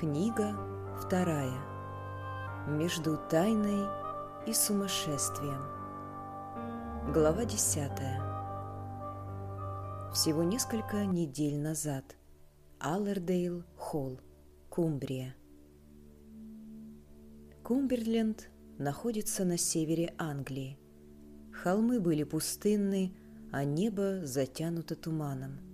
Книга вторая. Между тайной и сумасшествием. Глава десятая. Всего несколько недель назад. Аллердейл Холл, Кумбрия. Кумберленд находится на севере Англии. Холмы были пустынны, а небо затянуто туманом –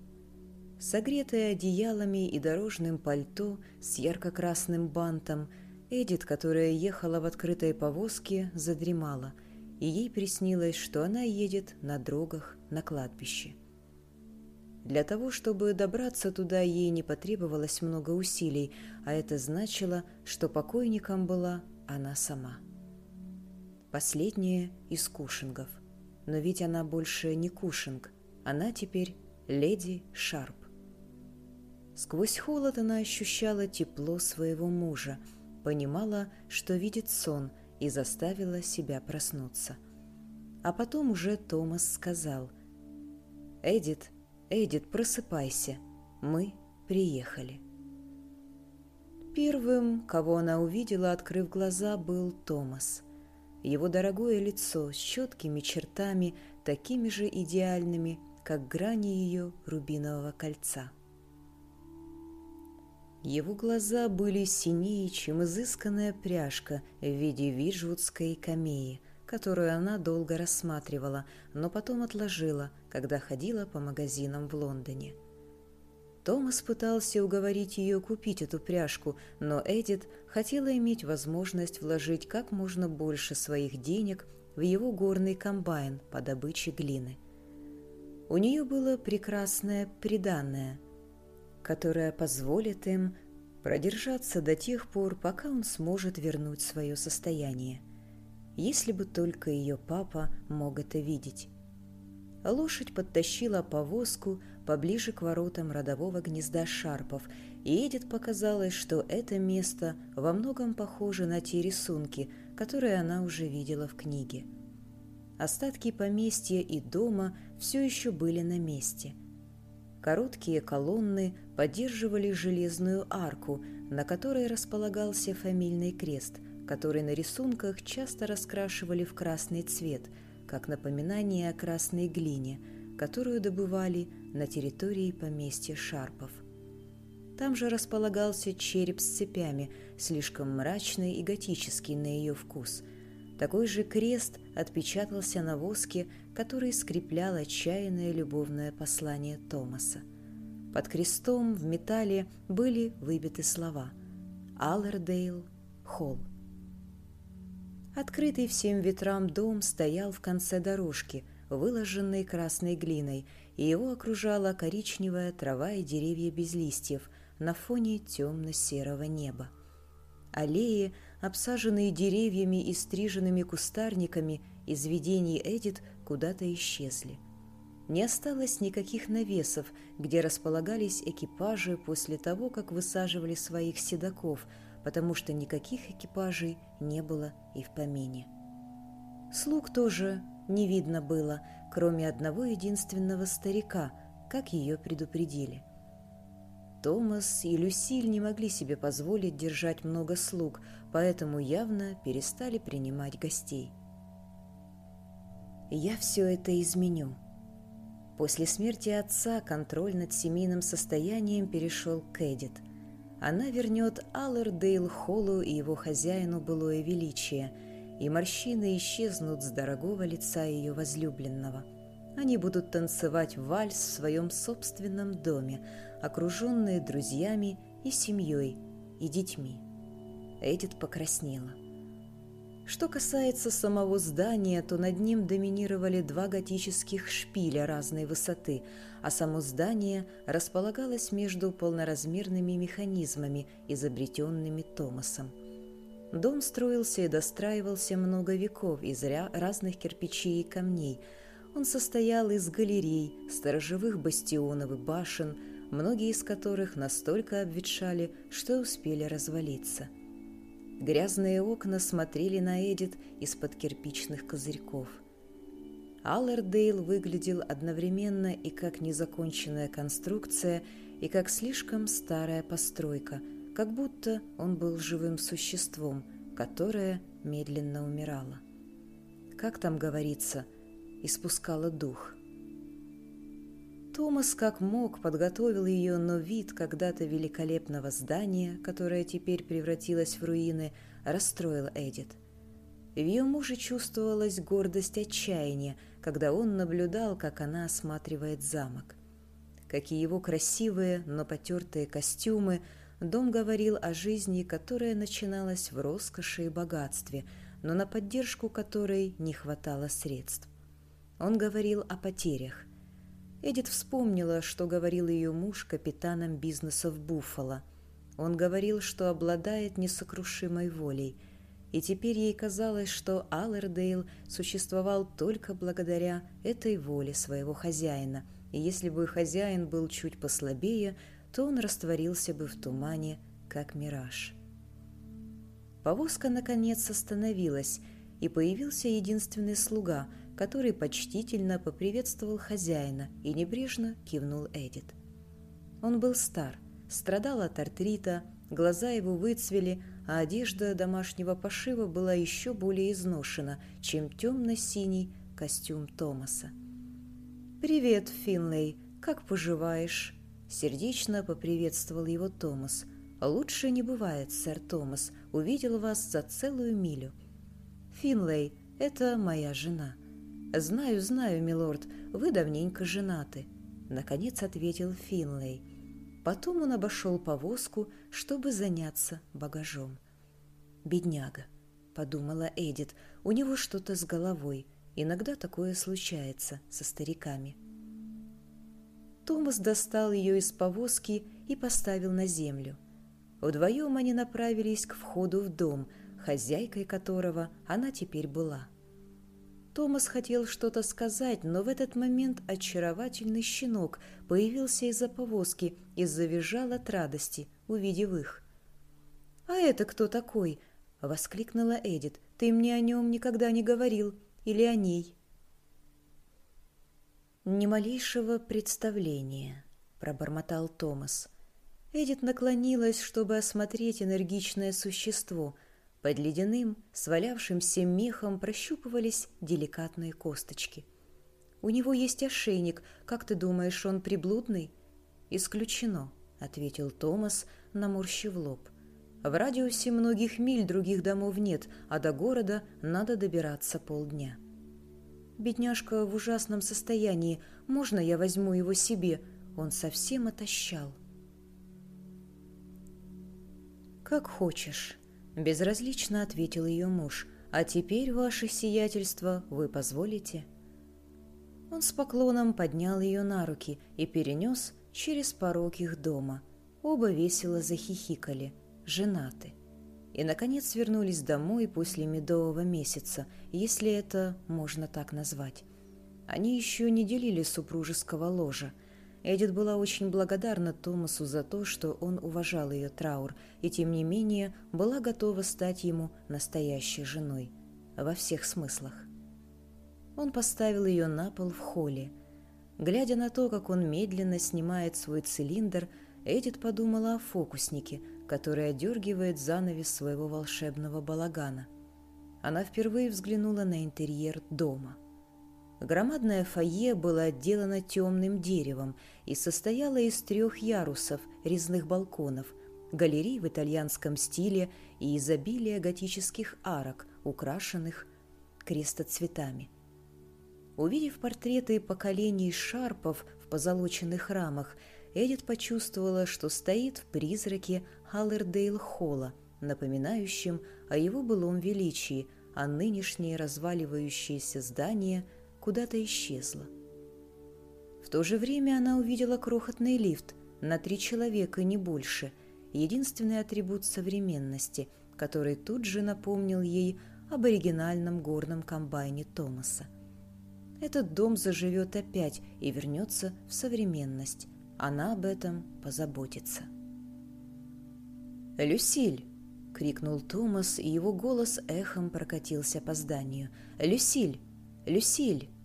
Согретая одеялами и дорожным пальто с ярко-красным бантом, Эдит, которая ехала в открытой повозке, задремала, и ей приснилось, что она едет на дорогах на кладбище. Для того, чтобы добраться туда, ей не потребовалось много усилий, а это значило, что покойником была она сама. Последняя из кушингов. Но ведь она больше не кушинг, она теперь леди Шарп. Сквозь холод она ощущала тепло своего мужа, понимала, что видит сон, и заставила себя проснуться. А потом уже Томас сказал, «Эдит, Эдит, просыпайся, мы приехали». Первым, кого она увидела, открыв глаза, был Томас. Его дорогое лицо с четкими чертами, такими же идеальными, как грани ее рубинового кольца. Его глаза были синее, чем изысканная пряжка в виде виджвудской камеи, которую она долго рассматривала, но потом отложила, когда ходила по магазинам в Лондоне. Томас пытался уговорить ее купить эту пряжку, но Эдит хотела иметь возможность вложить как можно больше своих денег в его горный комбайн по добыче глины. У нее было прекрасное приданное – которая позволит им продержаться до тех пор, пока он сможет вернуть свое состояние. Если бы только ее папа мог это видеть. Лошадь подтащила повозку поближе к воротам родового гнезда Шарпов, и Эдит показалось, что это место во многом похоже на те рисунки, которые она уже видела в книге. Остатки поместья и дома все еще были на месте – Короткие колонны поддерживали железную арку, на которой располагался фамильный крест, который на рисунках часто раскрашивали в красный цвет, как напоминание о красной глине, которую добывали на территории поместья Шарпов. Там же располагался череп с цепями, слишком мрачный и готический на ее вкус – такой же крест отпечатался на воске, который скреплял отчаянное любовное послание Томаса. Под крестом в металле были выбиты слова «Аллердейл Холл». Открытый всем ветрам дом стоял в конце дорожки, выложенной красной глиной, и его окружала коричневая трава и деревья без листьев на фоне темно-серого неба. Аллеи обсаженные деревьями и стриженными кустарниками, из видений Эдит куда-то исчезли. Не осталось никаких навесов, где располагались экипажи после того, как высаживали своих седаков, потому что никаких экипажей не было и в помине. Слуг тоже не видно было, кроме одного единственного старика, как ее предупредили. Томас и Люсиль не могли себе позволить держать много слуг, поэтому явно перестали принимать гостей. «Я все это изменю». После смерти отца контроль над семейным состоянием перешел к Эдит. Она вернет Аллердейл Холлу и его хозяину былое величие, и морщины исчезнут с дорогого лица ее возлюбленного – они будут танцевать вальс в своем собственном доме, окруженные друзьями и семьей, и детьми. Эдит покраснела. Что касается самого здания, то над ним доминировали два готических шпиля разной высоты, а само здание располагалось между полноразмерными механизмами, изобретенными Томасом. Дом строился и достраивался много веков из разных кирпичей и камней – он состоял из галерей, сторожевых бастионов и башен, многие из которых настолько обветшали, что успели развалиться. Грязные окна смотрели на Эдит из-под кирпичных козырьков. Аллердейл выглядел одновременно и как незаконченная конструкция, и как слишком старая постройка, как будто он был живым существом, которое медленно умирало. Как там говорится, испускала дух. Томас как мог подготовил ее, но вид когда-то великолепного здания, которое теперь превратилось в руины, расстроил Эдит. В ее муже чувствовалась гордость отчаяния, когда он наблюдал, как она осматривает замок. Как и его красивые, но потертые костюмы, дом говорил о жизни, которая начиналась в роскоши и богатстве, но на поддержку которой не хватало средств. Он говорил о потерях – Эдит вспомнила, что говорил ее муж капитаном бизнеса в Буффало. Он говорил, что обладает несокрушимой волей, и теперь ей казалось, что Аллердейл существовал только благодаря этой воле своего хозяина, и если бы хозяин был чуть послабее, то он растворился бы в тумане, как мираж. Повозка наконец остановилась, и появился единственный слуга – который почтительно поприветствовал хозяина и небрежно кивнул Эдит. Он был стар, страдал от артрита, глаза его выцвели, а одежда домашнего пошива была еще более изношена, чем темно-синий костюм Томаса. «Привет, Финлей, как поживаешь?» Сердечно поприветствовал его Томас. «Лучше не бывает, сэр Томас. Увидел вас за целую милю». «Финлей, это моя жена». «Знаю, знаю, милорд, вы давненько женаты», — наконец ответил Финлей. Потом он обошел повозку, чтобы заняться багажом. «Бедняга», — подумала Эдит, — «у него что-то с головой. Иногда такое случается со стариками». Томас достал ее из повозки и поставил на землю. Вдвоем они направились к входу в дом, хозяйкой которого она теперь была. Томас хотел что-то сказать, но в этот момент очаровательный щенок появился из-за повозки и завизжал от радости, увидев их. «А это кто такой?» — воскликнула Эдит. «Ты мне о нем никогда не говорил. Или о ней?» «Ни малейшего представления», — пробормотал Томас. Эдит наклонилась, чтобы осмотреть энергичное существо — под ледяным, свалявшимся мехом прощупывались деликатные косточки. «У него есть ошейник. Как ты думаешь, он приблудный?» «Исключено», — ответил Томас, наморщив лоб. «В радиусе многих миль других домов нет, а до города надо добираться полдня». «Бедняжка в ужасном состоянии. Можно я возьму его себе? Он совсем отощал». «Как хочешь», Безразлично ответил ее муж. «А теперь, ваше сиятельство, вы позволите?» Он с поклоном поднял ее на руки и перенес через порог их дома. Оба весело захихикали, женаты. И, наконец, вернулись домой после медового месяца, если это можно так назвать. Они еще не делили супружеского ложа – Эдит была очень благодарна Томасу за то, что он уважал ее траур, и тем не менее была готова стать ему настоящей женой. Во всех смыслах. Он поставил ее на пол в холле. Глядя на то, как он медленно снимает свой цилиндр, Эдит подумала о фокуснике, который одергивает занавес своего волшебного балагана. Она впервые взглянула на интерьер дома – Громадное фойе было отделано темным деревом и состояло из трех ярусов резных балконов, галерей в итальянском стиле и изобилия готических арок, украшенных крестоцветами. Увидев портреты поколений шарпов в позолоченных рамах, Эдит почувствовала, что стоит в призраке Халлердейл-холла, напоминающем о его былом величии, а нынешнее разваливающееся здание – куда-то исчезла. В то же время она увидела крохотный лифт на три человека, не больше, единственный атрибут современности, который тут же напомнил ей об оригинальном горном комбайне Томаса. Этот дом заживет опять и вернется в современность. Она об этом позаботится. «Люсиль!» — крикнул Томас, и его голос эхом прокатился по зданию. «Люсиль! Люсиль!»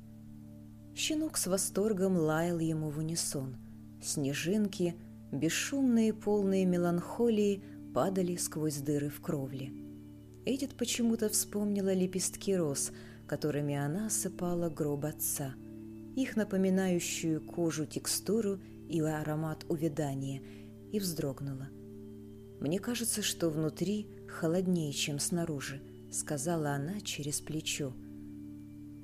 Щенок с восторгом лаял ему в унисон. Снежинки, бесшумные, полные меланхолии, падали сквозь дыры в кровле. Эдит почему-то вспомнила лепестки роз, которыми она осыпала гроб отца, их напоминающую кожу текстуру и аромат увядания, и вздрогнула. «Мне кажется, что внутри холоднее, чем снаружи», — сказала она через плечо.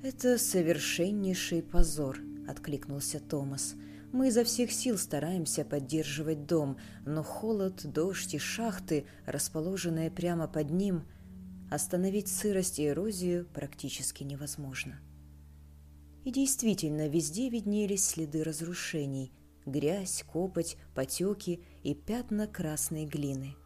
«Это совершеннейший позор», — откликнулся Томас. «Мы изо всех сил стараемся поддерживать дом, но холод, дождь и шахты, расположенные прямо под ним, остановить сырость и эрозию практически невозможно». И действительно, везде виднелись следы разрушений, грязь, копоть, потеки и пятна красной глины.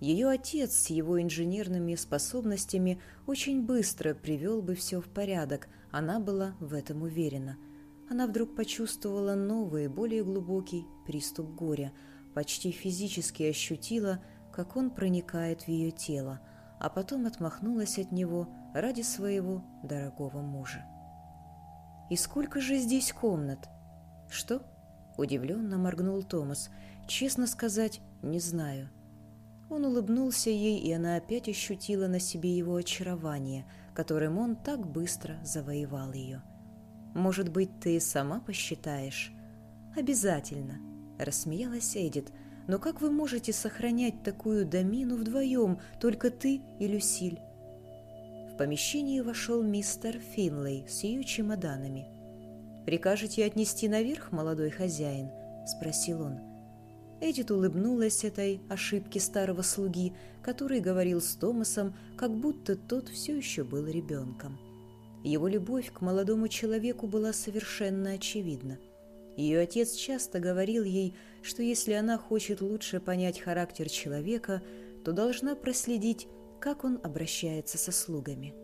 Ее отец с его инженерными способностями очень быстро привел бы все в порядок, она была в этом уверена. Она вдруг почувствовала новый, более глубокий приступ горя, почти физически ощутила, как он проникает в ее тело, а потом отмахнулась от него ради своего дорогого мужа. «И сколько же здесь комнат?» «Что?» – удивленно моргнул Томас. «Честно сказать, не знаю». Он улыбнулся ей, и она опять ощутила на себе его очарование, которым он так быстро завоевал ее. «Может быть, ты сама посчитаешь?» «Обязательно», – рассмеялась Эдит. «Но как вы можете сохранять такую домину вдвоем, только ты и Люсиль?» В помещение вошел мистер Финлей с ее чемоданами. «Прикажете отнести наверх, молодой хозяин?» – спросил он. Эдит улыбнулась этой ошибке старого слуги, который говорил с Томасом, как будто тот все еще был ребенком. Его любовь к молодому человеку была совершенно очевидна. Ее отец часто говорил ей, что если она хочет лучше понять характер человека, то должна проследить, как он обращается со слугами.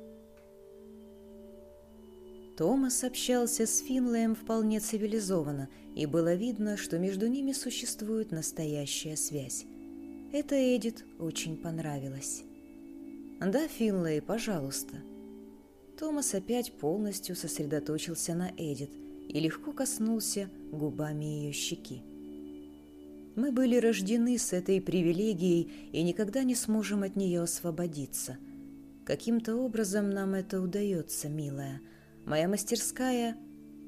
Томас общался с Финлеем вполне цивилизованно, и было видно, что между ними существует настоящая связь. Это Эдит очень понравилось. «Да, Финлей, пожалуйста». Томас опять полностью сосредоточился на Эдит и легко коснулся губами ее щеки. «Мы были рождены с этой привилегией и никогда не сможем от нее освободиться. Каким-то образом нам это удается, милая – Моя мастерская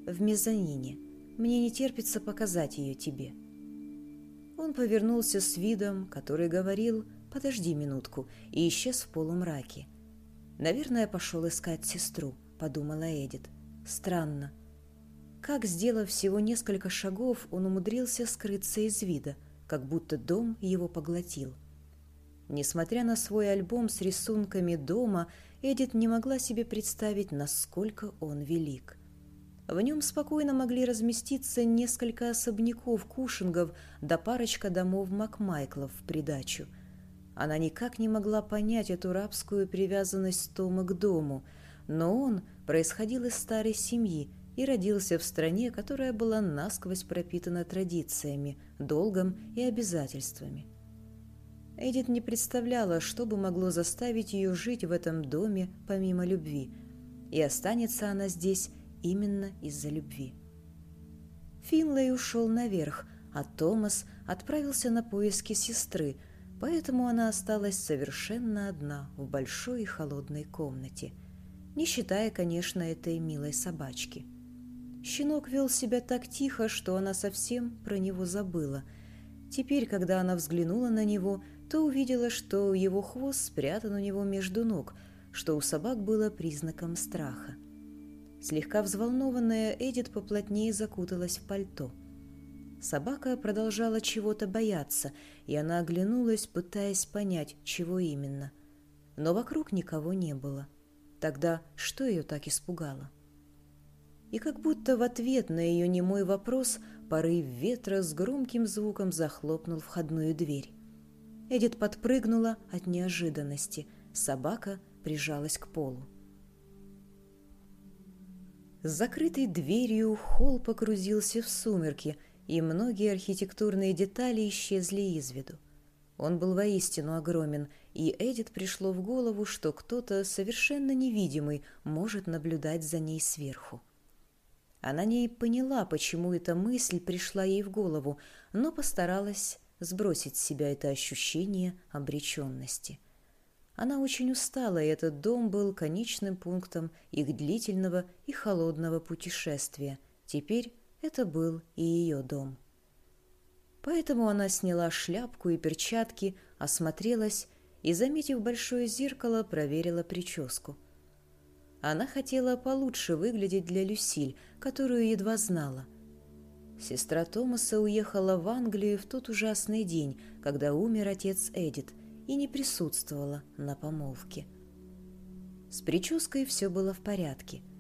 в мезонине. Мне не терпится показать ее тебе». Он повернулся с видом, который говорил «подожди минутку» и исчез в полумраке. «Наверное, пошел искать сестру», — подумала Эдит. «Странно. Как, сделав всего несколько шагов, он умудрился скрыться из вида, как будто дом его поглотил». Несмотря на свой альбом с рисунками дома, Эдит не могла себе представить, насколько он велик. В нем спокойно могли разместиться несколько особняков Кушингов да парочка домов Макмайклов в придачу. Она никак не могла понять эту рабскую привязанность Тома к дому, но он происходил из старой семьи и родился в стране, которая была насквозь пропитана традициями, долгом и обязательствами. Эдит не представляла, что бы могло заставить ее жить в этом доме помимо любви, и останется она здесь именно из-за любви. Финлей ушел наверх, а Томас отправился на поиски сестры, поэтому она осталась совершенно одна в большой и холодной комнате, не считая, конечно, этой милой собачки. Щенок вел себя так тихо, что она совсем про него забыла. Теперь, когда она взглянула на него, то увидела, что его хвост спрятан у него между ног, что у собак было признаком страха. Слегка взволнованная, Эдит поплотнее закуталась в пальто. Собака продолжала чего-то бояться, и она оглянулась, пытаясь понять, чего именно. Но вокруг никого не было. Тогда что ее так испугало? И как будто в ответ на ее немой вопрос порыв ветра с громким звуком захлопнул входную дверь. Эдит подпрыгнула от неожиданности. Собака прижалась к полу. С закрытой дверью холл погрузился в сумерки, и многие архитектурные детали исчезли из виду. Он был воистину огромен, и Эдит пришло в голову, что кто-то совершенно невидимый может наблюдать за ней сверху. Она не поняла, почему эта мысль пришла ей в голову, но постаралась сбросить с себя это ощущение обреченности. Она очень устала, и этот дом был конечным пунктом их длительного и холодного путешествия. Теперь это был и ее дом. Поэтому она сняла шляпку и перчатки, осмотрелась и, заметив большое зеркало, проверила прическу. Она хотела получше выглядеть для Люсиль, которую едва знала. Сестра Томаса уехала в Англию в тот ужасный день, когда умер отец Эдит, и не присутствовала на помолвке. С прической все было в порядке –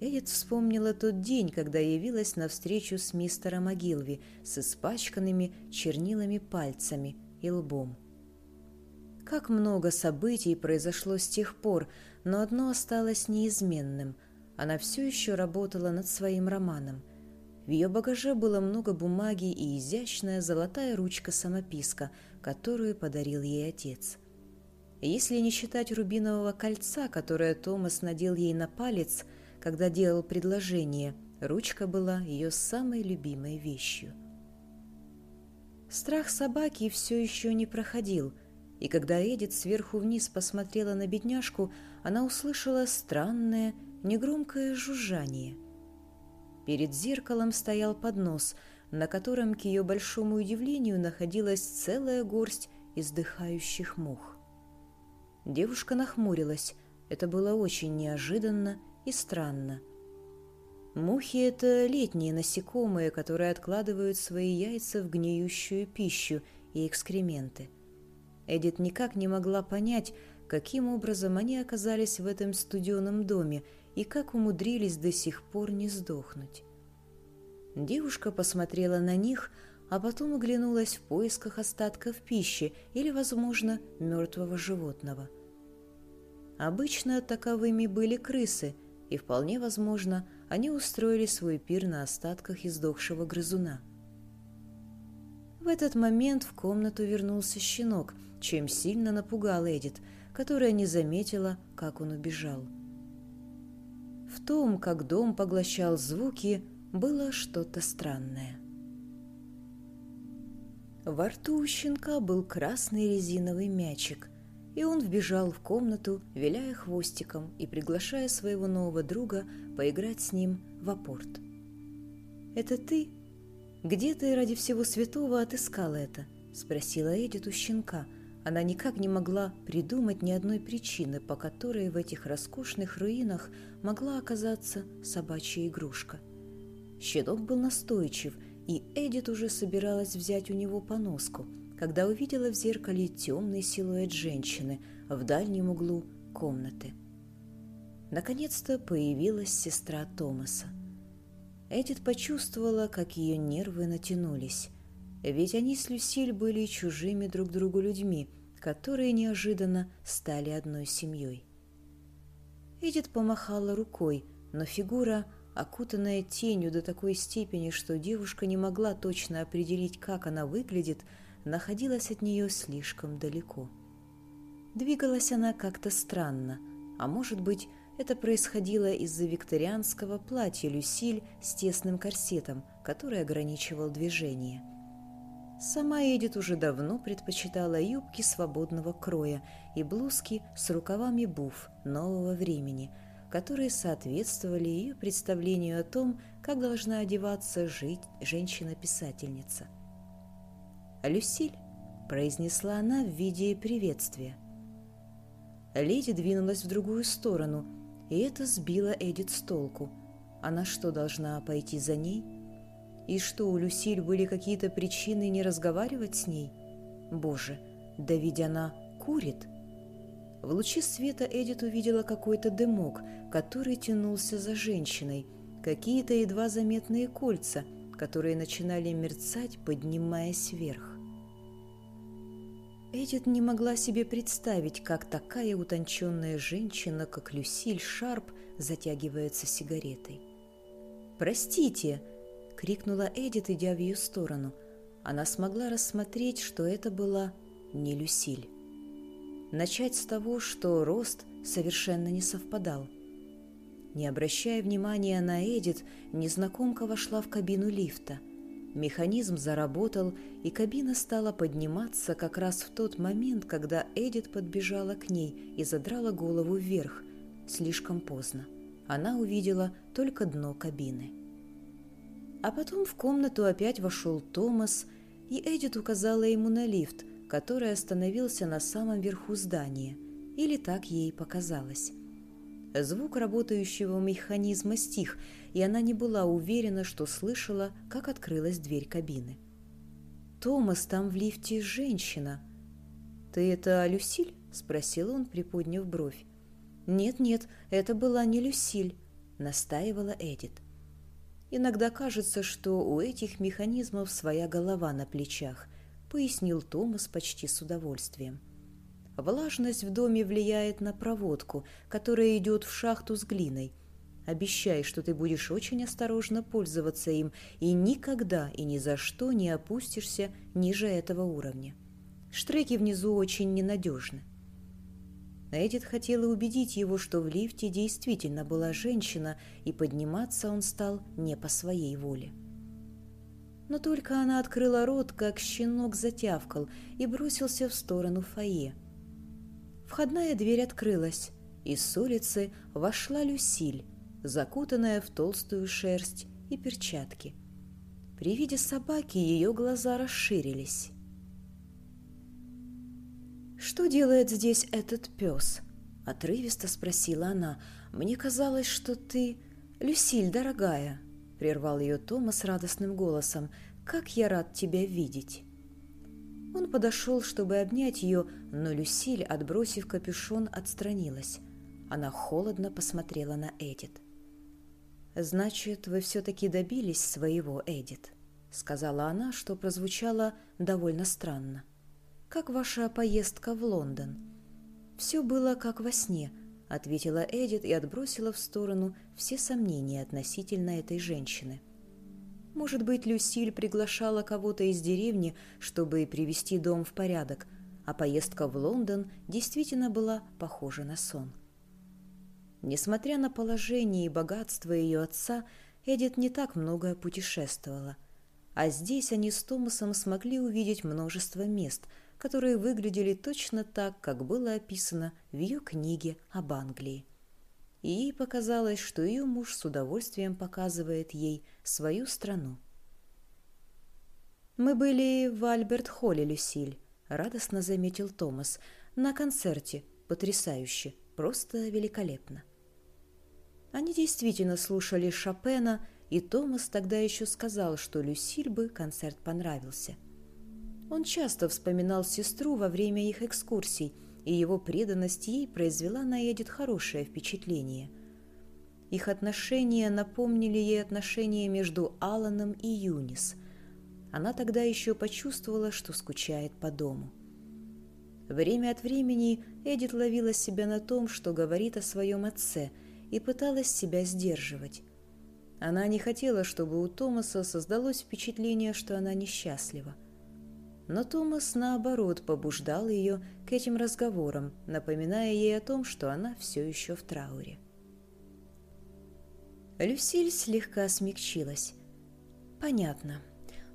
Эдит вспомнила тот день, когда явилась на встречу с мистером Агилви с испачканными чернилами пальцами и лбом. Как много событий произошло с тех пор, но одно осталось неизменным. Она все еще работала над своим романом. В ее багаже было много бумаги и изящная золотая ручка-самописка, которую подарил ей отец. Если не считать рубинового кольца, которое Томас надел ей на палец – когда делал предложение, ручка была ее самой любимой вещью. Страх собаки все еще не проходил, и когда Эдит сверху вниз посмотрела на бедняжку, она услышала странное, негромкое жужжание. Перед зеркалом стоял поднос, на котором, к ее большому удивлению, находилась целая горсть издыхающих мух. Девушка нахмурилась. Это было очень неожиданно и странно. Мухи — это летние насекомые, которые откладывают свои яйца в гниющую пищу и экскременты. Эдит никак не могла понять, каким образом они оказались в этом студеном доме и как умудрились до сих пор не сдохнуть. Девушка посмотрела на них, а потом оглянулась в поисках остатков пищи или, возможно, мертвого животного. Обычно таковыми были крысы — и вполне возможно, они устроили свой пир на остатках издохшего грызуна. В этот момент в комнату вернулся щенок, чем сильно напугал Эдит, которая не заметила, как он убежал. В том, как дом поглощал звуки, было что-то странное. Во рту у щенка был красный резиновый мячик, и он вбежал в комнату, виляя хвостиком и приглашая своего нового друга поиграть с ним в апорт. «Это ты? Где ты ради всего святого отыскал это?» — спросила Эдит у щенка. Она никак не могла придумать ни одной причины, по которой в этих роскошных руинах могла оказаться собачья игрушка. Щенок был настойчив, и Эдит уже собиралась взять у него поноску — когда увидела в зеркале темный силуэт женщины в дальнем углу комнаты. Наконец-то появилась сестра Томаса. Эдит почувствовала, как ее нервы натянулись, ведь они с Люсиль были чужими друг другу людьми, которые неожиданно стали одной семьей. Эдит помахала рукой, но фигура, окутанная тенью до такой степени, что девушка не могла точно определить, как она выглядит, находилась от нее слишком далеко. Двигалась она как-то странно, а может быть, это происходило из-за викторианского платья Люсиль с тесным корсетом, который ограничивал движение. Сама Эдит уже давно предпочитала юбки свободного кроя и блузки с рукавами буф нового времени, которые соответствовали ее представлению о том, как должна одеваться жить женщина-писательница. «Люсиль», — произнесла она в виде приветствия. Леди двинулась в другую сторону, и это сбило Эдит с толку. Она что, должна пойти за ней? И что, у Люсиль были какие-то причины не разговаривать с ней? Боже, да ведь она курит! В луче света Эдит увидела какой-то дымок, который тянулся за женщиной, какие-то едва заметные кольца, которые начинали мерцать, поднимаясь вверх. Эдит не могла себе представить, как такая утонченная женщина, как Люсиль Шарп, затягивается сигаретой. «Простите!» — крикнула Эдит, идя в ее сторону. Она смогла рассмотреть, что это была не Люсиль. Начать с того, что рост совершенно не совпадал. Не обращая внимания на Эдит, незнакомка вошла в кабину лифта. Механизм заработал, и кабина стала подниматься как раз в тот момент, когда Эдит подбежала к ней и задрала голову вверх. Слишком поздно. Она увидела только дно кабины. А потом в комнату опять вошел Томас, и Эдит указала ему на лифт, который остановился на самом верху здания, или так ей показалось. Звук работающего механизма стих, и она не была уверена, что слышала, как открылась дверь кабины. «Томас, там в лифте женщина». «Ты это Люсиль?» – спросил он, приподняв бровь. «Нет-нет, это была не Люсиль», – настаивала Эдит. «Иногда кажется, что у этих механизмов своя голова на плечах», – пояснил Томас почти с удовольствием. Влажность в доме влияет на проводку, которая идет в шахту с глиной. Обещай, что ты будешь очень осторожно пользоваться им и никогда и ни за что не опустишься ниже этого уровня. Штреки внизу очень ненадежны. Эдит хотела убедить его, что в лифте действительно была женщина, и подниматься он стал не по своей воле. Но только она открыла рот, как щенок затявкал, и бросился в сторону фойе – Входная дверь открылась, и с улицы вошла Люсиль, закутанная в толстую шерсть и перчатки. При виде собаки ее глаза расширились. «Что делает здесь этот пес?» — отрывисто спросила она. «Мне казалось, что ты...» «Люсиль, дорогая!» — прервал ее Томас радостным голосом. «Как я рад тебя видеть!» Он подошел, чтобы обнять ее, но Люсиль, отбросив капюшон, отстранилась. Она холодно посмотрела на Эдит. «Значит, вы все-таки добились своего, Эдит», — сказала она, что прозвучало довольно странно. «Как ваша поездка в Лондон?» «Все было как во сне», — ответила Эдит и отбросила в сторону все сомнения относительно этой женщины. Может быть, Люсиль приглашала кого-то из деревни, чтобы привести дом в порядок, а поездка в Лондон действительно была похожа на сон. Несмотря на положение и богатство ее отца, Эдит не так много путешествовала. А здесь они с Томасом смогли увидеть множество мест, которые выглядели точно так, как было описано в ее книге об Англии и ей показалось, что ее муж с удовольствием показывает ей свою страну. «Мы были в Альберт-Холле, Люсиль», — радостно заметил Томас, — «на концерте. Потрясающе, просто великолепно». Они действительно слушали Шопена, и Томас тогда еще сказал, что Люсиль бы концерт понравился. Он часто вспоминал сестру во время их экскурсий — и его преданность ей произвела на Эдит хорошее впечатление. Их отношения напомнили ей отношения между Аланом и Юнис. Она тогда еще почувствовала, что скучает по дому. Время от времени Эдит ловила себя на том, что говорит о своем отце, и пыталась себя сдерживать. Она не хотела, чтобы у Томаса создалось впечатление, что она несчастлива. Но Томас, наоборот, побуждал ее к этим разговорам, напоминая ей о том, что она все еще в трауре. Люсиль слегка смягчилась. «Понятно.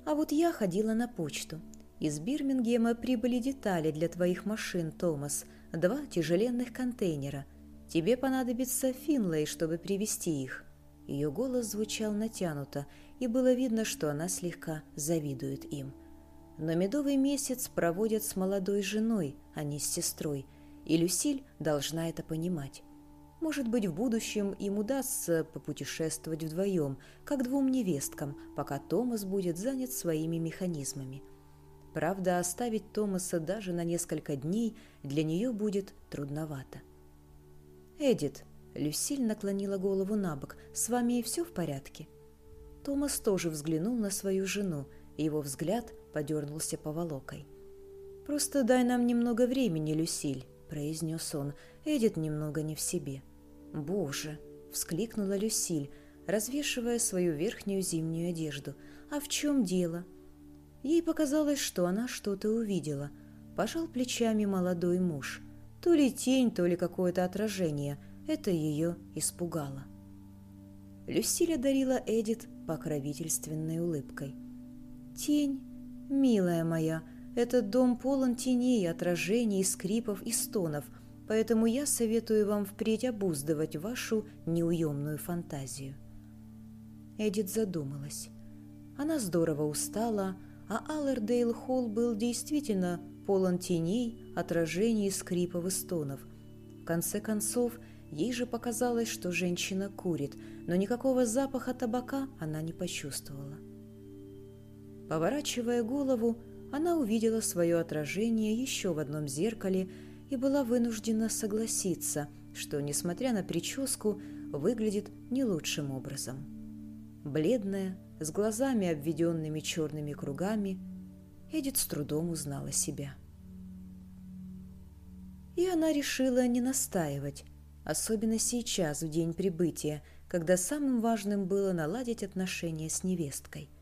А вот я ходила на почту. Из Бирмингема прибыли детали для твоих машин, Томас. Два тяжеленных контейнера. Тебе понадобится Финлей, чтобы привезти их». Ее голос звучал натянуто, и было видно, что она слегка завидует им. Но медовый месяц проводят с молодой женой, а не с сестрой, и Люсиль должна это понимать. Может быть, в будущем им удастся попутешествовать вдвоем, как двум невесткам, пока Томас будет занят своими механизмами. Правда, оставить Томаса даже на несколько дней для нее будет трудновато. «Эдит», — Люсиль наклонила голову на бок, — «с вами все в порядке?» Томас тоже взглянул на свою жену, и его взгляд подернулся поволокой. «Просто дай нам немного времени, Люсиль», — произнес он. «Эдит немного не в себе». «Боже!» — вскликнула Люсиль, развешивая свою верхнюю зимнюю одежду. «А в чем дело?» Ей показалось, что она что-то увидела. Пожал плечами молодой муж. То ли тень, то ли какое-то отражение. Это ее испугало. Люсиль одарила Эдит покровительственной улыбкой. Тень, милая моя, этот дом полон теней, отражений, скрипов и стонов, поэтому я советую вам впредь обуздывать вашу неуемную фантазию. Эдит задумалась. Она здорово устала, а Аллердейл Холл был действительно полон теней, отражений, скрипов и стонов. В конце концов, ей же показалось, что женщина курит, но никакого запаха табака она не почувствовала. Поворачивая голову, она увидела свое отражение еще в одном зеркале и была вынуждена согласиться, что, несмотря на прическу, выглядит не лучшим образом. Бледная, с глазами, обведенными черными кругами, Эдит с трудом узнала себя. И она решила не настаивать, особенно сейчас, в день прибытия, когда самым важным было наладить отношения с невесткой –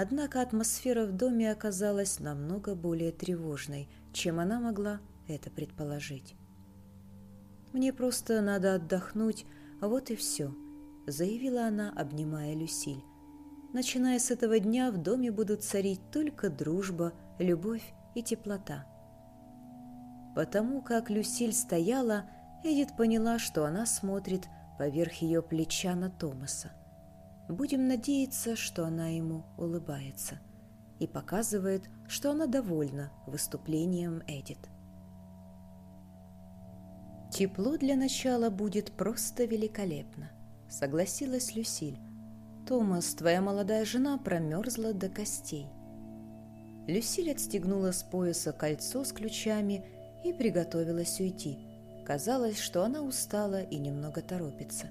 Однако атмосфера в доме оказалась намного более тревожной, чем она могла это предположить. «Мне просто надо отдохнуть, а вот и все», — заявила она, обнимая Люсиль. «Начиная с этого дня в доме будут царить только дружба, любовь и теплота». Потому как Люсиль стояла, Эдит поняла, что она смотрит поверх ее плеча на Томаса. Будем надеяться, что она ему улыбается и показывает, что она довольна выступлением Эдит. «Тепло для начала будет просто великолепно», — согласилась Люсиль. «Томас, твоя молодая жена промерзла до костей». Люсиль отстегнула с пояса кольцо с ключами и приготовилась уйти. Казалось, что она устала и немного торопится.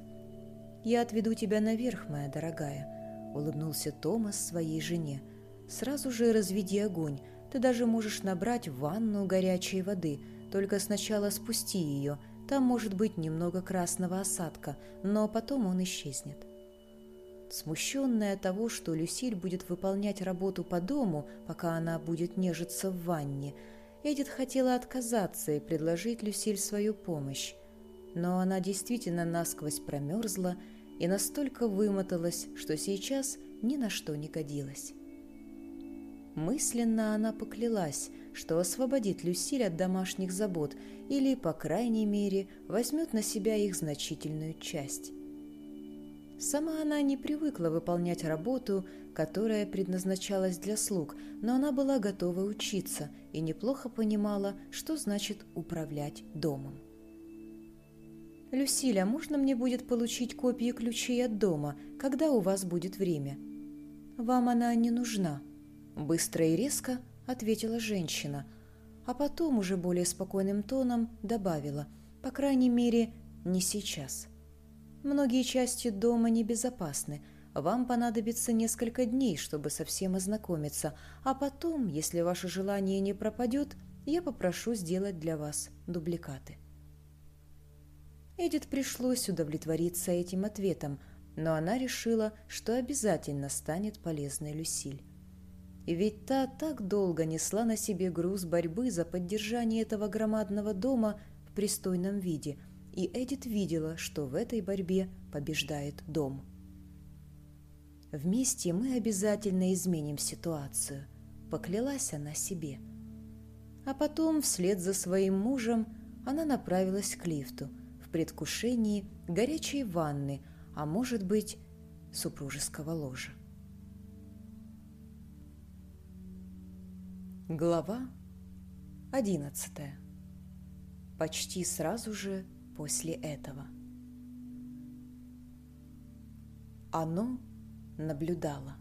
«Я отведу тебя наверх, моя дорогая», — улыбнулся Томас своей жене. «Сразу же разведи огонь. Ты даже можешь набрать ванну горячей воды, только сначала спусти ее. Там может быть немного красного осадка, но потом он исчезнет». Смущенная того, что Люсиль будет выполнять работу по дому, пока она будет нежиться в ванне, Эдит хотела отказаться и предложить Люсиль свою помощь. Но она действительно насквозь промерзла и настолько вымоталась, что сейчас ни на что не годилась. Мысленно она поклялась, что освободит Люсиль от домашних забот или, по крайней мере, возьмет на себя их значительную часть. Сама она не привыкла выполнять работу, которая предназначалась для слуг, но она была готова учиться и неплохо понимала, что значит управлять домом. «Люсиля, можно мне будет получить копии ключей от дома, когда у вас будет время?» «Вам она не нужна», — быстро и резко ответила женщина, а потом уже более спокойным тоном добавила, «по крайней мере, не сейчас». «Многие части дома небезопасны, вам понадобится несколько дней, чтобы совсем ознакомиться, а потом, если ваше желание не пропадет, я попрошу сделать для вас дубликаты». Эдит пришлось удовлетвориться этим ответом, но она решила, что обязательно станет полезной Люсиль. Ведь та так долго несла на себе груз борьбы за поддержание этого громадного дома в пристойном виде, и Эдит видела, что в этой борьбе побеждает дом. «Вместе мы обязательно изменим ситуацию», — поклялась она себе. А потом, вслед за своим мужем, она направилась к лифту — в предвкушении горячей ванны, а может быть, супружеского ложа. Глава одиннадцатая. Почти сразу же после этого. Оно наблюдало.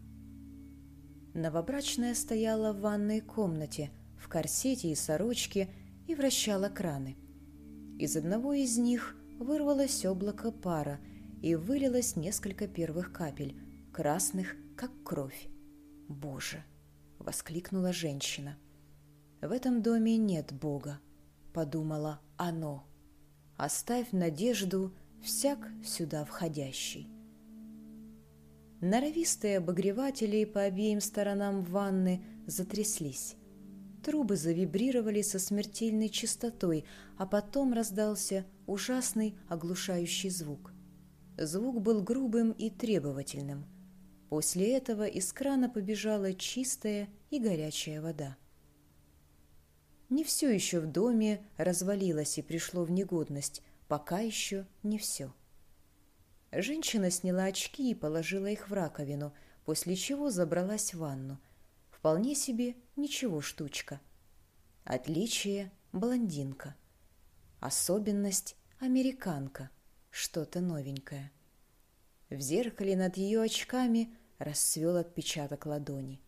Новобрачная стояла в ванной комнате в корсете и сорочке и вращала краны – из одного из них вырвалось облако пара и вылилось несколько первых капель, красных, как кровь. «Боже!» — воскликнула женщина. «В этом доме нет Бога», — подумала оно. «Оставь надежду всяк сюда входящий». Норовистые обогреватели по обеим сторонам ванны затряслись. Трубы завибрировали со смертельной частотой, а потом раздался ужасный оглушающий звук. Звук был грубым и требовательным. После этого из крана побежала чистая и горячая вода. Не все еще в доме развалилось и пришло в негодность, пока еще не все. Женщина сняла очки и положила их в раковину, после чего забралась в ванну. Вполне себе ничего штучка. Отличие – блондинка. Особенность – американка. Что-то новенькое. В зеркале над ее очками расцвел отпечаток ладони.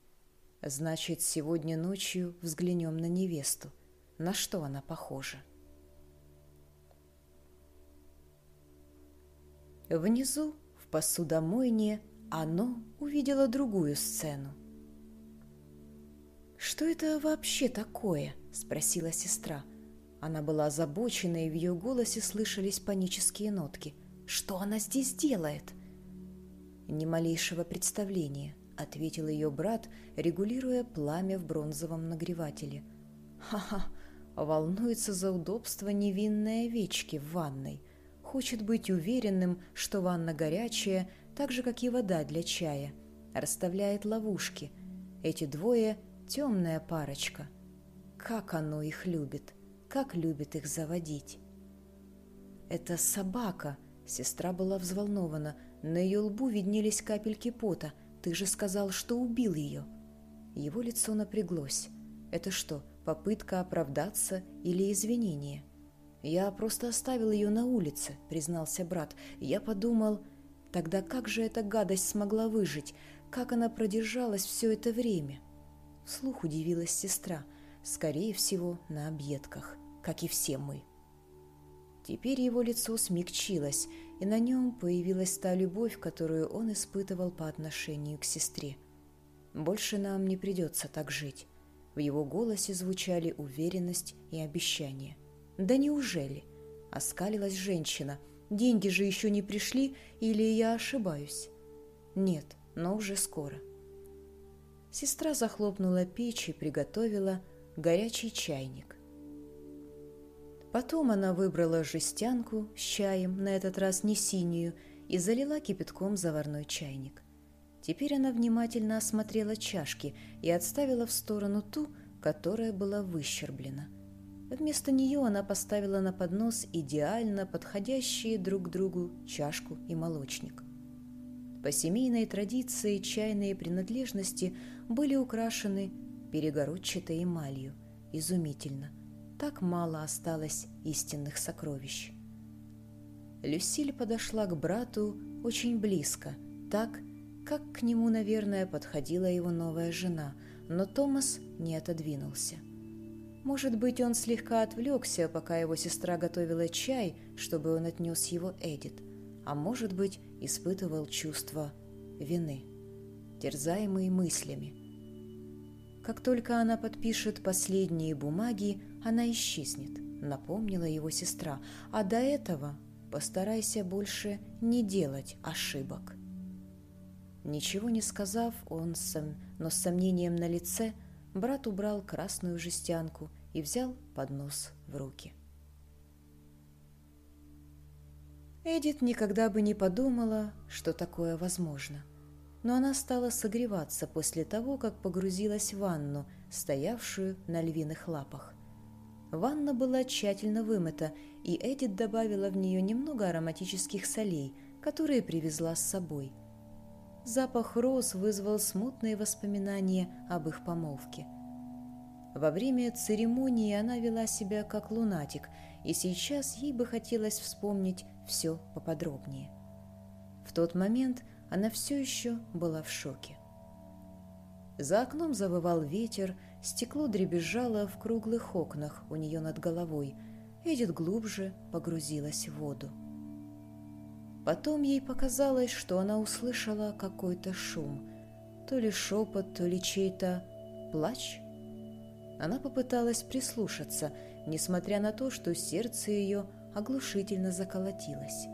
Значит, сегодня ночью взглянем на невесту. На что она похожа? Внизу, в посудомойне, оно увидело другую сцену. «Что это вообще такое?» – спросила сестра. Она была озабочена, и в ее голосе слышались панические нотки. «Что она здесь делает?» «Ни малейшего представления», — ответил ее брат, регулируя пламя в бронзовом нагревателе. «Ха-ха, волнуется за удобство невинной овечки в ванной. Хочет быть уверенным, что ванна горячая, так же, как и вода для чая. Расставляет ловушки. Эти двое — темная парочка. Как оно их любит, как любит их заводить. «Это собака», — сестра была взволнована. На ее лбу виднелись капельки пота. «Ты же сказал, что убил ее». Его лицо напряглось. «Это что, попытка оправдаться или извинение?» «Я просто оставил ее на улице», — признался брат. «Я подумал, тогда как же эта гадость смогла выжить? Как она продержалась все это время?» Вслух удивилась сестра. «Скорее всего, на объедках, как и все мы». Теперь его лицо смягчилось, и на нем появилась та любовь, которую он испытывал по отношению к сестре. «Больше нам не придется так жить». В его голосе звучали уверенность и обещание – «Да неужели?» — оскалилась женщина. «Деньги же еще не пришли, или я ошибаюсь?» «Нет, но уже скоро». Сестра захлопнула печь и приготовила горячий чайник. Потом она выбрала жестянку с чаем, на этот раз не синюю, и залила кипятком заварной чайник. Теперь она внимательно осмотрела чашки и отставила в сторону ту, которая была выщерблена – Вместо нее она поставила на поднос идеально подходящие друг другу чашку и молочник. По семейной традиции чайные принадлежности были украшены перегородчатой эмалью. Изумительно. Так мало осталось истинных сокровищ. Люсиль подошла к брату очень близко, так, как к нему, наверное, подходила его новая жена, но Томас не отодвинулся. Может быть, он слегка отвлекся, пока его сестра готовила чай, чтобы он отнес его Эдит, а может быть, испытывал чувство вины, терзаемые мыслями. Как только она подпишет последние бумаги, она исчезнет, напомнила его сестра, а до этого постарайся больше не делать ошибок. Ничего не сказав, он, сам, но с сомнением на лице, брат убрал красную жестянку и взял поднос в руки. Эдит никогда бы не подумала, что такое возможно. Но она стала согреваться после того, как погрузилась в ванну, стоявшую на львиных лапах. Ванна была тщательно вымыта, и Эдит добавила в нее немного ароматических солей, которые привезла с собой. Запах роз вызвал смутные воспоминания об их помолвке – во время церемонии она вела себя как лунатик, и сейчас ей бы хотелось вспомнить все поподробнее. В тот момент она все еще была в шоке. За окном завывал ветер, стекло дребезжало в круглых окнах у нее над головой. Эдит глубже погрузилась в воду. Потом ей показалось, что она услышала какой-то шум. То ли шепот, то ли чей-то плач – она попыталась прислушаться, несмотря на то, что сердце ее оглушительно заколотилось.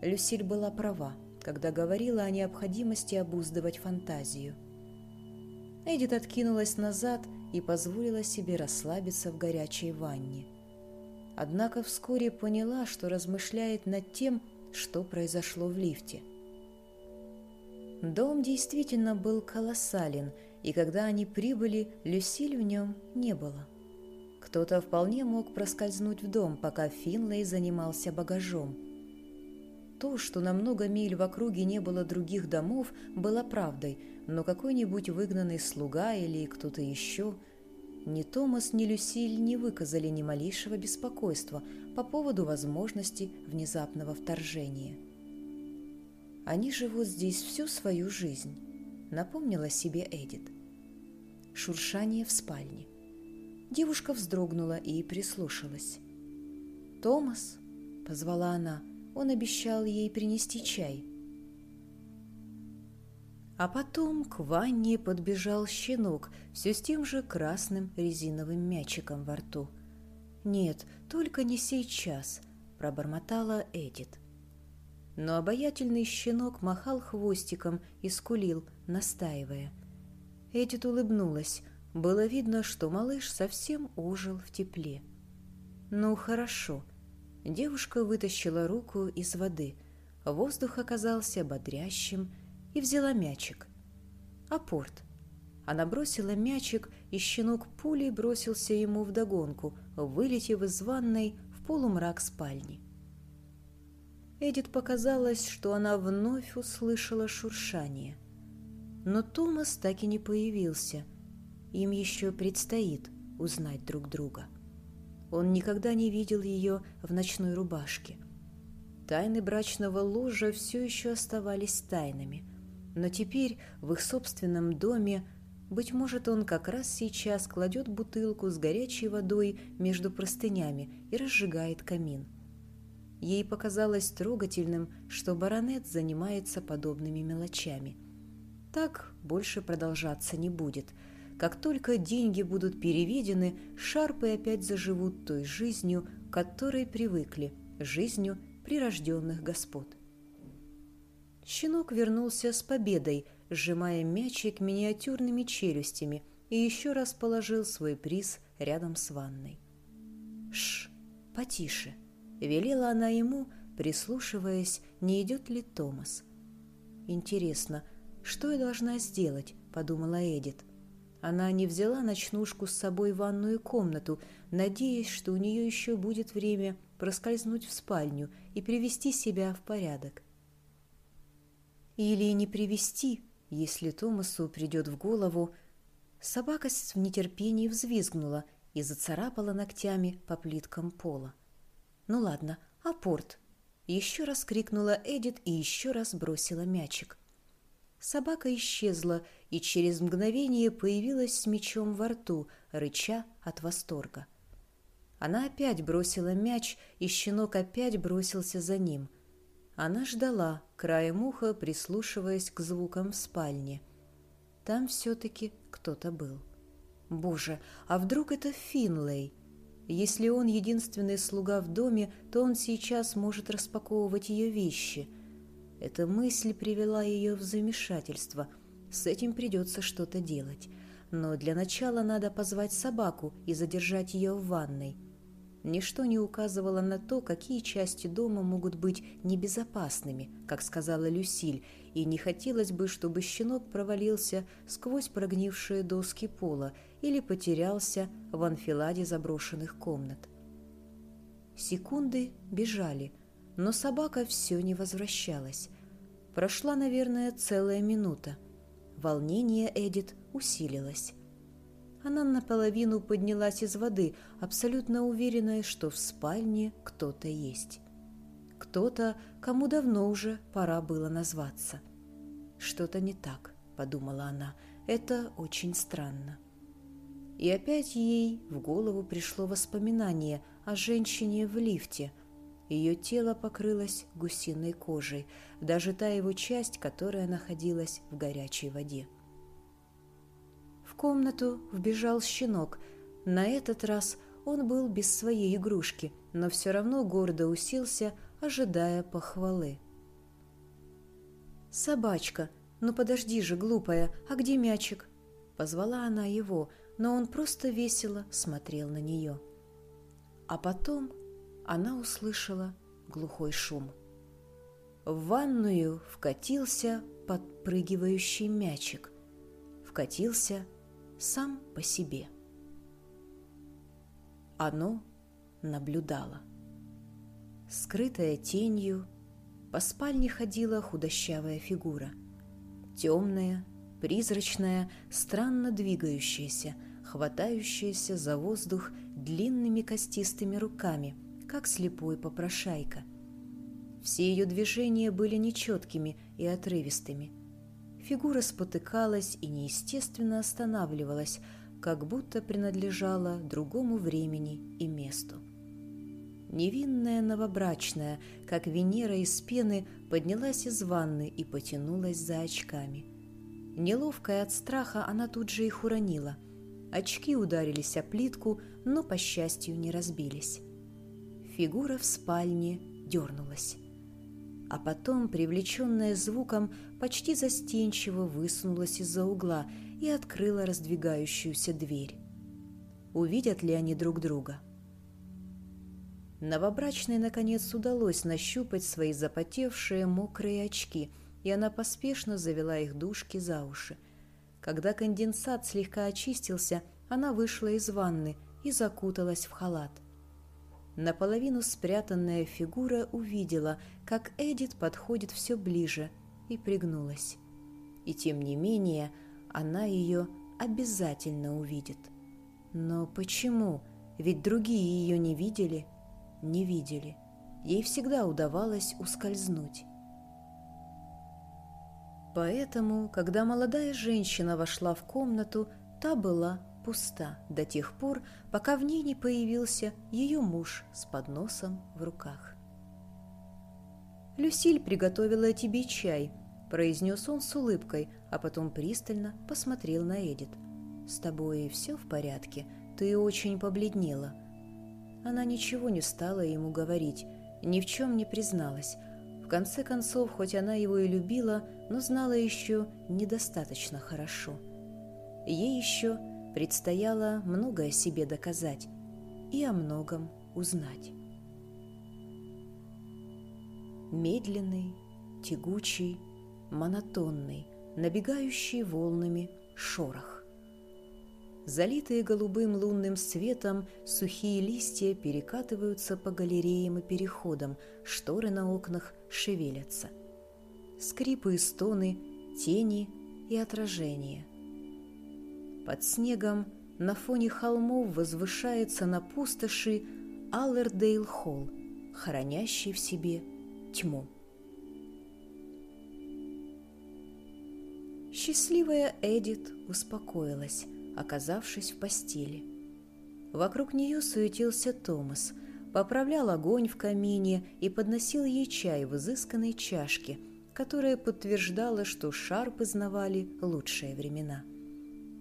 Люсиль была права, когда говорила о необходимости обуздывать фантазию. Эдит откинулась назад и позволила себе расслабиться в горячей ванне. Однако вскоре поняла, что размышляет над тем, что произошло в лифте. Дом действительно был колоссален, и когда они прибыли, Люсиль в нем не было. Кто-то вполне мог проскользнуть в дом, пока Финлей занимался багажом. То, что на много миль в округе не было других домов, было правдой, но какой-нибудь выгнанный слуга или кто-то еще – ни Томас, ни Люсиль не выказали ни малейшего беспокойства по поводу возможности внезапного вторжения. Они живут здесь всю свою жизнь, напомнила себе Эдит. Шуршание в спальне. Девушка вздрогнула и прислушалась. «Томас!» — позвала она. Он обещал ей принести чай. А потом к ванне подбежал щенок все с тем же красным резиновым мячиком во рту. «Нет, только не сейчас», — пробормотала Эдит. Но обаятельный щенок махал хвостиком и скулил, настаивая. Эдит улыбнулась. Было видно, что малыш совсем ожил в тепле. «Ну, хорошо». Девушка вытащила руку из воды. Воздух оказался бодрящим, и взяла мячик. Апорт. Она бросила мячик, и щенок пулей бросился ему вдогонку, вылетев из ванной в полумрак спальни. Эдит показалось, что она вновь услышала шуршание. Но Томас так и не появился. Им еще предстоит узнать друг друга. Он никогда не видел ее в ночной рубашке. Тайны брачного ложа все еще оставались тайнами – но теперь в их собственном доме, быть может, он как раз сейчас кладет бутылку с горячей водой между простынями и разжигает камин. Ей показалось трогательным, что баронет занимается подобными мелочами. Так больше продолжаться не будет. Как только деньги будут переведены, шарпы опять заживут той жизнью, которой привыкли, жизнью прирожденных господ. Щенок вернулся с победой, сжимая мячик миниатюрными челюстями и еще раз положил свой приз рядом с ванной. «Ш, потише!» — велела она ему, прислушиваясь, не идет ли Томас. «Интересно, что я должна сделать?» — подумала Эдит. Она не взяла ночнушку с собой в ванную комнату, надеясь, что у нее еще будет время проскользнуть в спальню и привести себя в порядок. Или не привести, если Томасу придет в голову. Собака в нетерпении взвизгнула и зацарапала ногтями по плиткам пола. «Ну ладно, апорт!» Еще раз крикнула Эдит и еще раз бросила мячик. Собака исчезла и через мгновение появилась с мечом во рту, рыча от восторга. Она опять бросила мяч, и щенок опять бросился за ним – она ждала, краем уха прислушиваясь к звукам в спальне. Там все-таки кто-то был. Боже, а вдруг это Финлей? Если он единственный слуга в доме, то он сейчас может распаковывать ее вещи. Эта мысль привела ее в замешательство. С этим придется что-то делать. Но для начала надо позвать собаку и задержать ее в ванной. Ничто не указывало на то, какие части дома могут быть небезопасными, как сказала Люсиль, и не хотелось бы, чтобы щенок провалился сквозь прогнившие доски пола или потерялся в анфиладе заброшенных комнат. Секунды бежали, но собака все не возвращалась. Прошла, наверное, целая минута. Волнение Эдит усилилось. Она наполовину поднялась из воды, абсолютно уверенная, что в спальне кто-то есть. Кто-то, кому давно уже пора было назваться. «Что-то не так», — подумала она, — «это очень странно». И опять ей в голову пришло воспоминание о женщине в лифте. Ее тело покрылось гусиной кожей, даже та его часть, которая находилась в горячей воде комнату вбежал щенок. На этот раз он был без своей игрушки, но все равно гордо уселся, ожидая похвалы. «Собачка, ну подожди же, глупая, а где мячик?» Позвала она его, но он просто весело смотрел на нее. А потом она услышала глухой шум. В ванную вкатился подпрыгивающий мячик. Вкатился сам по себе. Оно наблюдало. Скрытая тенью, по спальне ходила худощавая фигура. Темная, призрачная, странно двигающаяся, хватающаяся за воздух длинными костистыми руками, как слепой попрошайка. Все ее движения были нечеткими и отрывистыми. Фигура спотыкалась и неестественно останавливалась, как будто принадлежала другому времени и месту. Невинная новобрачная, как Венера из пены, поднялась из ванны и потянулась за очками. Неловкая от страха, она тут же их уронила. Очки ударились о плитку, но, по счастью, не разбились. Фигура в спальне дернулась а потом, привлеченная звуком, почти застенчиво высунулась из-за угла и открыла раздвигающуюся дверь. Увидят ли они друг друга? Новобрачной, наконец, удалось нащупать свои запотевшие мокрые очки, и она поспешно завела их дужки за уши. Когда конденсат слегка очистился, она вышла из ванны и закуталась в халат – Наполовину спрятанная фигура увидела, как Эдит подходит все ближе, и пригнулась. И тем не менее, она ее обязательно увидит. Но почему? Ведь другие ее не видели? Не видели. Ей всегда удавалось ускользнуть. Поэтому, когда молодая женщина вошла в комнату, та была пуста до тех пор, пока в ней не появился ее муж с подносом в руках. «Люсиль приготовила тебе чай», – произнес он с улыбкой, а потом пристально посмотрел на Эдит. «С тобой все в порядке? Ты очень побледнела». Она ничего не стала ему говорить, ни в чем не призналась. В конце концов, хоть она его и любила, но знала еще недостаточно хорошо. Ей еще предстояло многое себе доказать и о многом узнать. Медленный, тягучий, монотонный, набегающий волнами шорох. Залитые голубым лунным светом, сухие листья перекатываются по галереям и переходам, шторы на окнах шевелятся. Скрипы и стоны, тени и отражения. Под снегом на фоне холмов возвышается на пустоши Аллердейл-Холл, хранящий в себе тьму. Счастливая Эдит успокоилась, оказавшись в постели. Вокруг нее суетился Томас, поправлял огонь в камине и подносил ей чай в изысканной чашке, которая подтверждала, что Шарпы знавали лучшие времена.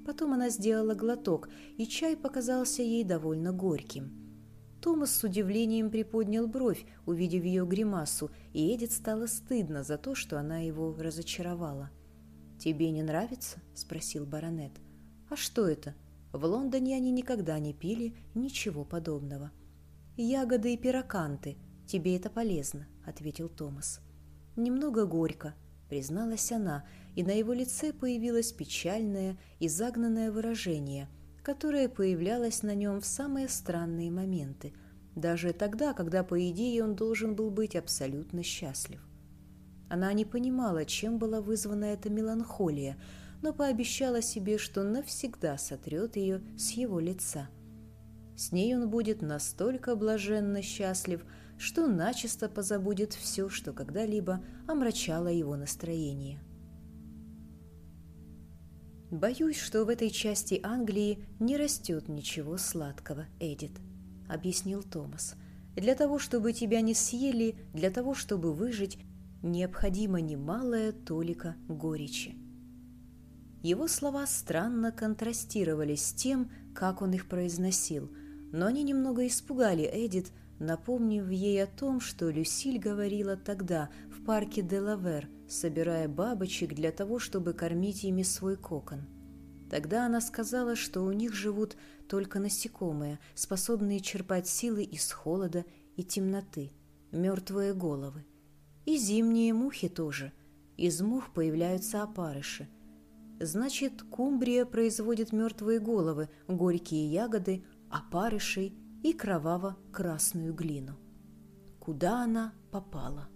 Потом она сделала глоток, и чай показался ей довольно горьким. Томас с удивлением приподнял бровь, увидев ее гримасу, и Эдит стало стыдно за то, что она его разочаровала. «Тебе не нравится?» – спросил баронет. «А что это? В Лондоне они никогда не пили ничего подобного». «Ягоды и пироканты. Тебе это полезно», – ответил Томас. «Немного горько», призналась она, и на его лице появилось печальное и загнанное выражение, которое появлялось на нем в самые странные моменты, даже тогда, когда, по идее, он должен был быть абсолютно счастлив. Она не понимала, чем была вызвана эта меланхолия, но пообещала себе, что навсегда сотрет ее с его лица. С ней он будет настолько блаженно счастлив, что начисто позабудет все, что когда-либо омрачало его настроение. «Боюсь, что в этой части Англии не растет ничего сладкого, Эдит», — объяснил Томас. «Для того, чтобы тебя не съели, для того, чтобы выжить, необходима немалая толика горечи». Его слова странно контрастировали с тем, как он их произносил, но они немного испугали Эдит, напомнив ей о том, что Люсиль говорила тогда в парке Делавер, собирая бабочек для того, чтобы кормить ими свой кокон. Тогда она сказала, что у них живут только насекомые, способные черпать силы из холода и темноты, мертвые головы. И зимние мухи тоже. из мух появляются опарыши. Значит, кумбрия производит мертвые головы, горькие ягоды, опарышей и кроваво-красную глину. Куда она попала?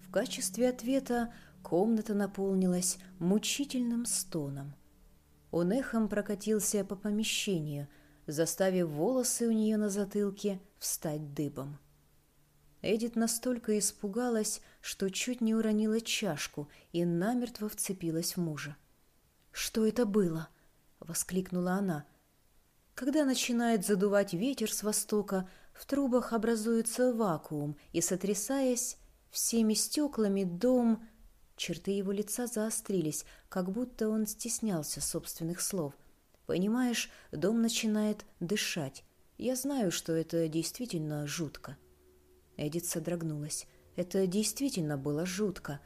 В качестве ответа комната наполнилась мучительным стоном. Он эхом прокатился по помещению, заставив волосы у нее на затылке встать дыбом. Эдит настолько испугалась, что чуть не уронила чашку и намертво вцепилась в мужа. «Что это было?» — воскликнула она. Когда начинает задувать ветер с востока, в трубах образуется вакуум, и, сотрясаясь всеми стеклами, дом... Черты его лица заострились, как будто он стеснялся собственных слов. «Понимаешь, дом начинает дышать. Я знаю, что это действительно жутко». Эдит содрогнулась. Это действительно было жутко.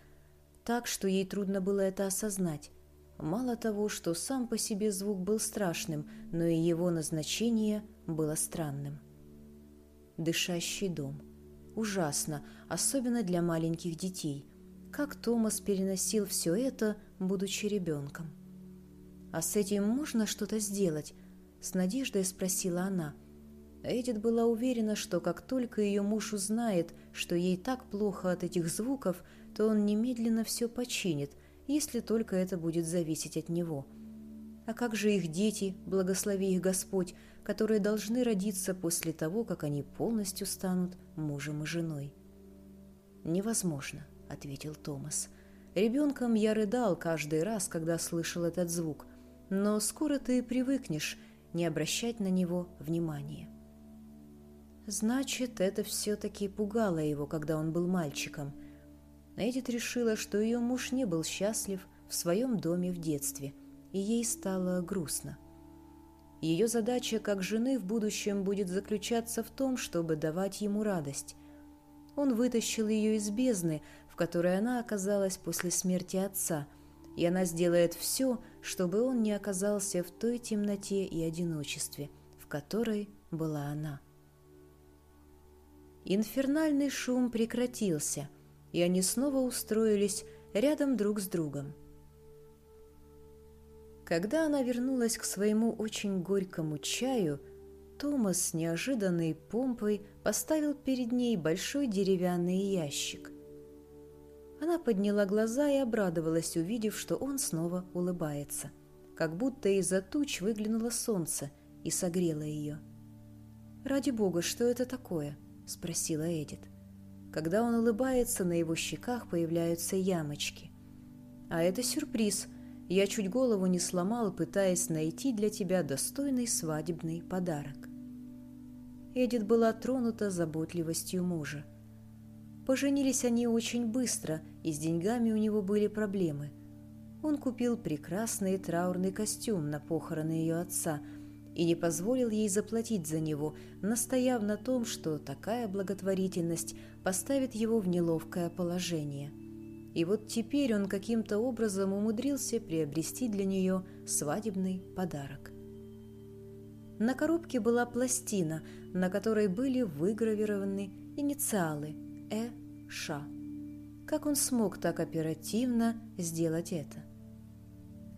Так, что ей трудно было это осознать. Мало того, что сам по себе звук был страшным, но и его назначение было странным. Дышащий дом. Ужасно, особенно для маленьких детей. Как Томас переносил все это, будучи ребенком. «А с этим можно что-то сделать?» — с надеждой спросила она — Эдит была уверена, что как только ее муж узнает, что ей так плохо от этих звуков, то он немедленно все починит, если только это будет зависеть от него. А как же их дети, благослови их Господь, которые должны родиться после того, как они полностью станут мужем и женой? «Невозможно», — ответил Томас. «Ребенком я рыдал каждый раз, когда слышал этот звук, но скоро ты привыкнешь не обращать на него внимания». Значит, это все-таки пугало его, когда он был мальчиком. Эдит решила, что ее муж не был счастлив в своем доме в детстве, и ей стало грустно. Ее задача как жены в будущем будет заключаться в том, чтобы давать ему радость. Он вытащил ее из бездны, в которой она оказалась после смерти отца, и она сделает все, чтобы он не оказался в той темноте и одиночестве, в которой была она. Инфернальный шум прекратился, и они снова устроились рядом друг с другом. Когда она вернулась к своему очень горькому чаю, Томас с неожиданной помпой поставил перед ней большой деревянный ящик. Она подняла глаза и обрадовалась, увидев, что он снова улыбается, как будто из-за туч выглянуло солнце и согрело ее. «Ради бога, что это такое?» — спросила Эдит. Когда он улыбается, на его щеках появляются ямочки. «А это сюрприз. Я чуть голову не сломал, пытаясь найти для тебя достойный свадебный подарок». Эдит была тронута заботливостью мужа. Поженились они очень быстро, и с деньгами у него были проблемы. Он купил прекрасный траурный костюм на похороны ее отца — и не позволил ей заплатить за него, настояв на том, что такая благотворительность поставит его в неловкое положение. И вот теперь он каким-то образом умудрился приобрести для нее свадебный подарок. На коробке была пластина, на которой были выгравированы инициалы Э. Ш. Как он смог так оперативно сделать это?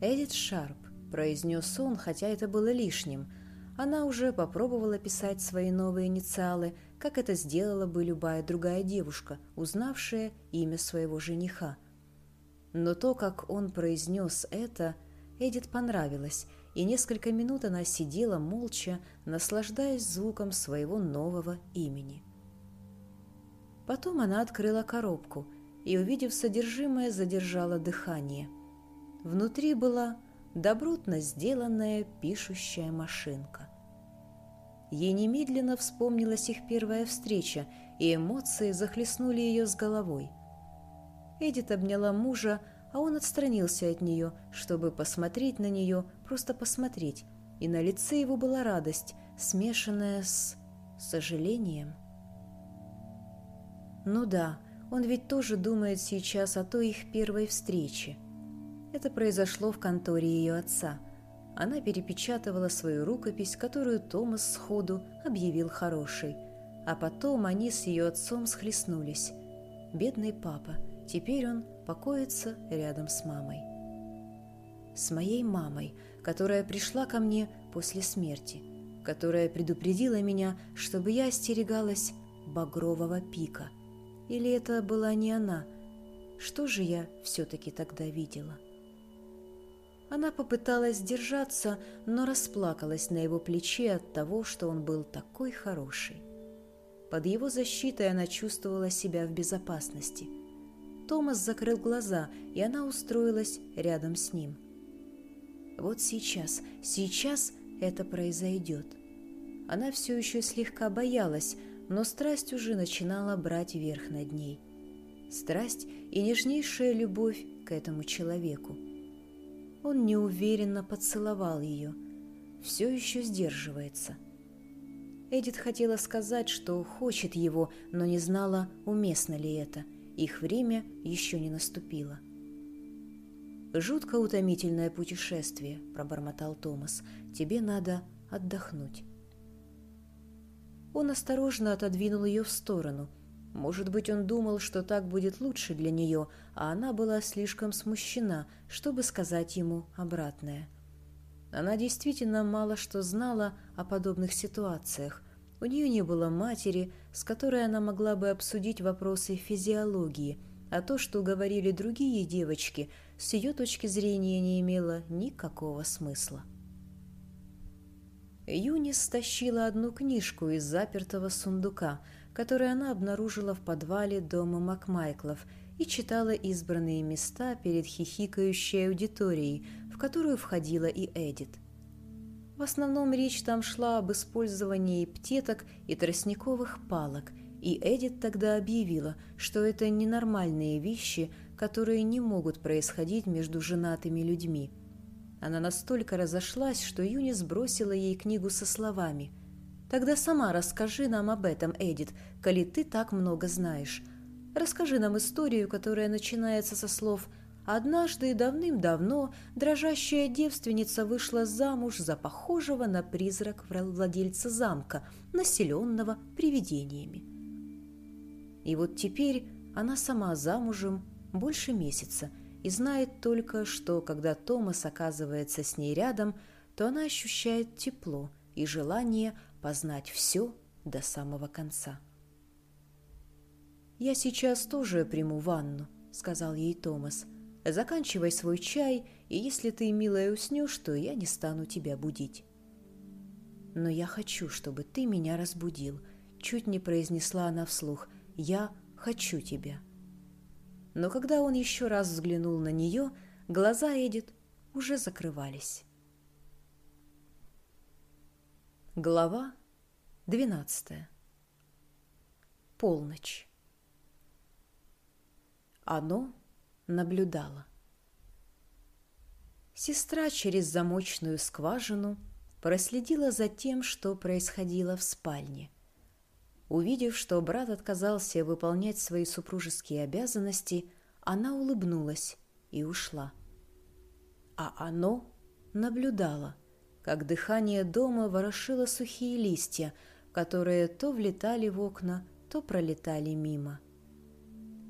Эдит Шарп – произнес он, хотя это было лишним. Она уже попробовала писать свои новые инициалы, как это сделала бы любая другая девушка, узнавшая имя своего жениха. Но то, как он произнес это, Эдит понравилось, и несколько минут она сидела молча, наслаждаясь звуком своего нового имени. Потом она открыла коробку и, увидев содержимое, задержала дыхание. Внутри была добротно сделанная пишущая машинка. Ей немедленно вспомнилась их первая встреча, и эмоции захлестнули ее с головой. Эдит обняла мужа, а он отстранился от нее, чтобы посмотреть на нее, просто посмотреть, и на лице его была радость, смешанная с сожалением. Ну да, он ведь тоже думает сейчас о той их первой встрече. Это произошло в конторе ее отца. Она перепечатывала свою рукопись, которую Томас сходу объявил хорошей. А потом они с ее отцом схлестнулись. бедный папа, теперь он покоится рядом с мамой. С моей мамой, которая пришла ко мне после смерти, которая предупредила меня, чтобы я остерегалась багрового пика. Или это была не она? Что же я все-таки тогда видела? Она попыталась держаться, но расплакалась на его плече от того, что он был такой хороший. Под его защитой она чувствовала себя в безопасности. Томас закрыл глаза, и она устроилась рядом с ним. Вот сейчас, сейчас это произойдет. Она все еще слегка боялась, но страсть уже начинала брать верх над ней. Страсть и нежнейшая любовь к этому человеку. Он неуверенно поцеловал ее, все еще сдерживается – Эдит хотела сказать, что хочет его, но не знала, уместно ли это. Их время еще не наступило. «Жутко утомительное путешествие», — пробормотал Томас. «Тебе надо отдохнуть». Он осторожно отодвинул ее в сторону. Может быть, он думал, что так будет лучше для нее, а она была слишком смущена, чтобы сказать ему обратное. Она действительно мало что знала о подобных ситуациях. У нее не было матери, с которой она могла бы обсудить вопросы физиологии, а то, что говорили другие девочки, с ее точки зрения не имело никакого смысла. Юнис стащила одну книжку из запертого сундука, который она обнаружила в подвале дома Макмайклов, и читала избранные места перед хихикающей аудиторией, в которую входила и Эдит. В основном речь там шла об использовании птеток и тростниковых палок, и Эдит тогда объявила, что это ненормальные вещи, которые не могут происходить между женатыми людьми. Она настолько разошлась, что Юни сбросила ей книгу со словами «Тогда сама расскажи нам об этом, Эдит, коли ты так много знаешь. Расскажи нам историю, которая начинается со слов Однажды давным-давно дрожащая девственница вышла замуж за похожего на призрак владельца замка, населенного привидениями. И вот теперь она сама замужем больше месяца и знает только, что когда Томас оказывается с ней рядом, то она ощущает тепло и желание познать все до самого конца. «Я сейчас тоже приму ванну», — сказал ей Томас, — Заканчивай свой чай, и если ты, милая, уснешь, то я не стану тебя будить. Но я хочу, чтобы ты меня разбудил, чуть не произнесла она вслух. Я хочу тебя. Но когда он еще раз взглянул на нее, глаза Эдит уже закрывались. Глава двенадцатая. Полночь. Оно наблюдала. Сестра через замочную скважину проследила за тем, что происходило в спальне. Увидев, что брат отказался выполнять свои супружеские обязанности, она улыбнулась и ушла. А оно наблюдало, как дыхание дома ворошило сухие листья, которые то влетали в окна, то пролетали мимо.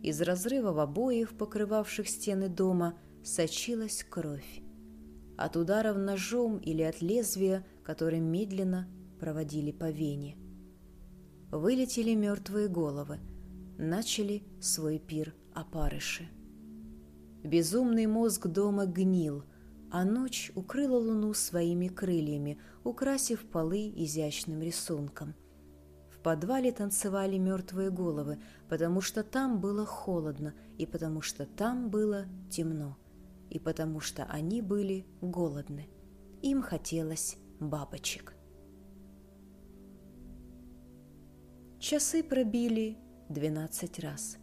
Из разрывов обоев, покрывавших стены дома, сочилась кровь. От ударов ножом или от лезвия, которым медленно проводили по вене. Вылетели мертвые головы, начали свой пир опарыши. Безумный мозг дома гнил, а ночь укрыла луну своими крыльями, украсив полы изящным рисунком – в подвале танцевали мертвые головы, потому что там было холодно, и потому что там было темно, и потому что они были голодны. Им хотелось бабочек. Часы пробили двенадцать раз,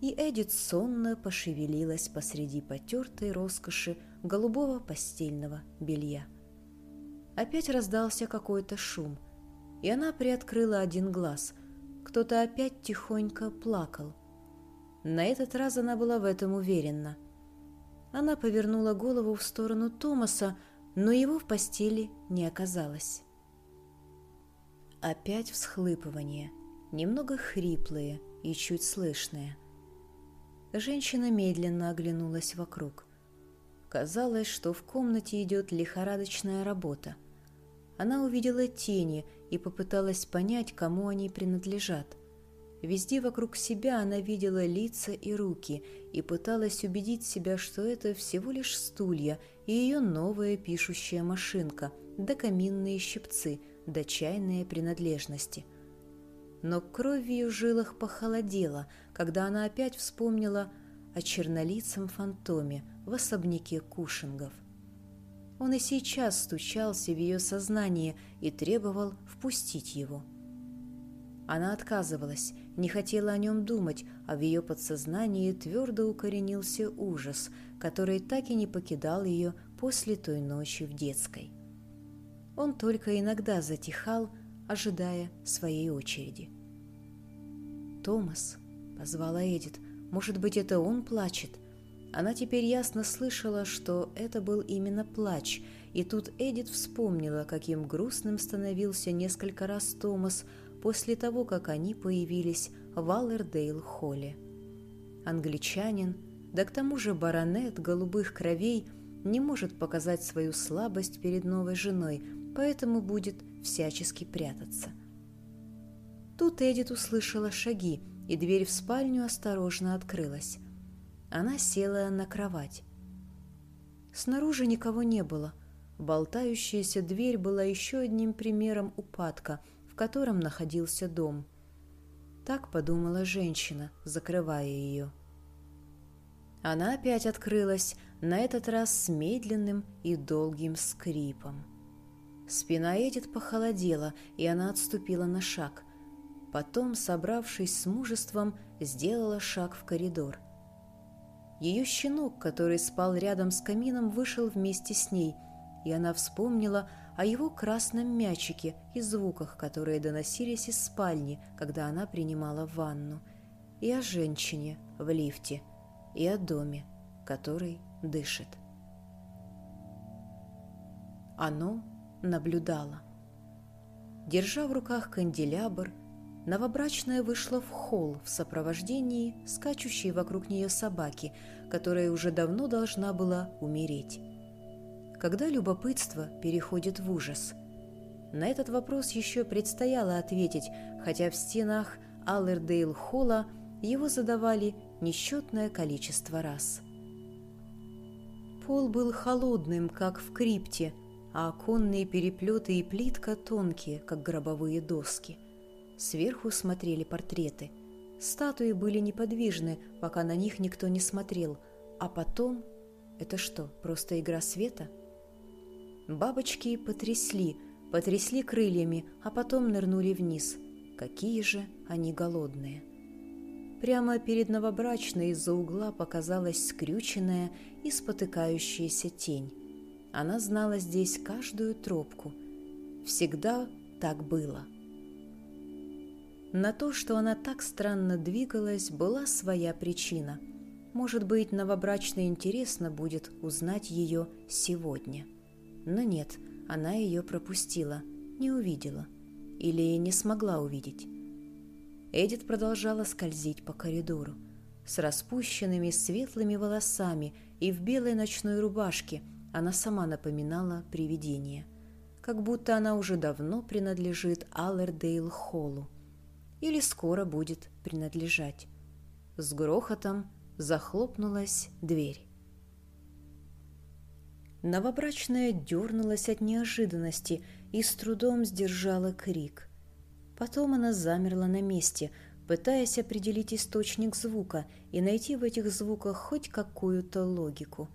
и Эдит сонно пошевелилась посреди потертой роскоши голубого постельного белья. Опять раздался какой-то шум – и она приоткрыла один глаз. Кто-то опять тихонько плакал. На этот раз она была в этом уверена. Она повернула голову в сторону Томаса, но его в постели не оказалось. Опять всхлыпывание, немного хриплые и чуть слышные. Женщина медленно оглянулась вокруг. Казалось, что в комнате идет лихорадочная работа. Она увидела тени и попыталась понять, кому они принадлежат. Везде вокруг себя она видела лица и руки и пыталась убедить себя, что это всего лишь стулья и ее новая пишущая машинка, да каминные щипцы, да чайные принадлежности. Но кровь в ее жилах похолодела, когда она опять вспомнила о чернолицем фантоме в особняке Кушингов. Он и сейчас стучался в ее сознание и требовал впустить его. Она отказывалась, не хотела о нем думать, а в ее подсознании твердо укоренился ужас, который так и не покидал ее после той ночи в детской. Он только иногда затихал, ожидая своей очереди. «Томас», — позвала Эдит, — «может быть, это он плачет?» Она теперь ясно слышала, что это был именно плач, и тут Эдит вспомнила, каким грустным становился несколько раз Томас после того, как они появились в Аллердейл-холле. Англичанин, да к тому же баронет голубых кровей, не может показать свою слабость перед новой женой, поэтому будет всячески прятаться. Тут Эдит услышала шаги, и дверь в спальню осторожно открылась. Она села на кровать. Снаружи никого не было. Болтающаяся дверь была еще одним примером упадка, в котором находился дом. Так подумала женщина, закрывая ее. Она опять открылась, на этот раз с медленным и долгим скрипом. Спина Эдит похолодела, и она отступила на шаг. Потом, собравшись с мужеством, сделала шаг в коридор – ее щенок, который спал рядом с камином, вышел вместе с ней, и она вспомнила о его красном мячике и звуках, которые доносились из спальни, когда она принимала ванну, и о женщине в лифте, и о доме, который дышит. Оно наблюдало. Держа в руках канделябр, Новобрачная вышла в холл в сопровождении скачущей вокруг нее собаки, которая уже давно должна была умереть. Когда любопытство переходит в ужас? На этот вопрос еще предстояло ответить, хотя в стенах Аллердейл-холла его задавали несчетное количество раз. Пол был холодным, как в крипте, а оконные переплеты и плитка тонкие, как гробовые доски – Сверху смотрели портреты. Статуи были неподвижны, пока на них никто не смотрел. А потом... Это что, просто игра света? Бабочки потрясли, потрясли крыльями, а потом нырнули вниз. Какие же они голодные. Прямо перед новобрачной из-за угла показалась скрюченная и спотыкающаяся тень. Она знала здесь каждую тропку. Всегда так было. На то, что она так странно двигалась, была своя причина. Может быть, новобрачно интересно будет узнать ее сегодня. Но нет, она ее пропустила, не увидела. Или не смогла увидеть. Эдит продолжала скользить по коридору. С распущенными светлыми волосами и в белой ночной рубашке она сама напоминала привидение. Как будто она уже давно принадлежит Аллердейл-Холлу или скоро будет принадлежать. С грохотом захлопнулась дверь. Новобрачная дернулась от неожиданности и с трудом сдержала крик. Потом она замерла на месте, пытаясь определить источник звука и найти в этих звуках хоть какую-то логику.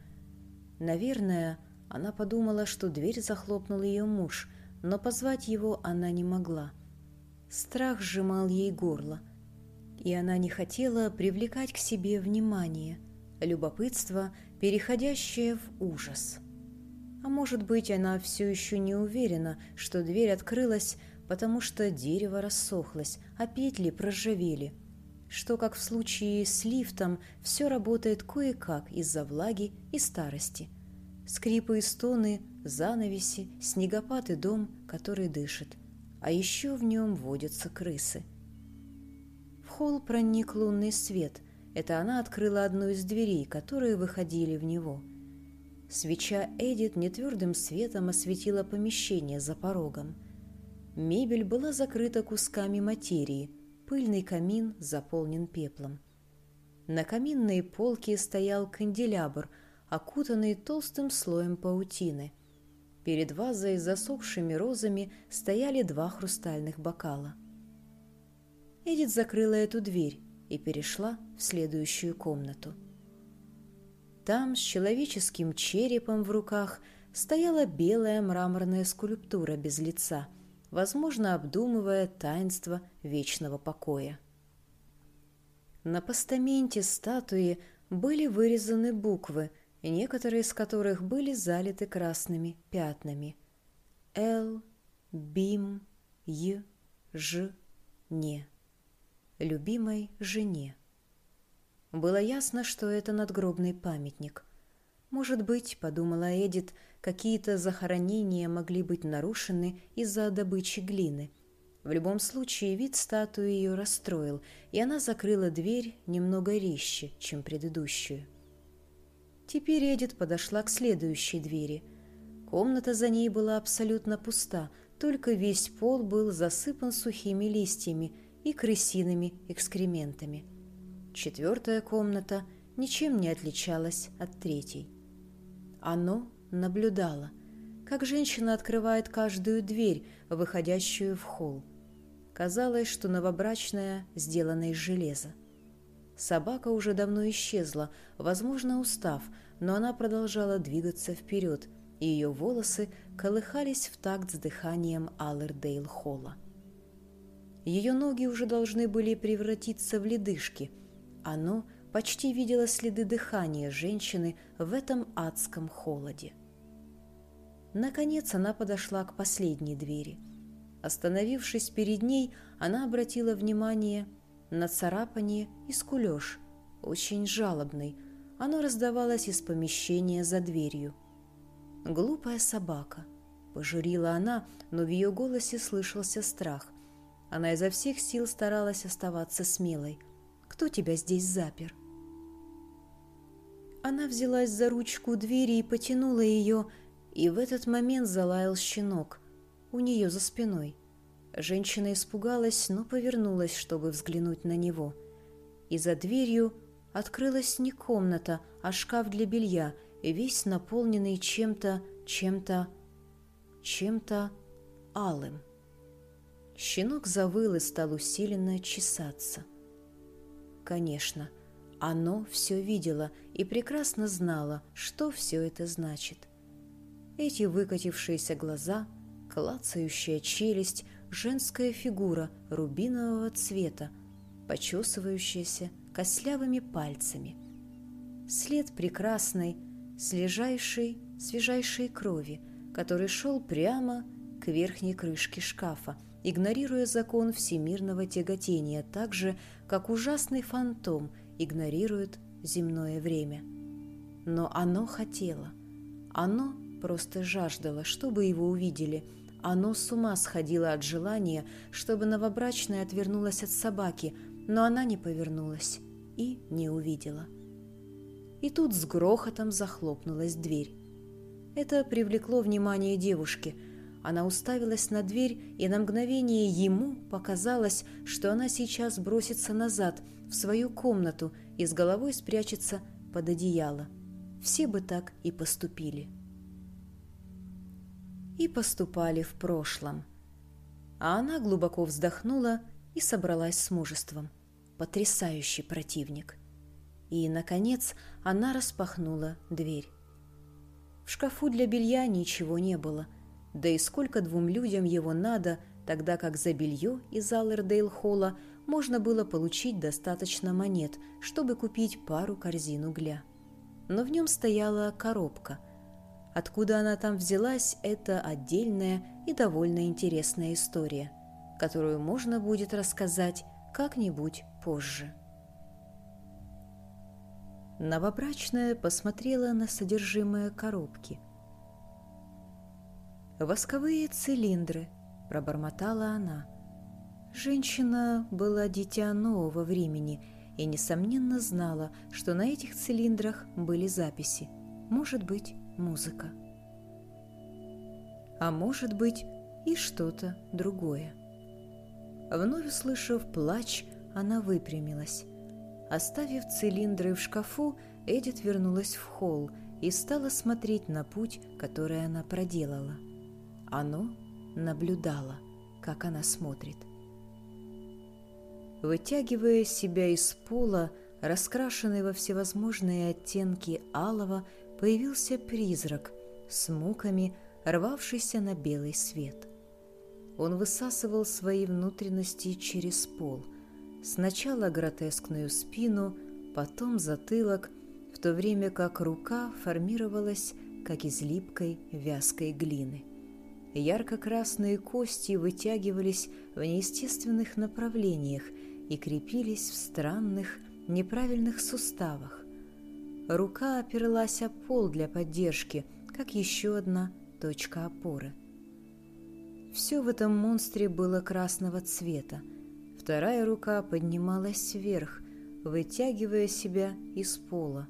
Наверное, она подумала, что дверь захлопнул ее муж, но позвать его она не могла – Страх сжимал ей горло, и она не хотела привлекать к себе внимание, любопытство, переходящее в ужас. А может быть, она все еще не уверена, что дверь открылась, потому что дерево рассохлось, а петли проржавели, что, как в случае с лифтом, все работает кое-как из-за влаги и старости. Скрипы и стоны, занавеси, снегопад и дом, который дышит – а еще в нем водятся крысы. В холл проник лунный свет, Это она открыла одну из дверей, которые выходили в него. Свеча Эдит нетвердым светом осветила помещение за порогом. Мебель была закрыта кусками материи, пыльный камин заполнен пеплом. На каминной полке стоял канделябр, окутанный толстым слоем паутины. Перед вазой с засохшими розами стояли два хрустальных бокала. Эдит закрыла эту дверь и перешла в следующую комнату. Там с человеческим черепом в руках стояла белая мраморная скульптура без лица – возможно, обдумывая таинство вечного покоя. На постаменте статуи были вырезаны буквы, некоторые из которых были залиты красными пятнами. Л, Бим, Й, Ж, Не. Любимой жене. Было ясно, что это надгробный памятник. Может быть, подумала Эдит, какие-то захоронения могли быть нарушены из-за добычи глины. В любом случае, вид статуи ее расстроил, и она закрыла дверь немного резче, чем предыдущую. Теперь Эдит подошла к следующей двери. Комната за ней была абсолютно пуста, только весь пол был засыпан сухими листьями и крысиными экскрементами. Четвертая комната ничем не отличалась от третьей. Оно наблюдала, как женщина открывает каждую дверь, выходящую в холл. Казалось, что новобрачная сделана из железа. Собака уже давно исчезла, возможно, устав, но она продолжала двигаться вперед, и ее волосы колыхались в такт с дыханием Аллердейл-Холла. Ее ноги уже должны были превратиться в ледышки. Оно почти видело следы дыхания женщины в этом адском холоде. Наконец она подошла к последней двери. Остановившись перед ней, она обратила внимание на царапание и скулеж, очень жалобный. Оно раздавалось из помещения за дверью. «Глупая собака», — пожурила она, но в ее голосе слышался страх. Она изо всех сил старалась оставаться смелой. «Кто тебя здесь запер?» Она взялась за ручку двери и потянула ее, — и в этот момент залаял щенок у нее за спиной. Женщина испугалась, но повернулась, чтобы взглянуть на него. И за дверью открылась не комната, а шкаф для белья, весь наполненный чем-то, чем-то, чем-то алым. Щенок завыл и стал усиленно чесаться. Конечно, оно все видело и прекрасно знало, что все это значит. Эти выкатившиеся глаза, клацающая челюсть, женская фигура рубинового цвета, почесывающаяся кослявыми пальцами. След прекрасной, слежайшей, свежайшей крови, который шел прямо к верхней крышке шкафа, игнорируя закон всемирного тяготения так же, как ужасный фантом игнорирует земное время. Но оно хотело, оно просто жаждало, чтобы его увидели. Оно с ума сходило от желания, чтобы новобрачная отвернулась от собаки, но она не повернулась и не увидела. И тут с грохотом захлопнулась дверь. Это привлекло внимание девушки. Она уставилась на дверь, и на мгновение ему показалось, что она сейчас бросится назад, в свою комнату, и с головой спрячется под одеяло. Все бы так и поступили и поступали в прошлом. А она глубоко вздохнула и собралась с мужеством. Потрясающий противник. И, наконец, она распахнула дверь. В шкафу для белья ничего не было, да и сколько двум людям его надо, тогда как за белье из Аллердейл-холла можно было получить достаточно монет, чтобы купить пару корзин угля. Но в нем стояла коробка – Откуда она там взялась, это отдельная и довольно интересная история, которую можно будет рассказать как-нибудь позже. Новобрачная посмотрела на содержимое коробки. «Восковые цилиндры», – пробормотала она. Женщина была дитя нового времени, и, несомненно, знала, что на этих цилиндрах были записи. Может быть, музыка. А может быть, и что-то другое. Вновь услышав плач, она выпрямилась. Оставив цилиндры в шкафу, Эдит вернулась в холл и стала смотреть на путь, который она проделала. Оно наблюдало, как она смотрит. Вытягивая себя из пола, раскрашенный во всевозможные оттенки алого, появился призрак с муками, рвавшийся на белый свет. Он высасывал свои внутренности через пол. Сначала гротескную спину, потом затылок, в то время как рука формировалась, как из липкой вязкой глины. Ярко-красные кости вытягивались в неестественных направлениях и крепились в странных, неправильных суставах. Рука оперлась о пол для поддержки, как еще одна точка опоры. Все в этом монстре было красного цвета. Вторая рука поднималась вверх, вытягивая себя из пола.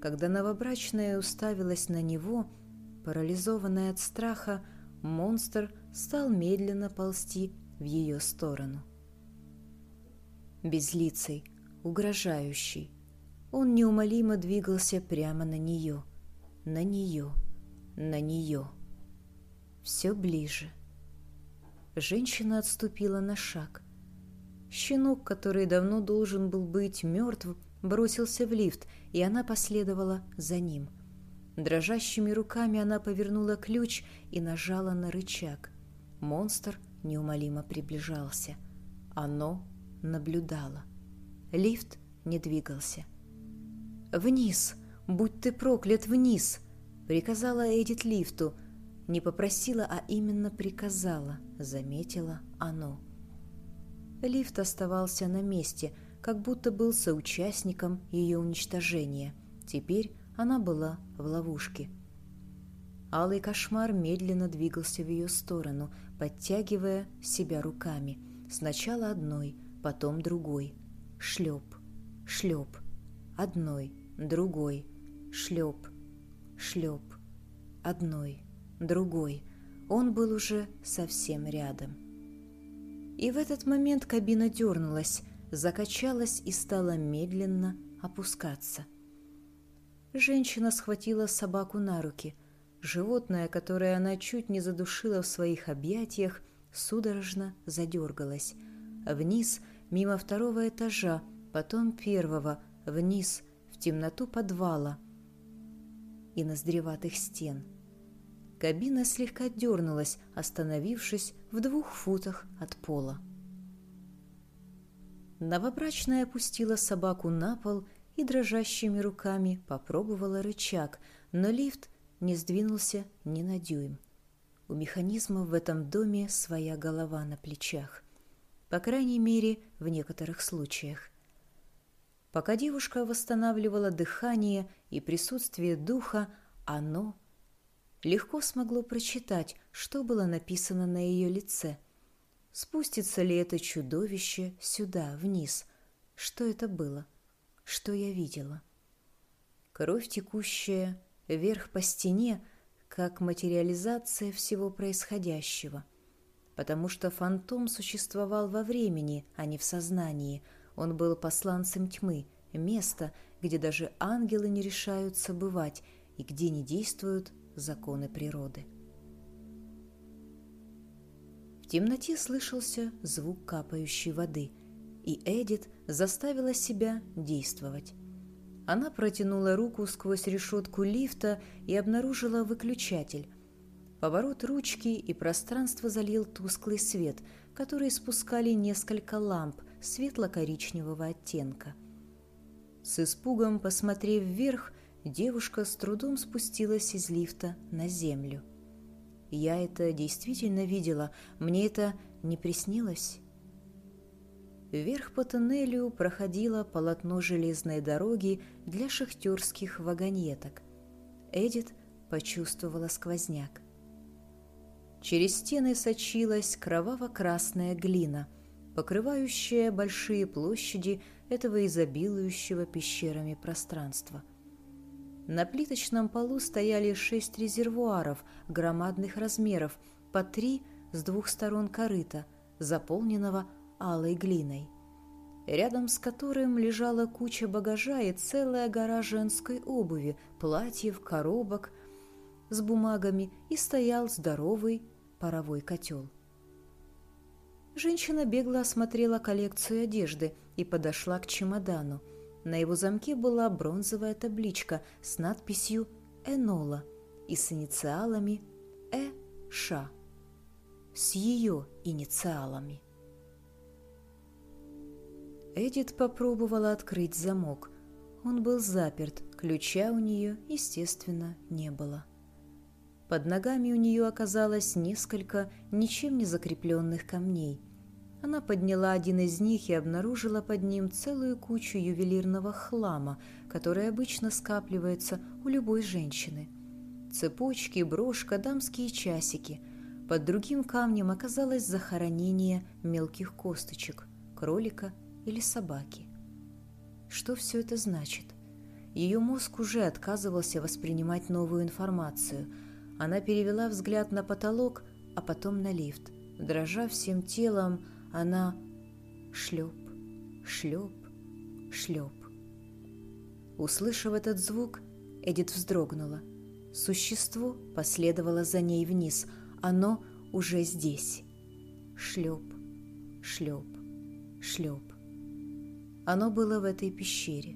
Когда новобрачная уставилась на него, парализованная от страха, монстр стал медленно ползти в ее сторону. Безлицей, угрожающий, он неумолимо двигался прямо на нее, на нее, на нее. Все ближе. Женщина отступила на шаг. Щенок, который давно должен был быть мертв, бросился в лифт, и она последовала за ним. Дрожащими руками она повернула ключ и нажала на рычаг. Монстр неумолимо приближался. Оно наблюдало. Лифт не двигался. «Вниз! Будь ты проклят, вниз!» — приказала Эдит лифту. Не попросила, а именно приказала, заметила оно. Лифт оставался на месте, как будто был соучастником ее уничтожения. Теперь она была в ловушке. Алый кошмар медленно двигался в ее сторону, подтягивая себя руками. Сначала одной, потом другой. Шлеп, шлеп, одной, другой, шлеп, шлеп, одной, другой. Он был уже совсем рядом. И в этот момент кабина дернулась, закачалась и стала медленно опускаться. Женщина схватила собаку на руки. Животное, которое она чуть не задушила в своих объятиях, судорожно задергалось. Вниз – мимо второго этажа, потом первого, вниз, в темноту подвала и ноздреватых стен. Кабина слегка дернулась, остановившись в двух футах от пола. Новобрачная опустила собаку на пол и дрожащими руками попробовала рычаг, но лифт не сдвинулся ни на дюйм. У механизма в этом доме своя голова на плечах по крайней мере, в некоторых случаях. Пока девушка восстанавливала дыхание и присутствие духа, оно легко смогло прочитать, что было написано на ее лице. Спустится ли это чудовище сюда, вниз? Что это было? Что я видела? Кровь, текущая вверх по стене, как материализация всего происходящего – потому что фантом существовал во времени, а не в сознании. Он был посланцем тьмы, место, где даже ангелы не решаются бывать и где не действуют законы природы. В темноте слышался звук капающей воды, и Эдит заставила себя действовать. Она протянула руку сквозь решетку лифта и обнаружила выключатель – Поворот ручки и пространство залил тусклый свет, который спускали несколько ламп светло-коричневого оттенка. С испугом, посмотрев вверх, девушка с трудом спустилась из лифта на землю. Я это действительно видела, мне это не приснилось. Вверх по тоннелю проходило полотно железной дороги для шахтерских вагонеток. Эдит почувствовала сквозняк. Через стены сочилась кроваво-красная глина. покрывающая большие площади этого изобилующего пещерами пространства. На плиточном полу стояли шесть резервуаров громадных размеров, по три с двух сторон корыта, заполненного алой глиной, рядом с которым лежала куча багажа и целая гора женской обуви, платьев, коробок с бумагами и стоял здоровый паровой котел. Женщина бегло осмотрела коллекцию одежды и подошла к чемодану. На его замке была бронзовая табличка с надписью «Энола» и с инициалами «Э.Ш.» с ее инициалами. Эдит попробовала открыть замок. Он был заперт, ключа у нее, естественно, не было. Под ногами у нее оказалось несколько ничем не закрепленных камней. Она подняла один из них и обнаружила под ним целую кучу ювелирного хлама, который обычно скапливается у любой женщины. Цепочки, брошка, дамские часики. Под другим камнем оказалось захоронение мелких косточек, кролика или собаки. Что все это значит? Ее мозг уже отказывался воспринимать новую информацию – она перевела взгляд на потолок, а потом на лифт. Дрожа всем телом, она шлеп, шлеп, шлеп. Услышав этот звук, Эдит вздрогнула. Существо последовало за ней вниз. Оно уже здесь. Шлеп, шлеп, шлеп. Оно было в этой пещере.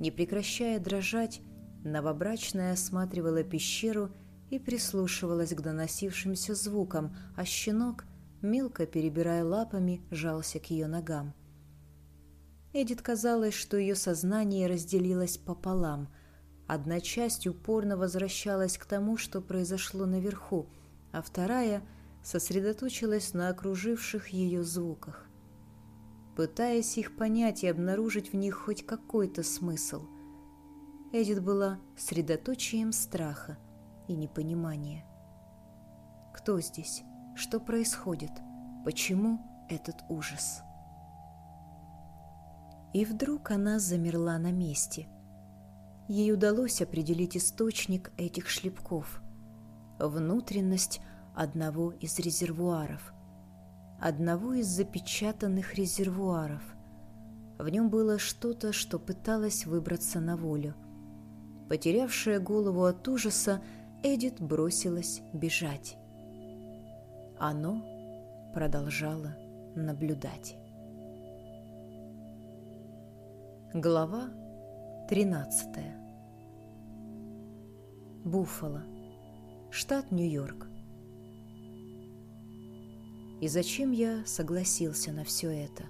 Не прекращая дрожать, новобрачная осматривала пещеру и прислушивалась к доносившимся звукам, а щенок, мелко перебирая лапами, жался к ее ногам. Эдит казалось, что ее сознание разделилось пополам. Одна часть упорно возвращалась к тому, что произошло наверху, а вторая сосредоточилась на окруживших ее звуках. Пытаясь их понять и обнаружить в них хоть какой-то смысл, Эдит была средоточием страха, и непонимание. Кто здесь? Что происходит? Почему этот ужас? И вдруг она замерла на месте. Ей удалось определить источник этих шлепков. Внутренность одного из резервуаров. Одного из запечатанных резервуаров. В нем было что-то, что пыталось выбраться на волю. Потерявшая голову от ужаса, Эдит бросилась бежать. Оно продолжало наблюдать. Глава 13 Буффало, штат Нью-Йорк. И зачем я согласился на все это?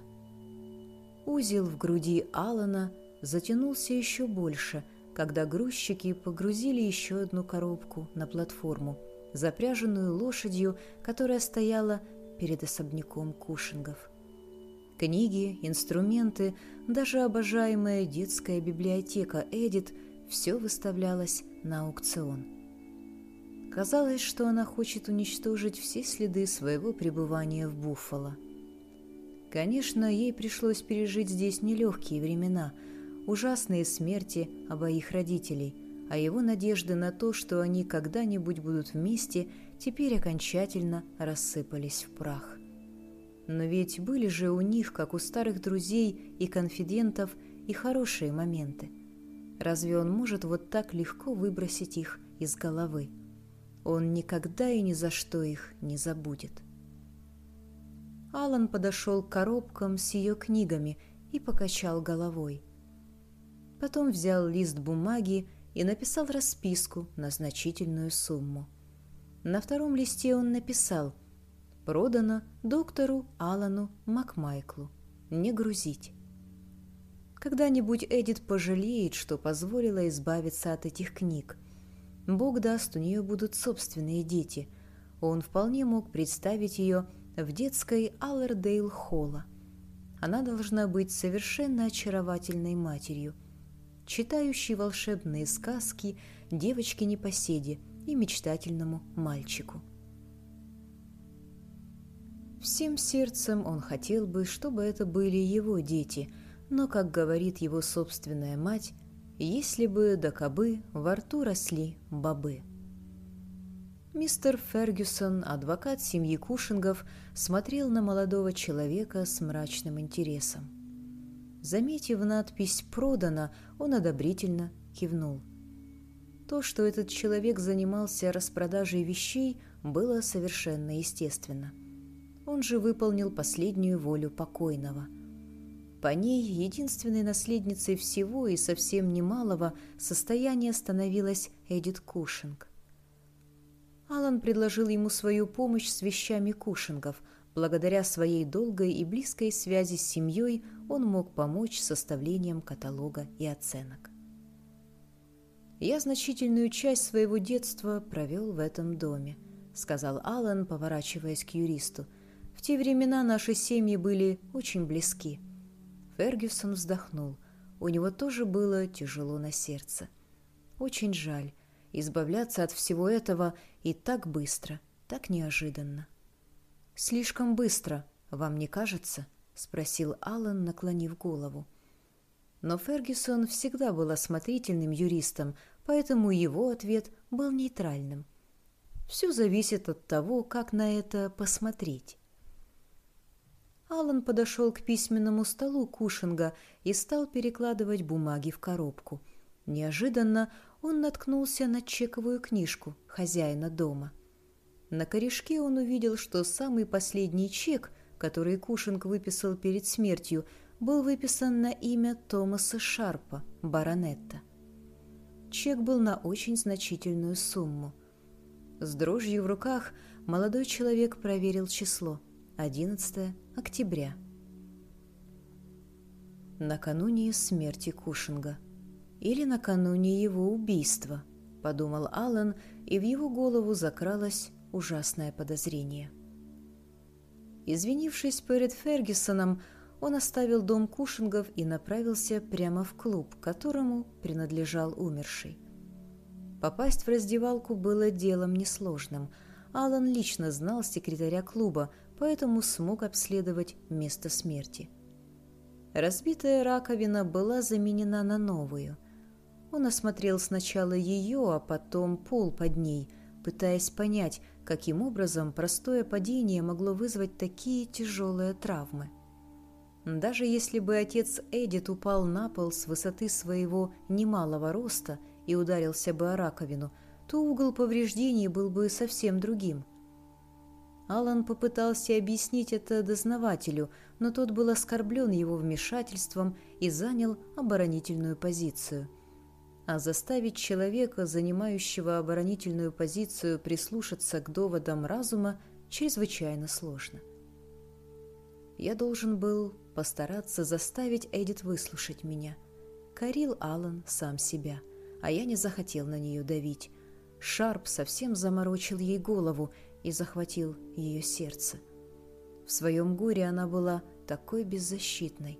Узел в груди Алана затянулся еще больше, когда грузчики погрузили еще одну коробку на платформу, запряженную лошадью, которая стояла перед особняком Кушингов. Книги, инструменты, даже обожаемая детская библиотека Эдит – все выставлялось на аукцион. Казалось, что она хочет уничтожить все следы своего пребывания в Буффало. Конечно, ей пришлось пережить здесь нелегкие времена – ужасные смерти обоих родителей, а его надежды на то, что они когда-нибудь будут вместе, теперь окончательно рассыпались в прах. Но ведь были же у них, как у старых друзей и конфидентов, и хорошие моменты. Разве он может вот так легко выбросить их из головы? Он никогда и ни за что их не забудет. Алан подошел к коробкам с ее книгами и покачал головой – Потом взял лист бумаги и написал расписку на значительную сумму. На втором листе он написал «Продано доктору Алану Макмайклу. Не грузить». Когда-нибудь Эдит пожалеет, что позволила избавиться от этих книг. Бог даст, у нее будут собственные дети. Он вполне мог представить ее в детской Аллердейл-Холла. Она должна быть совершенно очаровательной матерью – читающий волшебные сказки девочке-непоседе и мечтательному мальчику. Всем сердцем он хотел бы, чтобы это были его дети, но, как говорит его собственная мать, если бы да кобы во рту росли бобы. Мистер Фергюсон, адвокат семьи Кушингов, смотрел на молодого человека с мрачным интересом. Заметив надпись «Продано», он одобрительно кивнул. То, что этот человек занимался распродажей вещей, было совершенно естественно. Он же выполнил последнюю волю покойного. По ней единственной наследницей всего и совсем немалого состояния становилась Эдит Кушинг. Алан предложил ему свою помощь с вещами Кушингов. Благодаря своей долгой и близкой связи с семьей он мог помочь с составлением каталога и оценок. «Я значительную часть своего детства провел в этом доме», — сказал Алан, поворачиваясь к юристу. «В те времена наши семьи были очень близки». Фергюсон вздохнул. У него тоже было тяжело на сердце. «Очень жаль избавляться от всего этого и так быстро, так неожиданно. «Слишком быстро, вам не кажется?» — спросил Аллан, наклонив голову. Но Фергюсон всегда был осмотрительным юристом, поэтому его ответ был нейтральным. Все зависит от того, как на это посмотреть. Аллан подошел к письменному столу Кушинга и стал перекладывать бумаги в коробку. Неожиданно он наткнулся на чековую книжку хозяина дома. На корешке он увидел, что самый последний чек, который Кушинг выписал перед смертью, был выписан на имя Томаса Шарпа, баронетта. Чек был на очень значительную сумму. С дрожью в руках молодой человек проверил число – 11 октября. Накануне смерти Кушинга – или накануне его убийства, подумал Аллан, и в его голову закралось ужасное подозрение. Извинившись перед Фергюсоном, он оставил дом Кушингов и направился прямо в клуб, которому принадлежал умерший. Попасть в раздевалку было делом несложным. Алан лично знал секретаря клуба, поэтому смог обследовать место смерти. Разбитая раковина была заменена на новую. Он осмотрел сначала ее, а потом пол под ней, пытаясь понять, каким образом простое падение могло вызвать такие тяжелые травмы. Даже если бы отец Эдит упал на пол с высоты своего немалого роста и ударился бы о раковину, то угол повреждений был бы совсем другим. Алан попытался объяснить это дознавателю, но тот был оскорблен его вмешательством и занял оборонительную позицию – а заставить человека, занимающего оборонительную позицию, прислушаться к доводам разума чрезвычайно сложно. Я должен был постараться заставить Эдит выслушать меня. Корил Аллан сам себя, а я не захотел на нее давить. Шарп совсем заморочил ей голову и захватил ее сердце. В своем горе она была такой беззащитной.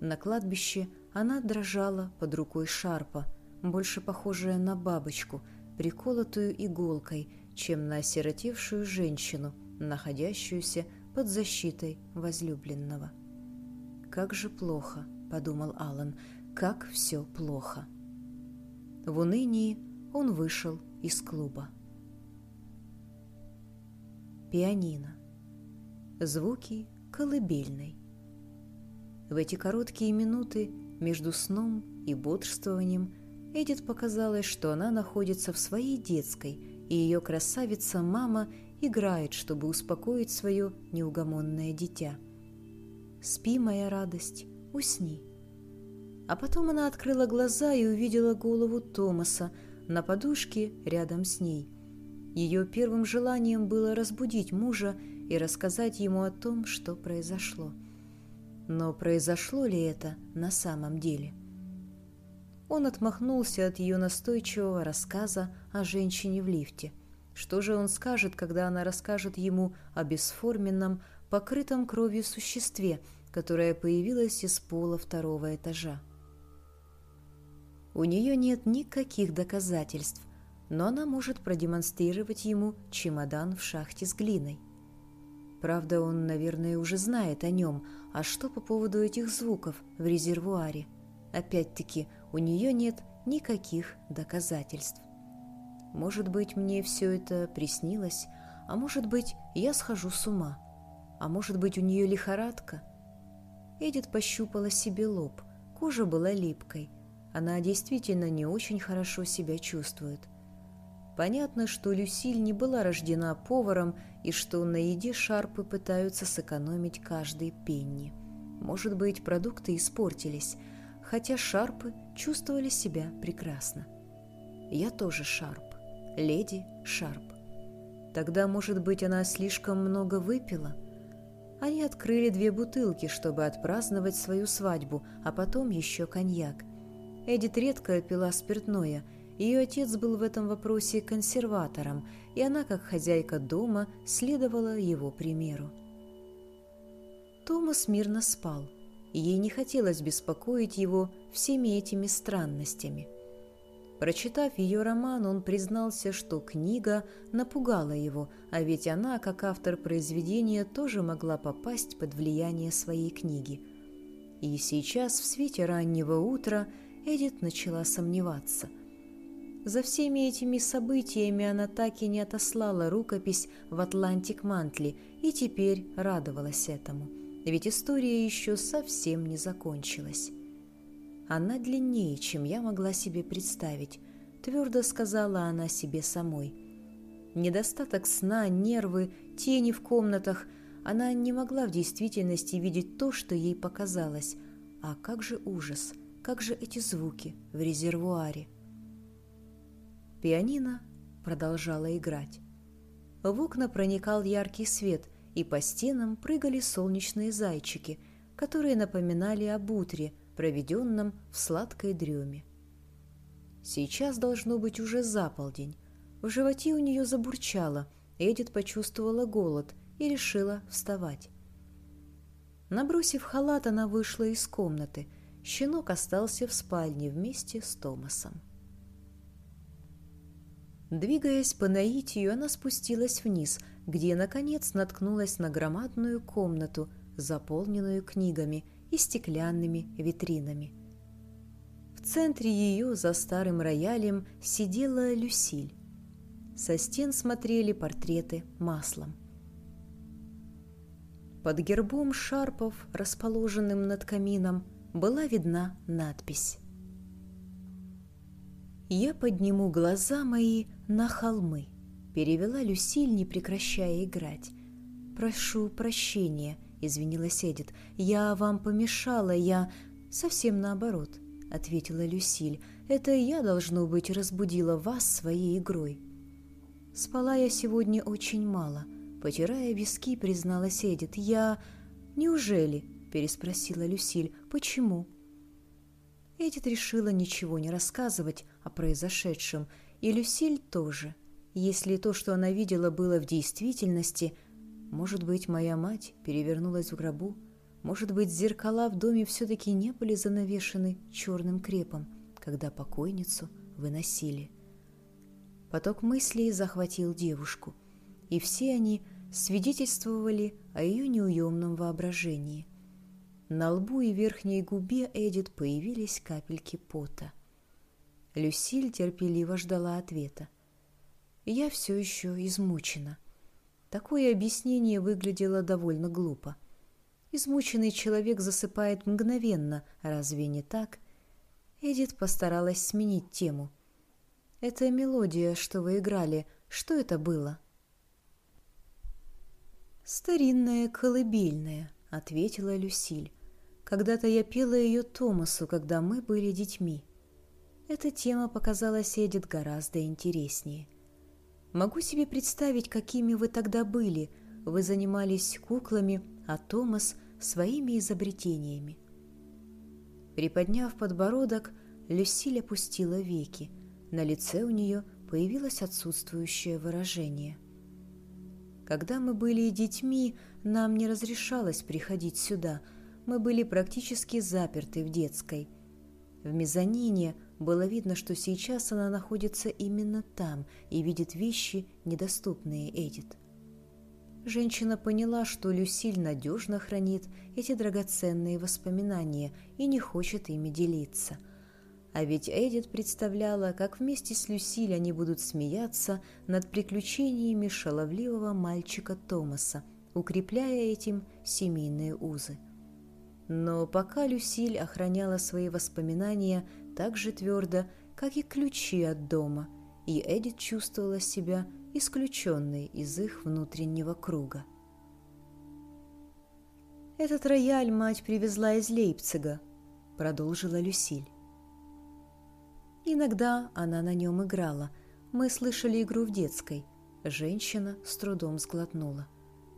На кладбище она дрожала под рукой Шарпа – больше похожая на бабочку, приколотую иголкой, чем на осиротевшую женщину, находящуюся под защитой возлюбленного. «Как же плохо», — подумал Алан, — «как все плохо». В унынии он вышел из клуба. Пианино. Звуки колыбельной. В эти короткие минуты между сном и бодрствованием Эдит показалось, что она находится в своей детской, и ее красавица-мама играет, чтобы успокоить свое неугомонное дитя. «Спи, моя радость, усни». А потом она открыла глаза и увидела голову Томаса на подушке рядом с ней. Ее первым желанием было разбудить мужа и рассказать ему о том, что произошло. Но произошло ли это на самом деле? Он отмахнулся от ее настойчивого рассказа о женщине в лифте. Что же он скажет, когда она расскажет ему о бесформенном, покрытом кровью существе, которое появилось из пола второго этажа? У нее нет никаких доказательств, но она может продемонстрировать ему чемодан в шахте с глиной. Правда, он, наверное, уже знает о нем. А что по поводу этих звуков в резервуаре? Опять-таки, у нее нет никаких доказательств. Может быть, мне все это приснилось, а может быть, я схожу с ума, а может быть, у нее лихорадка. Эдит пощупала себе лоб, кожа была липкой, она действительно не очень хорошо себя чувствует. Понятно, что Люсиль не была рождена поваром и что на еде шарпы пытаются сэкономить каждый пенни. Может быть, продукты испортились, хотя шарпы чувствовали себя прекрасно. Я тоже шарп леди Шарп. Тогда, может быть, она слишком много выпила? Они открыли две бутылки, чтобы отпраздновать свою свадьбу, а потом еще коньяк. Эдит редко пила спиртное, ее отец был в этом вопросе консерватором, и она, как хозяйка дома, следовала его примеру. Томас мирно спал, ей не хотелось беспокоить его всеми этими странностями – Прочитав ее роман, он признался, что книга напугала его, а ведь она, как автор произведения, тоже могла попасть под влияние своей книги. И сейчас, в свете раннего утра, Эдит начала сомневаться. За всеми этими событиями она так и не отослала рукопись в Атлантик Мантли и теперь радовалась этому, ведь история еще совсем не закончилась. Она длиннее, чем я могла себе представить, твердо сказала она себе самой. Недостаток сна, нервы, тени в комнатах. Она не могла в действительности видеть то, что ей показалось. А как же ужас, как же эти звуки в резервуаре. Пианино продолжала играть. В окна проникал яркий свет, и по стенам прыгали солнечные зайчики, которые напоминали об утре, проведенном в сладкой дреме. Сейчас должно быть уже заполдень. В животе у нее забурчало, Эдит почувствовала голод и решила вставать. Набросив халат, она вышла из комнаты. Щенок остался в спальне вместе с Томасом. Двигаясь по наитию, она спустилась вниз, где, наконец, наткнулась на громадную комнату, заполненную книгами – и стеклянными витринами. В центре ее, за старым роялем, сидела Люсиль. Со стен смотрели портреты маслом. Под гербом шарпов, расположенным над камином, была видна надпись «Я подниму глаза мои на холмы», — перевела Люсиль, не прекращая играть. «Прошу прощения», —— извинилась Эдит. «Я вам помешала, я...» «Совсем наоборот», — ответила Люсиль. «Это я, должно быть, разбудила вас своей игрой». «Спала я сегодня очень мало», — потирая виски, призналась Эдит. «Я...» «Неужели?» — переспросила Люсиль. «Почему?» Эдит решила ничего не рассказывать о произошедшем, и Люсиль тоже. Если то, что она видела, было в действительности — может быть, моя мать перевернулась в гробу? Может быть, зеркала в доме все-таки не были занавешены черным крепом, когда покойницу выносили? Поток мыслей захватил девушку, и все они свидетельствовали о ее неуемном воображении. На лбу и верхней губе Эдит появились капельки пота. Люсиль терпеливо ждала ответа. «Я все еще измучена», Такое объяснение выглядело довольно глупо. Измученный человек засыпает мгновенно, разве не так? Эдит постаралась сменить тему. «Это мелодия, что вы играли. Что это было?» «Старинная колыбельная», — ответила Люсиль. «Когда-то я пела ее Томасу, когда мы были детьми». Эта тема показалась Эдит гораздо интереснее — Могу себе представить, какими вы тогда были. Вы занимались куклами, а Томас — своими изобретениями. Приподняв подбородок, Люсиль опустила веки. На лице у нее появилось отсутствующее выражение. Когда мы были детьми, нам не разрешалось приходить сюда. Мы были практически заперты в детской. В мезонине – было видно, что сейчас она находится именно там и видит вещи, недоступные Эдит. Женщина поняла, что Люсиль надежно хранит эти драгоценные воспоминания и не хочет ими делиться. А ведь Эдит представляла, как вместе с Люсиль они будут смеяться над приключениями шаловливого мальчика Томаса, укрепляя этим семейные узы. Но пока Люсиль охраняла свои воспоминания так же твердо, как и ключи от дома, и Эдит чувствовала себя исключенной из их внутреннего круга. «Этот рояль мать привезла из Лейпцига», — продолжила Люсиль. Иногда она на нем играла. Мы слышали игру в детской. Женщина с трудом сглотнула.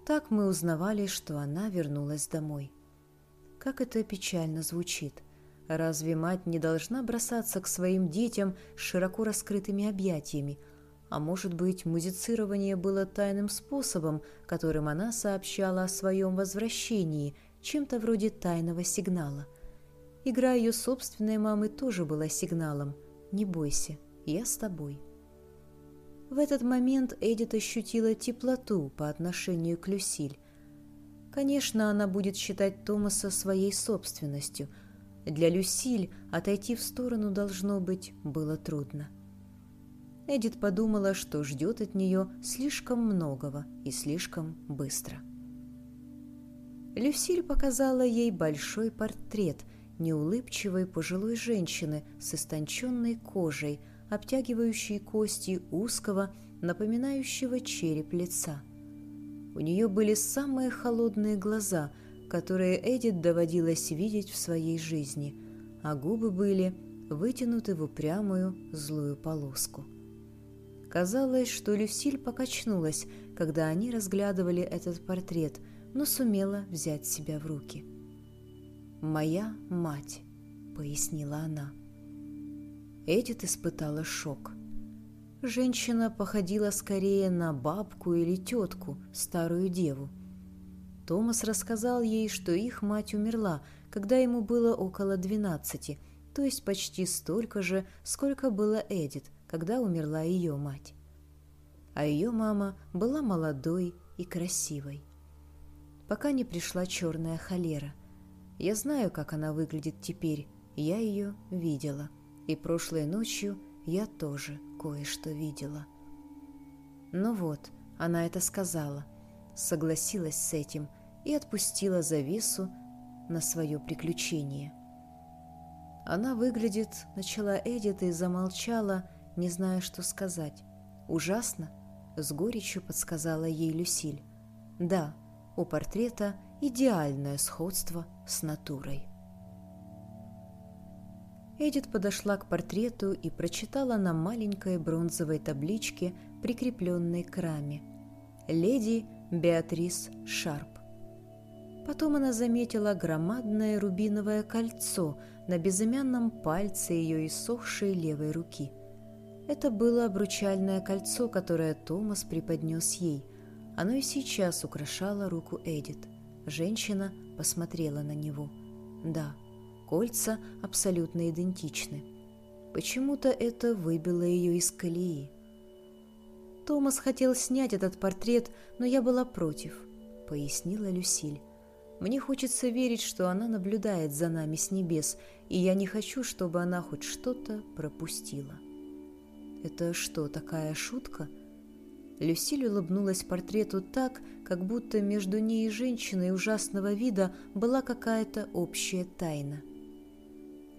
Так мы узнавали, что она вернулась домой. Как это печально звучит. Разве мать не должна бросаться к своим детям с широко раскрытыми объятиями, а может быть, музицирование было тайным способом, которым она сообщала о своем возвращении, чем-то вроде тайного сигнала. Игра ее собственной мамы тоже была сигналом «Не бойся, я с тобой». В этот момент Эдит ощутила теплоту по отношению к Люсиль. Конечно, она будет считать Томаса своей собственностью. Для Люсиль отойти в сторону, должно быть, было трудно. Эдит подумала, что ждет от нее слишком многого и слишком быстро. Люсиль показала ей большой портрет неулыбчивой пожилой женщины с истонченной кожей, обтягивающей кости узкого, напоминающего череп лица. У нее были самые холодные глаза, которые Эдит доводилось видеть в своей жизни, а губы были вытянуты в упрямую злую полоску. Казалось, что Люсиль покачнулась, когда они разглядывали этот портрет, но сумела взять себя в руки. «Моя мать», — пояснила она. Эдит испытала шок. Женщина походила скорее на бабку или тетку, старую деву. Томас рассказал ей, что их мать умерла, когда ему было около двенадцати, то есть почти столько же, сколько было Эдит, когда умерла ее мать. А ее мама была молодой и красивой. Пока не пришла черная холера. Я знаю, как она выглядит теперь, я ее видела. И прошлой ночью я тоже кое-что видела. Ну вот, она это сказала, согласилась с этим и отпустила завесу на свое приключение. Она выглядит, начала Эдит и замолчала, не зная, что сказать. «Ужасно?» — с горечью подсказала ей Люсиль. «Да, у портрета идеальное сходство с натурой». Эдит подошла к портрету и прочитала на маленькой бронзовой табличке, прикрепленной к раме. «Леди Беатрис Шарп». Потом она заметила громадное рубиновое кольцо на безымянном пальце ее иссохшей левой руки – это было обручальное кольцо, которое Томас преподнес ей. Оно и сейчас украшало руку Эдит. Женщина посмотрела на него. Да, кольца абсолютно идентичны. Почему-то это выбило ее из колеи. «Томас хотел снять этот портрет, но я была против», — пояснила Люсиль. «Мне хочется верить, что она наблюдает за нами с небес, и я не хочу, чтобы она хоть что-то пропустила». «Это что, такая шутка?» Люсиль улыбнулась портрету так, как будто между ней и женщиной ужасного вида была какая-то общая тайна.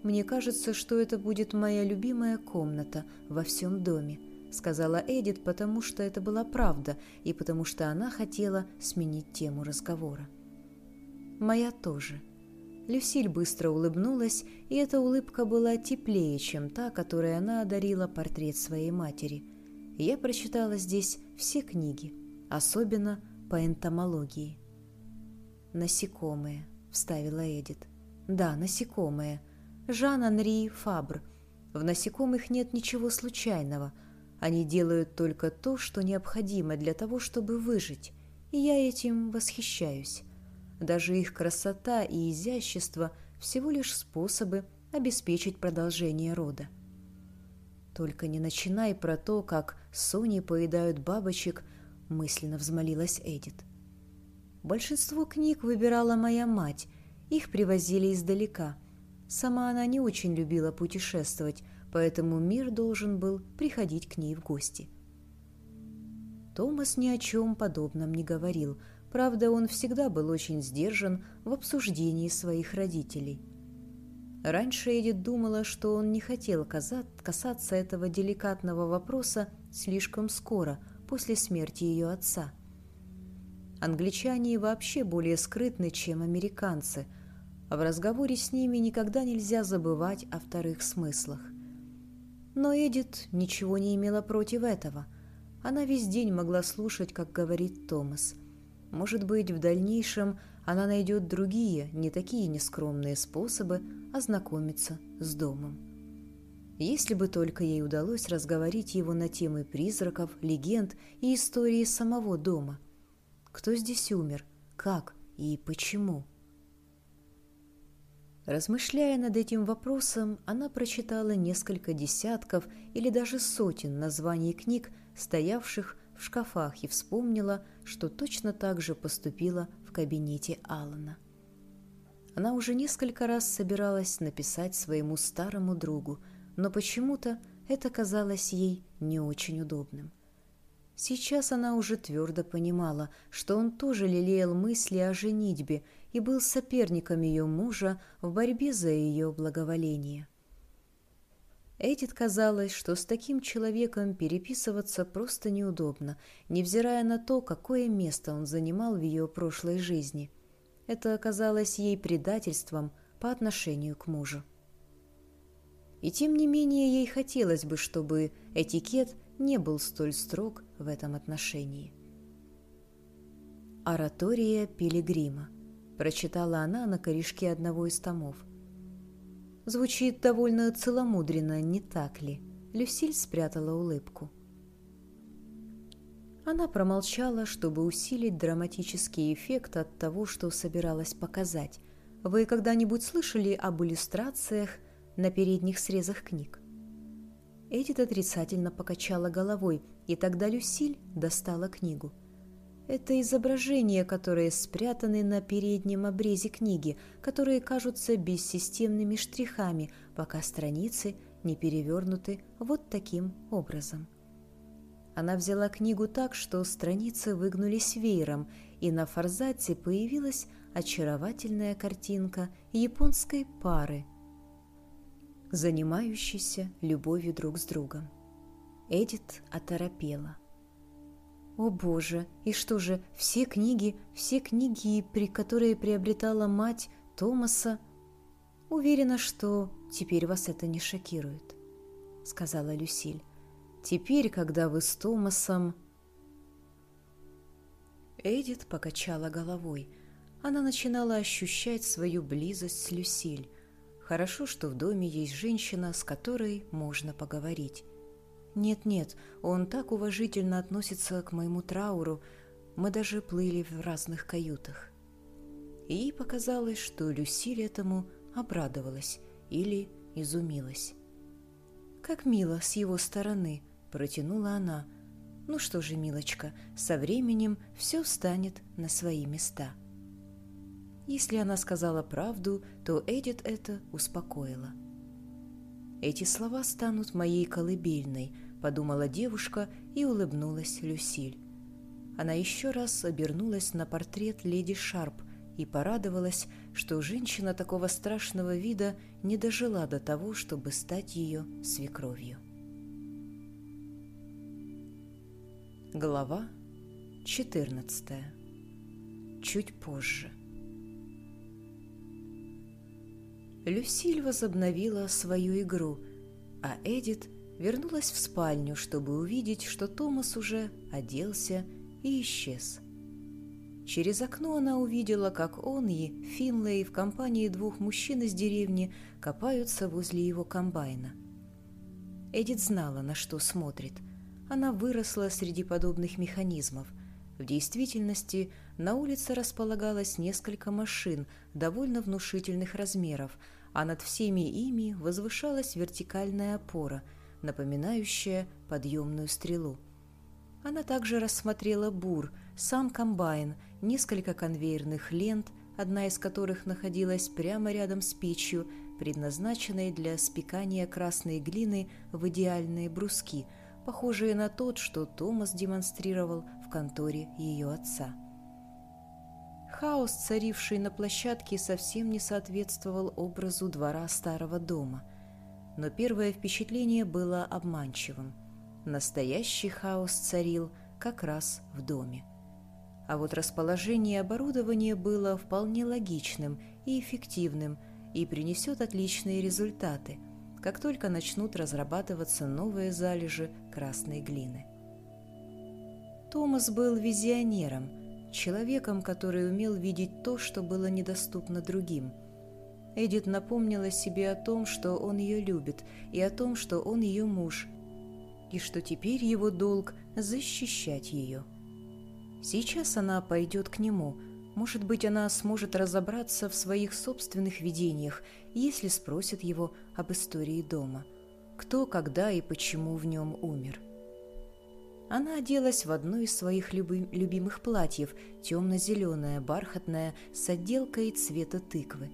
«Мне кажется, что это будет моя любимая комната во всем доме», сказала Эдит, потому что это была правда и потому что она хотела сменить тему разговора. «Моя тоже», Люсиль быстро улыбнулась, и эта улыбка была теплее, чем та, которой она одарила портрет своей матери. Я прочитала здесь все книги, особенно по энтомологии. «Насекомые», — вставила Эдит. «Да, насекомые. Жан-Анри Фабр. В насекомых нет ничего случайного. Они делают только то, что необходимо для того, чтобы выжить, и я этим восхищаюсь. Даже их красота и изящество всего лишь способы обеспечить продолжение рода. «Только не начинай про то, как Сони поедают бабочек», — мысленно взмолилась Эдит. Большинство книг выбирала моя мать, их привозили издалека. Сама она не очень любила путешествовать, поэтому мир должен был приходить к ней в гости. Томас ни о чем подобном не говорил, правда, он всегда был очень сдержан в обсуждении своих родителей. Раньше Эдит думала, что он не хотел касаться этого деликатного вопроса слишком скоро, после смерти ее отца. Англичане вообще более скрытны, чем американцы, в разговоре с ними никогда нельзя забывать о вторых смыслах. Но Эдит ничего не имела против этого. Она весь день могла слушать, как говорит Томас. Может быть, в дальнейшем она найдет другие, не такие нескромные способы ознакомиться с домом. Если бы только ей удалось разговорить его на темы призраков, легенд и истории самого дома. Кто здесь умер, как и почему? Размышляя над этим вопросом, она прочитала несколько десятков или даже сотен названий книг, стоявших в шкафах, и вспомнила, что точно так же поступила в кабинете Алана. Она уже несколько раз собиралась написать своему старому другу, но почему-то это казалось ей не очень удобным. Сейчас она уже твердо понимала, что он тоже лелеял мысли о женитьбе и был соперником ее мужа в борьбе за ее благоволение. Эдит казалось, что с таким человеком переписываться просто неудобно, невзирая на то, какое место он занимал в ее прошлой жизни. Это оказалось ей предательством по отношению к мужу. И тем не менее ей хотелось бы, чтобы этикет не был столь строг в этом отношении. «Оратория Пилигрима», – прочитала она на корешке одного из томов – Звучит довольно целомудренно, не так ли? Люсиль спрятала улыбку. Она промолчала, чтобы усилить драматический эффект от того, что собиралась показать. Вы когда-нибудь слышали об иллюстрациях на передних срезах книг? Эдит отрицательно покачала головой, и тогда Люсиль достала книгу – это изображения, которые спрятаны на переднем обрезе книги, которые кажутся бессистемными штрихами, пока страницы не перевернуты вот таким образом. Она взяла книгу так, что страницы выгнулись веером, и на форзаце появилась очаровательная картинка японской пары, занимающейся любовью друг с другом. Эдит оторопела. О боже, и что же, все книги, все книги, при которые приобретала мать Томаса? Уверена, что теперь вас это не шокирует, сказала Люсиль. Теперь, когда вы с Томасом... Эдит покачала головой. Она начинала ощущать свою близость с Люсиль. Хорошо, что в доме есть женщина, с которой можно поговорить. Нет-нет, он так уважительно относится к моему трауру, мы даже плыли в разных каютах. И показалось, что Люсиль этому обрадовалась или изумилась. «Как мило с его стороны!» – протянула она. «Ну что же, милочка, со временем все встанет на свои места». Если она сказала правду, то Эдит это успокоила. Эти слова станут моей колыбельной, подумала девушка и улыбнулась Люсиль. Она еще раз обернулась на портрет леди Шарп и порадовалась, что женщина такого страшного вида не дожила до того, чтобы стать ее свекровью. Глава 14. Чуть позже. Люсиль возобновила свою игру, а Эдит вернулась в спальню, чтобы увидеть, что Томас уже оделся и исчез. Через окно она увидела, как он и Финлей в компании двух мужчин из деревни копаются возле его комбайна. Эдит знала, на что смотрит. Она выросла среди подобных механизмов. В действительности на улице располагалось несколько машин довольно внушительных размеров, а над всеми ими возвышалась вертикальная опора – напоминающая подъемную стрелу. Она также рассмотрела бур, сам комбайн, несколько конвейерных лент, одна из которых находилась прямо рядом с печью, предназначенной для спекания красной глины в идеальные бруски, похожие на тот, что Томас демонстрировал в конторе ее отца. Хаос, царивший на площадке, совсем не соответствовал образу двора старого дома. Но первое впечатление было обманчивым. Настоящий хаос царил как раз в доме. А вот расположение оборудования было вполне логичным и эффективным и принесет отличные результаты, как только начнут разрабатываться новые залежи красной глины. Томас был визионером – человеком, который умел видеть то, что было недоступно другим. Эдит напомнила себе о том, что он ее любит, и о том, что он ее муж, и что теперь его долг – защищать ее. Сейчас она пойдет к нему. Может быть, она сможет разобраться в своих собственных видениях, если спросит его об истории дома. Кто, когда и почему в нем умер. Она оделась в одно из своих люби любимых платьев, темно-зеленое, бархатное, с отделкой цвета тыквы.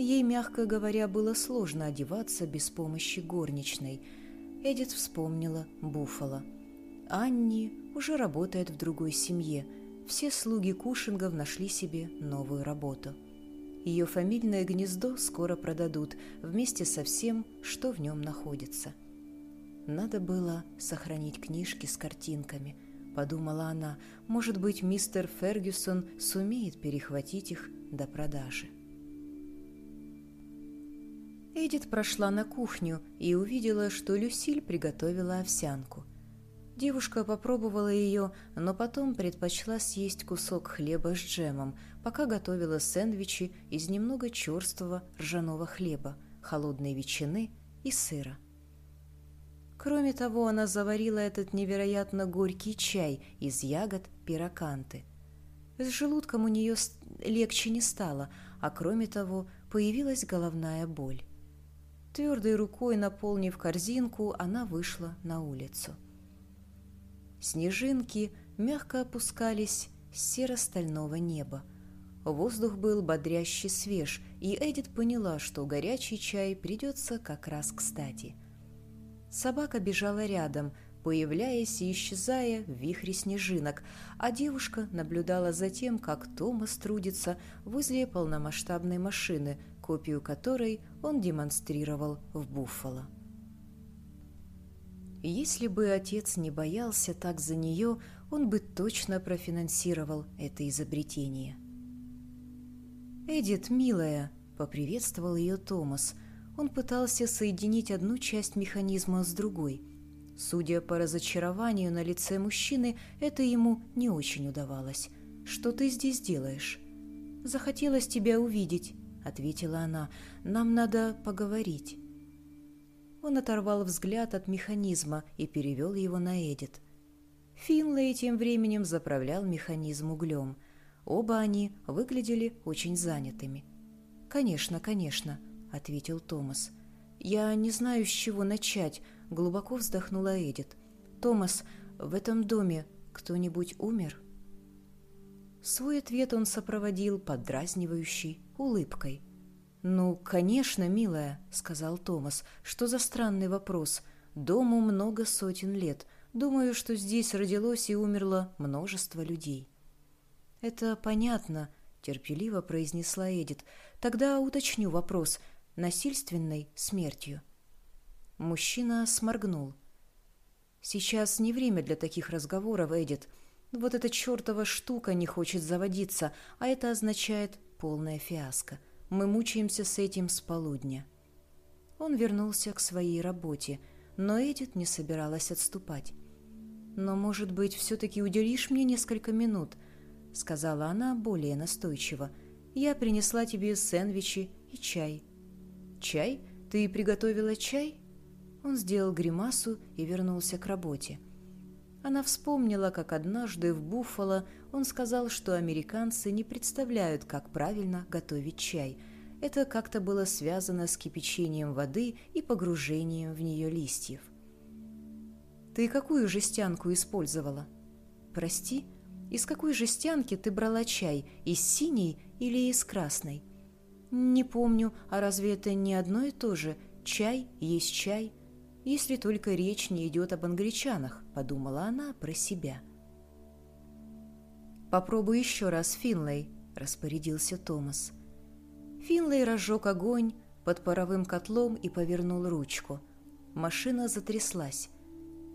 Ей, мягко говоря, было сложно одеваться без помощи горничной. Эдит вспомнила Буффало. Анни уже работает в другой семье. Все слуги Кушингов нашли себе новую работу. Ее фамильное гнездо скоро продадут вместе со всем, что в нем находится. Надо было сохранить книжки с картинками, подумала она. Может быть, мистер Фергюсон сумеет перехватить их до продажи. Эдит прошла на кухню и увидела, что Люсиль приготовила овсянку. Девушка попробовала ее, но потом предпочла съесть кусок хлеба с джемом, пока готовила сэндвичи из немного черствого ржаного хлеба, холодной ветчины и сыра. Кроме того, она заварила этот невероятно горький чай из ягод пироканты. С желудком у нее легче не стало, а кроме того, появилась головная боль. Твердой рукой наполнив корзинку, она вышла на улицу. Снежинки мягко опускались с серо-стального неба. Воздух был бодряще свеж, и Эдит поняла, что горячий чай придется как раз кстати – Собака бежала рядом, появляясь и исчезая в вихре снежинок, а девушка наблюдала за тем, как Томас трудится возле полномасштабной машины, копию которой он демонстрировал в Буффало. Если бы отец не боялся так за нее, он бы точно профинансировал это изобретение. «Эдит, милая!» — поприветствовал ее Томас — он пытался соединить одну часть механизма с другой. Судя по разочарованию на лице мужчины, это ему не очень удавалось. «Что ты здесь делаешь?» «Захотелось тебя увидеть», — ответила она. «Нам надо поговорить». Он оторвал взгляд от механизма и перевел его на Эдит. Финлей тем временем заправлял механизм углем. Оба они выглядели очень занятыми. «Конечно, конечно», — ответил Томас. «Я не знаю, с чего начать», — глубоко вздохнула Эдит. «Томас, в этом доме кто-нибудь умер?» Свой ответ он сопроводил поддразнивающей улыбкой. «Ну, конечно, милая», — сказал Томас. «Что за странный вопрос? Дому много сотен лет. Думаю, что здесь родилось и умерло множество людей». «Это понятно», — терпеливо произнесла Эдит. «Тогда уточню вопрос насильственной смертью. Мужчина сморгнул. «Сейчас не время для таких разговоров, Эдит. Вот эта чертова штука не хочет заводиться, а это означает полная фиаско. Мы мучаемся с этим с полудня». Он вернулся к своей работе, но Эдит не собиралась отступать. «Но, может быть, все-таки уделишь мне несколько минут?» — сказала она более настойчиво. «Я принесла тебе сэндвичи и чай». «Чай? Ты приготовила чай?» Он сделал гримасу и вернулся к работе. Она вспомнила, как однажды в Буффало он сказал, что американцы не представляют, как правильно готовить чай. Это как-то было связано с кипячением воды и погружением в нее листьев. «Ты какую жестянку использовала?» «Прости?» из какой жестянки ты брала чай, из синей или из красной?» «Не помню, а разве это не одно и то же? Чай есть чай, если только речь не идет об англичанах», — подумала она про себя. «Попробуй еще раз, Финлей», — распорядился Томас. Финлей разжег огонь под паровым котлом и повернул ручку. Машина затряслась.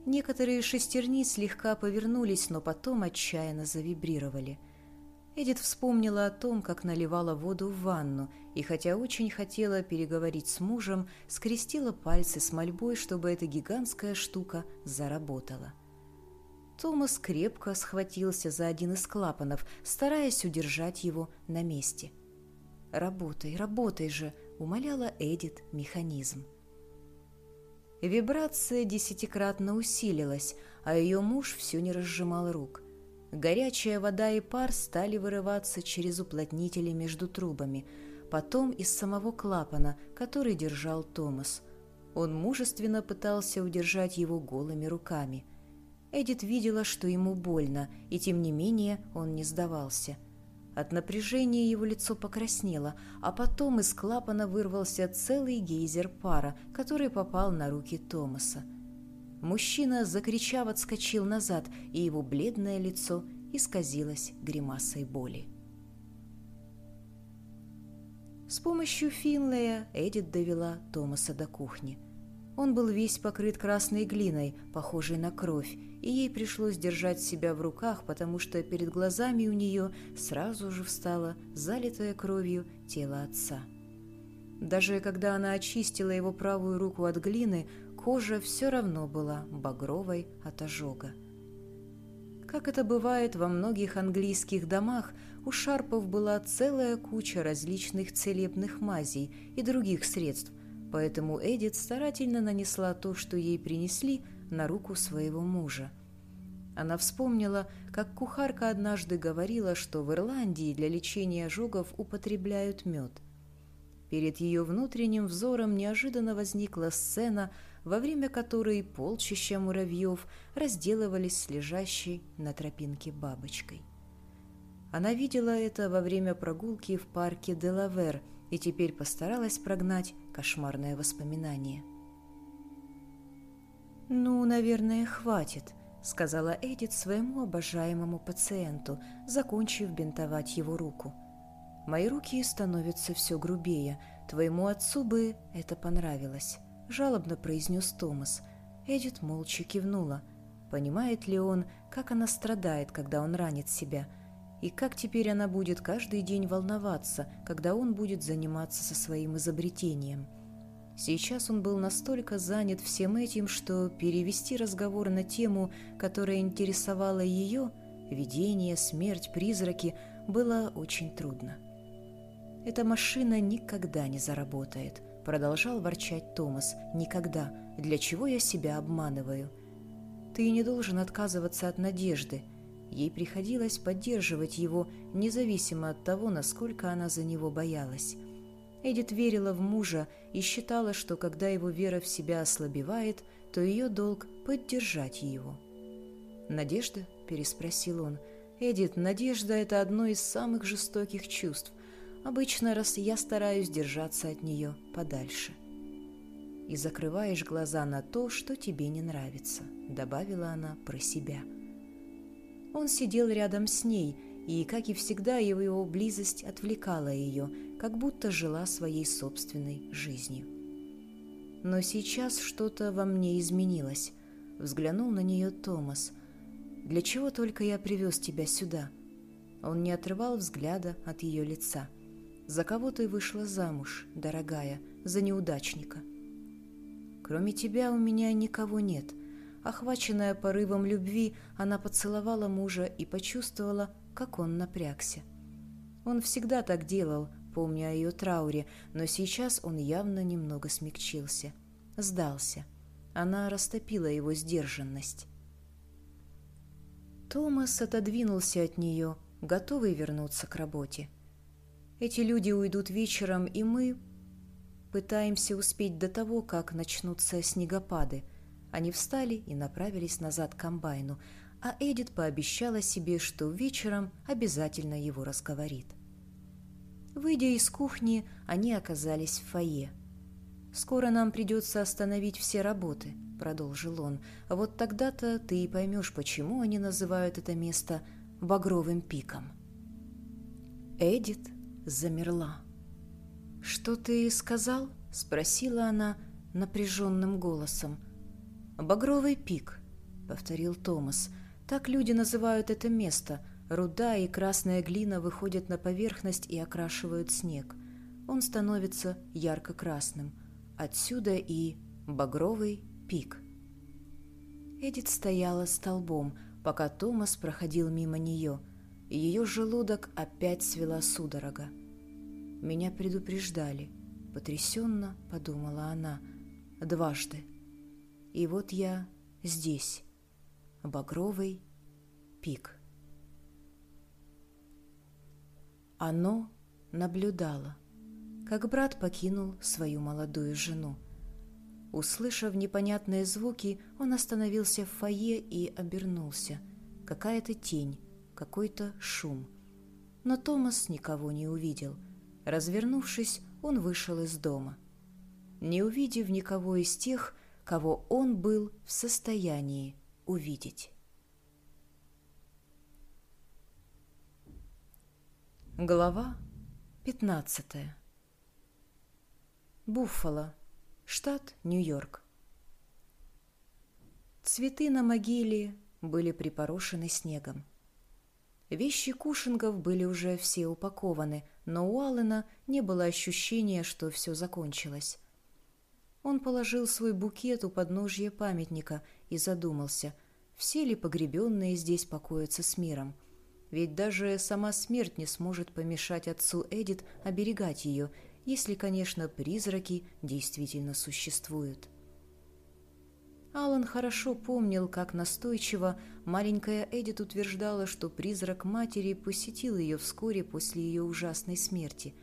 Некоторые шестерни слегка повернулись, но потом отчаянно завибрировали. Эдит вспомнила о том, как наливала воду в ванну, и хотя очень хотела переговорить с мужем, скрестила пальцы с мольбой, чтобы эта гигантская штука заработала. Томас крепко схватился за один из клапанов, стараясь удержать его на месте. «Работай, работай же!» — умоляла Эдит механизм. Вибрация десятикратно усилилась, а ее муж все не разжимал рук. Горячая вода и пар стали вырываться через уплотнители между трубами, потом из самого клапана, который держал Томас. Он мужественно пытался удержать его голыми руками. Эдит видела, что ему больно, и тем не менее он не сдавался – от напряжения его лицо покраснело, а потом из клапана вырвался целый гейзер пара, который попал на руки Томаса. Мужчина, закричав, отскочил назад, и его бледное лицо исказилось гримасой боли. С помощью Финлея Эдит довела Томаса до кухни. Он был весь покрыт красной глиной, похожей на кровь, и ей пришлось держать себя в руках, потому что перед глазами у нее сразу же встало залитое кровью тело отца. Даже когда она очистила его правую руку от глины, кожа все равно была багровой от ожога. Как это бывает во многих английских домах, у Шарпов была целая куча различных целебных мазей и других средств, поэтому Эдит старательно нанесла то, что ей принесли, на руку своего мужа. Она вспомнила, как кухарка однажды говорила, что в Ирландии для лечения ожогов употребляют мед. Перед ее внутренним взором неожиданно возникла сцена, во время которой полчища муравьев разделывались с лежащей на тропинке бабочкой. Она видела это во время прогулки в парке Делавер – и теперь постаралась прогнать кошмарное воспоминание. «Ну, наверное, хватит», — сказала Эдит своему обожаемому пациенту, закончив бинтовать его руку. «Мои руки становятся все грубее. Твоему отцу бы это понравилось», — жалобно произнес Томас. Эдит молча кивнула. Понимает ли он, как она страдает, когда он ранит себя — и как теперь она будет каждый день волноваться, когда он будет заниматься со своим изобретением. Сейчас он был настолько занят всем этим, что перевести разговор на тему, которая интересовала ее, видение, смерть, призраки, было очень трудно. «Эта машина никогда не заработает», — продолжал ворчать Томас. «Никогда. Для чего я себя обманываю?» «Ты не должен отказываться от надежды», — Ей приходилось поддерживать его, независимо от того, насколько она за него боялась. Эдит верила в мужа и считала, что когда его вера в себя ослабевает, то ее долг — поддержать его. «Надежда?» — переспросил он. «Эдит, надежда — это одно из самых жестоких чувств. Обычно раз я стараюсь держаться от нее подальше». «И закрываешь глаза на то, что тебе не нравится», — добавила она про себя. — он сидел рядом с ней, и, как и всегда, его близость отвлекала ее, как будто жила своей собственной жизнью. Но сейчас что-то во мне изменилось. Взглянул на нее Томас. «Для чего только я привез тебя сюда?» Он не отрывал взгляда от ее лица. «За кого ты вышла замуж, дорогая? За неудачника?» «Кроме тебя у меня никого нет», Охваченная порывом любви, она поцеловала мужа и почувствовала, как он напрягся. Он всегда так делал, помня о ее трауре, но сейчас он явно немного смягчился. Сдался. Она растопила его сдержанность. Томас отодвинулся от нее, готовый вернуться к работе. Эти люди уйдут вечером, и мы пытаемся успеть до того, как начнутся снегопады – они встали и направились назад к комбайну. а Эдит пообещала себе, что вечером обязательно его разговорит. Выйдя из кухни, они оказались в фойе. «Скоро нам придется остановить все работы», — продолжил он. «Вот тогда-то ты и поймешь, почему они называют это место Багровым пиком». Эдит замерла. «Что ты сказал?» — спросила она напряженным голосом. «Багровый пик», — повторил Томас. «Так люди называют это место. Руда и красная глина выходят на поверхность и окрашивают снег. Он становится ярко-красным. Отсюда и багровый пик». Эдит стояла столбом, пока Томас проходил мимо нее. Ее желудок опять свела судорога. Меня предупреждали. Потрясенно подумала она. Дважды. И вот я здесь. Багровый пик. Оно наблюдало, как брат покинул свою молодую жену. Услышав непонятные звуки, он остановился в фойе и обернулся. Какая-то тень, какой-то шум. Но Томас никого не увидел — Развернувшись, он вышел из дома, не увидев никого из тех, кого он был в состоянии увидеть. Глава 15 Буффало, штат Нью-Йорк. Цветы на могиле были припорошены снегом. Вещи Кушингов были уже все упакованы, но у Аллена не было ощущения, что все закончилось. Он положил свой букет у подножья памятника и задумался, все ли погребенные здесь покоятся с миром. Ведь даже сама смерть не сможет помешать отцу Эдит оберегать ее, если, конечно, призраки действительно существуют. Алан хорошо помнил, как настойчиво маленькая Эдит утверждала, что призрак матери посетил ее вскоре после ее ужасной смерти.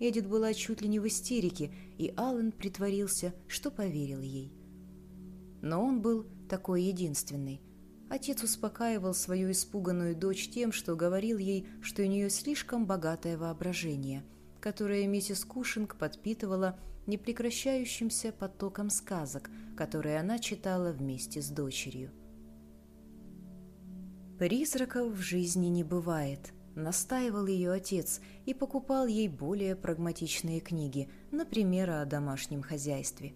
Эдит была чуть ли не в истерике, и Алан притворился, что поверил ей. Но он был такой единственный. Отец успокаивал свою испуганную дочь тем, что говорил ей, что у нее слишком богатое воображение, которое миссис Кушинг подпитывала непрекращающимся потоком сказок, которые она читала вместе с дочерью. «Призраков в жизни не бывает», — настаивал ее отец и покупал ей более прагматичные книги, например, о домашнем хозяйстве.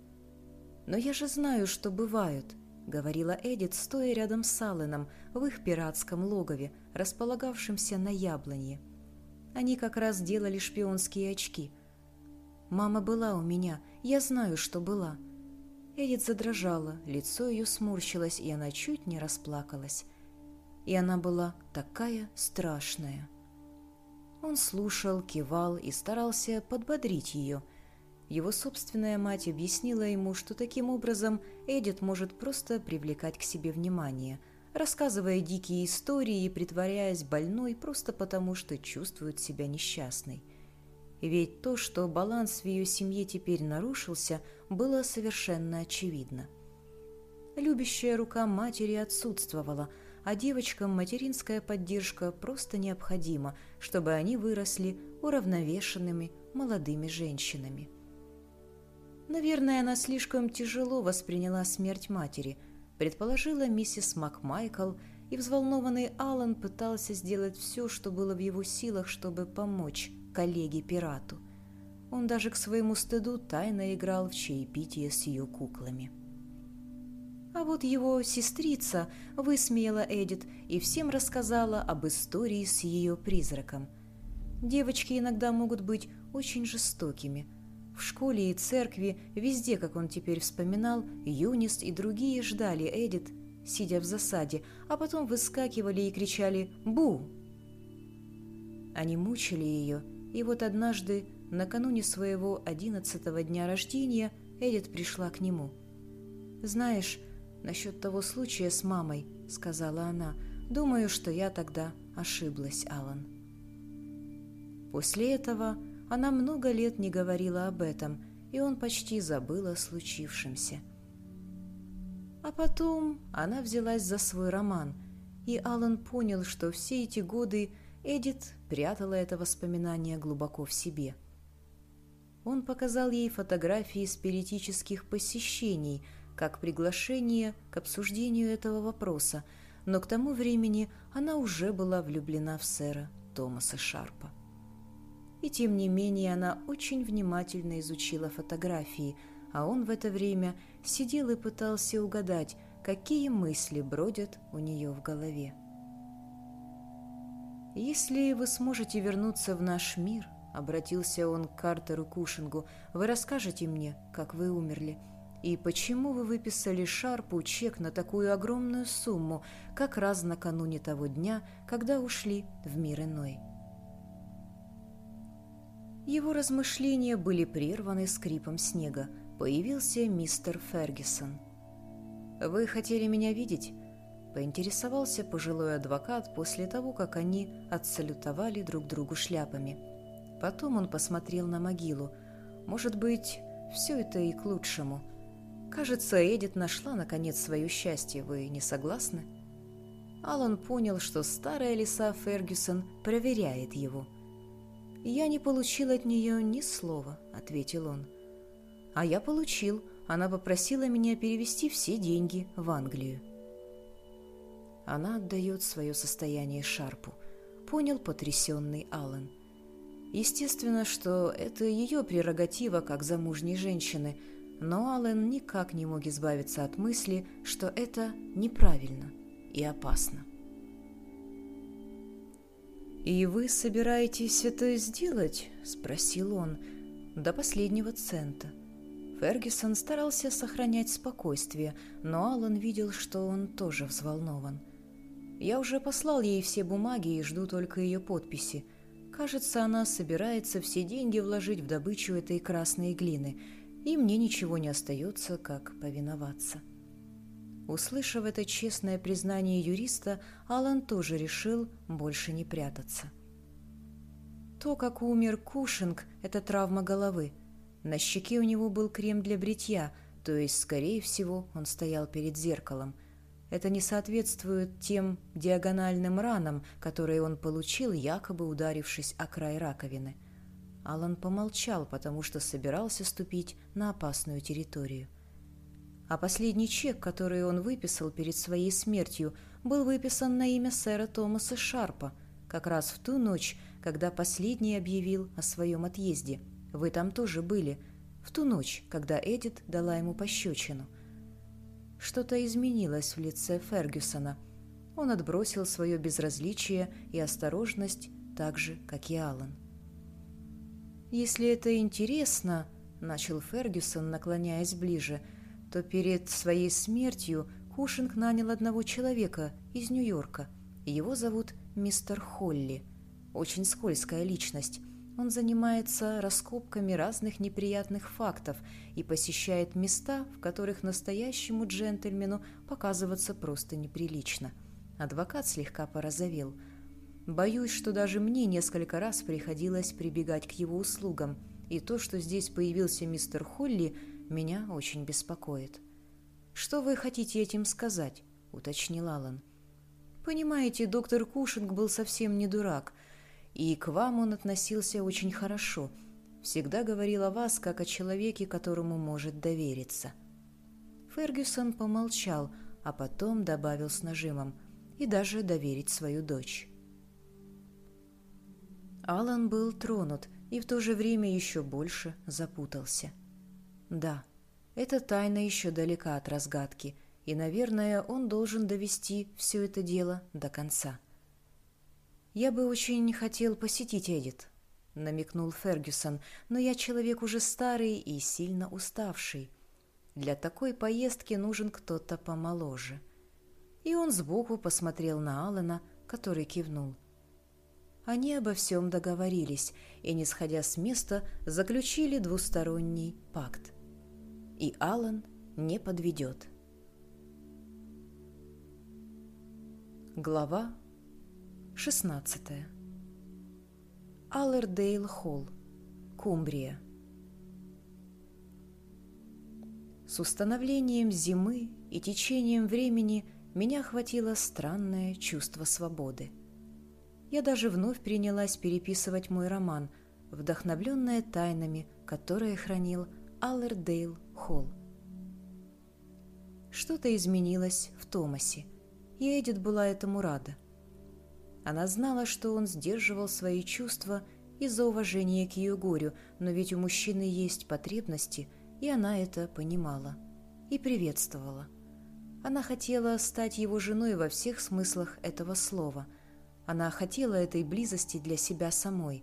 «Но я же знаю, что бывают», — говорила Эдит, стоя рядом с Алленом в их пиратском логове, располагавшемся на яблонье. Они как раз делали шпионские очки — Мама была у меня, я знаю, что была». Эдит задрожала, лицо ее сморщилось, и она чуть не расплакалась. И она была такая страшная. Он слушал, кивал и старался подбодрить ее. Его собственная мать объяснила ему, что таким образом Эдит может просто привлекать к себе внимание, рассказывая дикие истории и притворяясь больной просто потому, что чувствует себя несчастной. Ведь то, что баланс в ее семье теперь нарушился, было совершенно очевидно. Любящая рука матери отсутствовала, а девочкам материнская поддержка просто необходима, чтобы они выросли уравновешенными молодыми женщинами. Наверное, она слишком тяжело восприняла смерть матери, предположила миссис Макмайкл, и взволнованный Аллан пытался сделать все, что было в его силах, чтобы помочь коллеге-пирату. Он даже к своему стыду тайно играл в чаепитие с ее куклами. А вот его сестрица высмеяла Эдит и всем рассказала об истории с ее призраком. Девочки иногда могут быть очень жестокими. В школе и церкви, везде, как он теперь вспоминал, Юнист и другие ждали Эдит, сидя в засаде, а потом выскакивали и кричали «Бу!». Они мучили ее, и вот однажды, накануне своего одиннадцатого дня рождения, Эдит пришла к нему. «Знаешь, насчет того случая с мамой», — сказала она, — «думаю, что я тогда ошиблась, Алан». После этого она много лет не говорила об этом, и он почти забыл о случившемся. А потом она взялась за свой роман, и Алан понял, что все эти годы Эдит прятала это воспоминание глубоко в себе. Он показал ей фотографии спиритических посещений, как приглашение к обсуждению этого вопроса, но к тому времени она уже была влюблена в сэра Томаса Шарпа. И тем не менее она очень внимательно изучила фотографии, а он в это время сидел и пытался угадать, какие мысли бродят у нее в голове. «Если вы сможете вернуться в наш мир», — обратился он к Картеру Кушингу, — «вы расскажете мне, как вы умерли, и почему вы выписали Шарпу чек на такую огромную сумму, как раз накануне того дня, когда ушли в мир иной». Его размышления были прерваны скрипом снега. Появился мистер Фергюсон. «Вы хотели меня видеть?» поинтересовался пожилой адвокат после того, как они отсалютовали друг другу шляпами. Потом он посмотрел на могилу. Может быть, все это и к лучшему. Кажется, Эдит нашла, наконец, свое счастье. Вы не согласны? Алан понял, что старая лиса Фергюсон проверяет его. «Я не получил от нее ни слова», — ответил он. «А я получил. Она попросила меня перевести все деньги в Англию». Она отдает свое состояние Шарпу. Понял потрясенный Аллен. Естественно, что это ее прерогатива как замужней женщины, но Аллен никак не мог избавиться от мысли, что это неправильно и опасно. «И вы собираетесь это сделать?» – спросил он. «До последнего цента». Фергюсон старался сохранять спокойствие, но Аллан видел, что он тоже взволнован. Я уже послал ей все бумаги и жду только ее подписи. Кажется, она собирается все деньги вложить в добычу этой красной глины, и мне ничего не остается, как повиноваться. Услышав это честное признание юриста, Алан тоже решил больше не прятаться. То, как умер Кушинг, это травма головы. На щеке у него был крем для бритья, то есть, скорее всего, он стоял перед зеркалом – это не соответствует тем диагональным ранам, которые он получил, якобы ударившись о край раковины. Алан помолчал, потому что собирался ступить на опасную территорию. А последний чек, который он выписал перед своей смертью, был выписан на имя сэра Томаса Шарпа, как раз в ту ночь, когда последний объявил о своем отъезде. Вы там тоже были, в ту ночь, когда Эдит дала ему пощечину – что-то изменилось в лице Фергюсона. Он отбросил свое безразличие и осторожность так же, как и Аллан. «Если это интересно», — начал Фергюсон, наклоняясь ближе, то перед своей смертью Кушинг нанял одного человека из Нью-Йорка. Его зовут мистер Холли. Очень скользкая личность. Он занимается раскопками разных неприятных фактов и посещает места, в которых настоящему джентльмену показываться просто неприлично. Адвокат слегка порозовел. Боюсь, что даже мне несколько раз приходилось прибегать к его услугам, и то, что здесь появился мистер Холли, меня очень беспокоит. «Что вы хотите этим сказать?» — уточнил Аллан. «Понимаете, доктор Кушинг был совсем не дурак — и к вам он относился очень хорошо. Всегда говорил о вас, как о человеке, которому может довериться». Фергюсон помолчал, а потом добавил с нажимом «и даже доверить свою дочь». Алан был тронут и в то же время еще больше запутался. Да, эта тайна еще далека от разгадки, и, наверное, он должен довести все это дело до конца. «Я бы очень хотел посетить Эдит», — намекнул Фергюсон, «но я человек уже старый и сильно уставший. Для такой поездки нужен кто-то помоложе». И он сбоку посмотрел на Алана, который кивнул. Они обо всем договорились и, не сходя с места, заключили двусторонний пакт. И Алан не подведет. Глава 16. Аллердейл Холл, Кумбрия. С установлением зимы и течением времени меня охватило странное чувство свободы. Я даже вновь принялась переписывать мой роман, вдохновленная тайнами, которые хранил Аллердейл Холл. Что-то изменилось в Томасе, и Эдит была этому рада. Она знала, что он сдерживал свои чувства из-за уважения к ее горю, но ведь у мужчины есть потребности, и она это понимала и приветствовала. Она хотела стать его женой во всех смыслах этого слова. Она хотела этой близости для себя самой.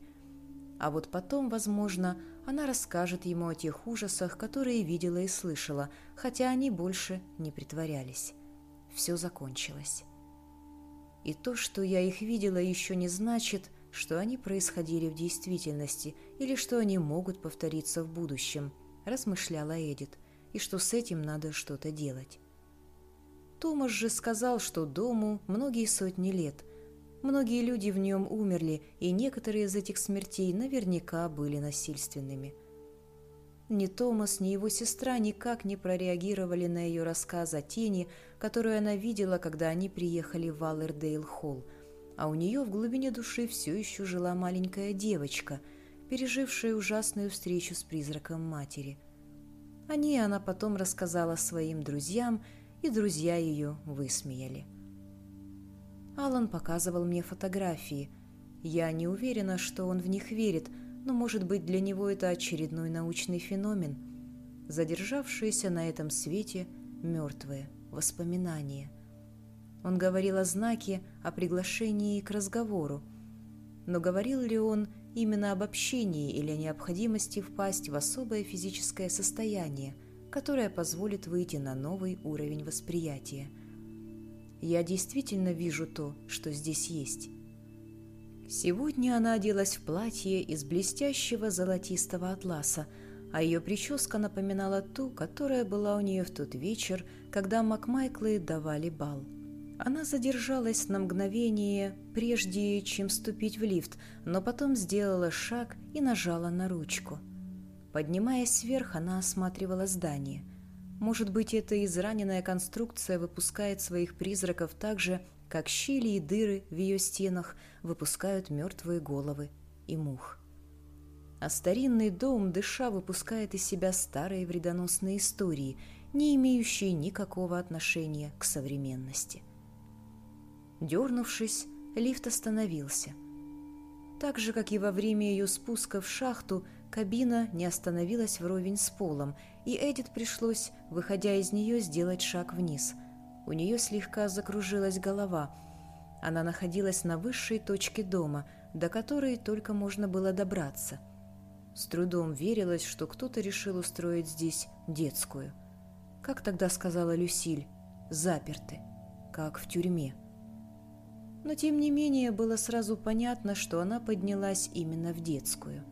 А вот потом, возможно, она расскажет ему о тех ужасах, которые видела и слышала, хотя они больше не притворялись. Все закончилось. И то, что я их видела, еще не значит, что они происходили в действительности или что они могут повториться в будущем, размышляла Эдит, и что с этим надо что-то делать. Томас же сказал, что дому многие сотни лет. Многие люди в нем умерли, и некоторые из этих смертей наверняка были насильственными. Ни Томас, ни его сестра никак не прореагировали на ее рассказ о тени, которую она видела, когда они приехали в Аллердейл-Холл, а у нее в глубине души все еще жила маленькая девочка, пережившая ужасную встречу с призраком матери. О ней она потом рассказала своим друзьям, и друзья ее высмеяли. Алан показывал мне фотографии. Я не уверена, что он в них верит, но, может быть, для него это очередной научный феномен. Задержавшиеся на этом свете мертвые воспоминания. Он говорил о знаке, о приглашении к разговору. Но говорил ли он именно об общении или о необходимости впасть в особое физическое состояние, которое позволит выйти на новый уровень восприятия? Я действительно вижу то, что здесь есть. Сегодня она оделась в платье из блестящего золотистого атласа, а ее прическа напоминала ту, которая была у нее в тот вечер, когда Макмайклы давали бал. Она задержалась на мгновение, прежде чем ступить в лифт, но потом сделала шаг и нажала на ручку. Поднимаясь вверх, она осматривала здание. Может быть, эта израненная конструкция выпускает своих призраков так же, как щели и дыры в ее стенах выпускают мертвые головы и мух. А старинный дом, дыша, выпускает из себя старые вредоносные истории, не имеющие никакого отношения к современности. Дернувшись, лифт остановился. Так же, как и во время ее спуска в шахту, кабина не остановилась вровень с полом, и Эдит пришлось, выходя из нее, сделать шаг вниз – у нее слегка закружилась голова. Она находилась на высшей точке дома, до которой только можно было добраться. С трудом верилось, что кто-то решил устроить здесь детскую. Как тогда сказала Люсиль, заперты, как в тюрьме. Но тем не менее было сразу понятно, что она поднялась именно в детскую.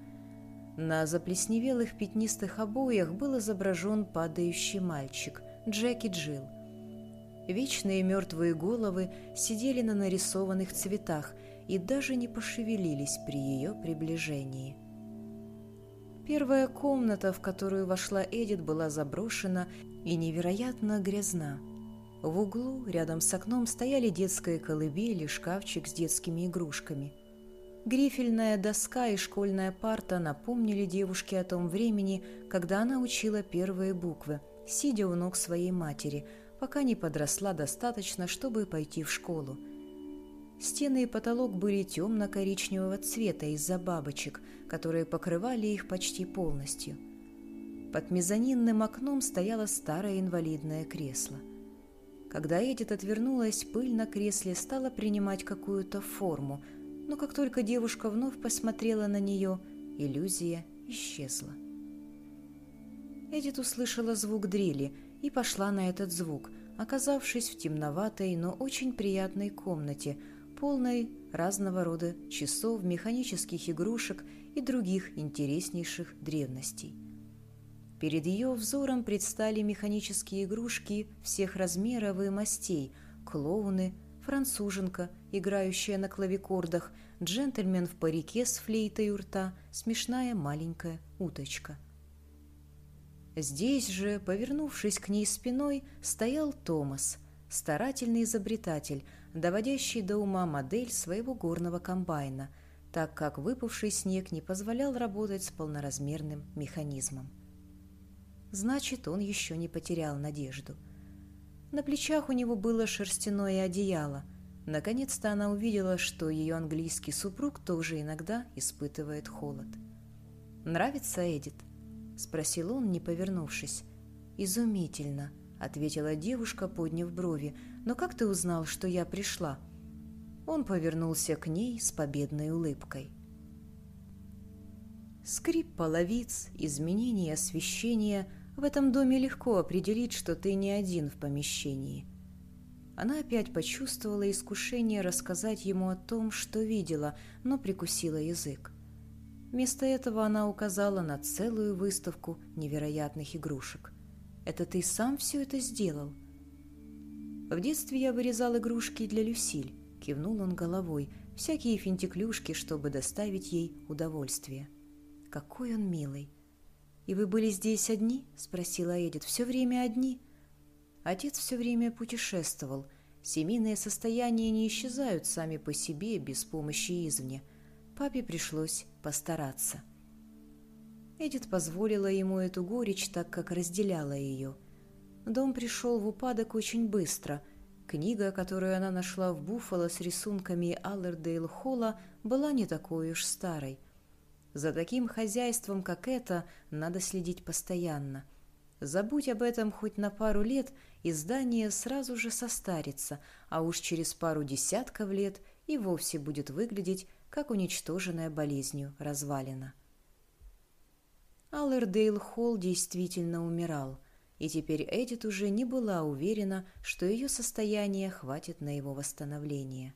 На заплесневелых пятнистых обоях был изображен падающий мальчик, Джеки Джилл. Вечные мертвые головы сидели на нарисованных цветах и даже не пошевелились при ее приближении. Первая комната, в которую вошла Эдит, была заброшена и невероятно грязна. В углу, рядом с окном, стояли детская колыбель и шкафчик с детскими игрушками. Грифельная доска и школьная парта напомнили девушке о том времени, когда она учила первые буквы, сидя у ног своей матери – пока не подросла достаточно, чтобы пойти в школу. Стены и потолок были темно-коричневого цвета из-за бабочек, которые покрывали их почти полностью. Под мезонинным окном стояло старое инвалидное кресло. Когда Эдит отвернулась, пыль на кресле стала принимать какую-то форму, но как только девушка вновь посмотрела на нее, иллюзия исчезла. Эдит услышала звук дрели и пошла на этот звук, оказавшись в темноватой, но очень приятной комнате, полной разного рода часов, механических игрушек и других интереснейших древностей. Перед ее взором предстали механические игрушки всех размеров и мастей, клоуны, француженка, играющая на клавикордах, джентльмен в парике с флейтой у рта, смешная маленькая уточка – Здесь же, повернувшись к ней спиной, стоял Томас, старательный изобретатель, доводящий до ума модель своего горного комбайна, так как выпавший снег не позволял работать с полноразмерным механизмом. Значит, он еще не потерял надежду. На плечах у него было шерстяное одеяло. Наконец-то она увидела, что ее английский супруг тоже иногда испытывает холод. «Нравится Эдит?» — спросил он, не повернувшись. «Изумительно», — ответила девушка, подняв брови. «Но как ты узнал, что я пришла?» Он повернулся к ней с победной улыбкой. Скрип половиц, изменение освещения — в этом доме легко определить, что ты не один в помещении. Она опять почувствовала искушение рассказать ему о том, что видела, но прикусила язык. Вместо этого она указала на целую выставку невероятных игрушек. «Это ты сам все это сделал?» «В детстве я вырезал игрушки для Люсиль», — кивнул он головой, «всякие финтиклюшки, чтобы доставить ей удовольствие». «Какой он милый!» «И вы были здесь одни?» — спросила Эдит. «Все время одни?» Отец все время путешествовал. Семейные состояния не исчезают сами по себе без помощи извне. Папе пришлось постараться. Эдит позволила ему эту горечь, так как разделяла ее. Дом пришел в упадок очень быстро. Книга, которую она нашла в Буффало с рисунками Аллердейл Холла, была не такой уж старой. За таким хозяйством, как это, надо следить постоянно. Забудь об этом хоть на пару лет, и здание сразу же состарится, а уж через пару десятков лет и вовсе будет выглядеть, как уничтоженная болезнью развалина. Аллердейл Холл действительно умирал, и теперь Эдит уже не была уверена, что ее состояние хватит на его восстановление.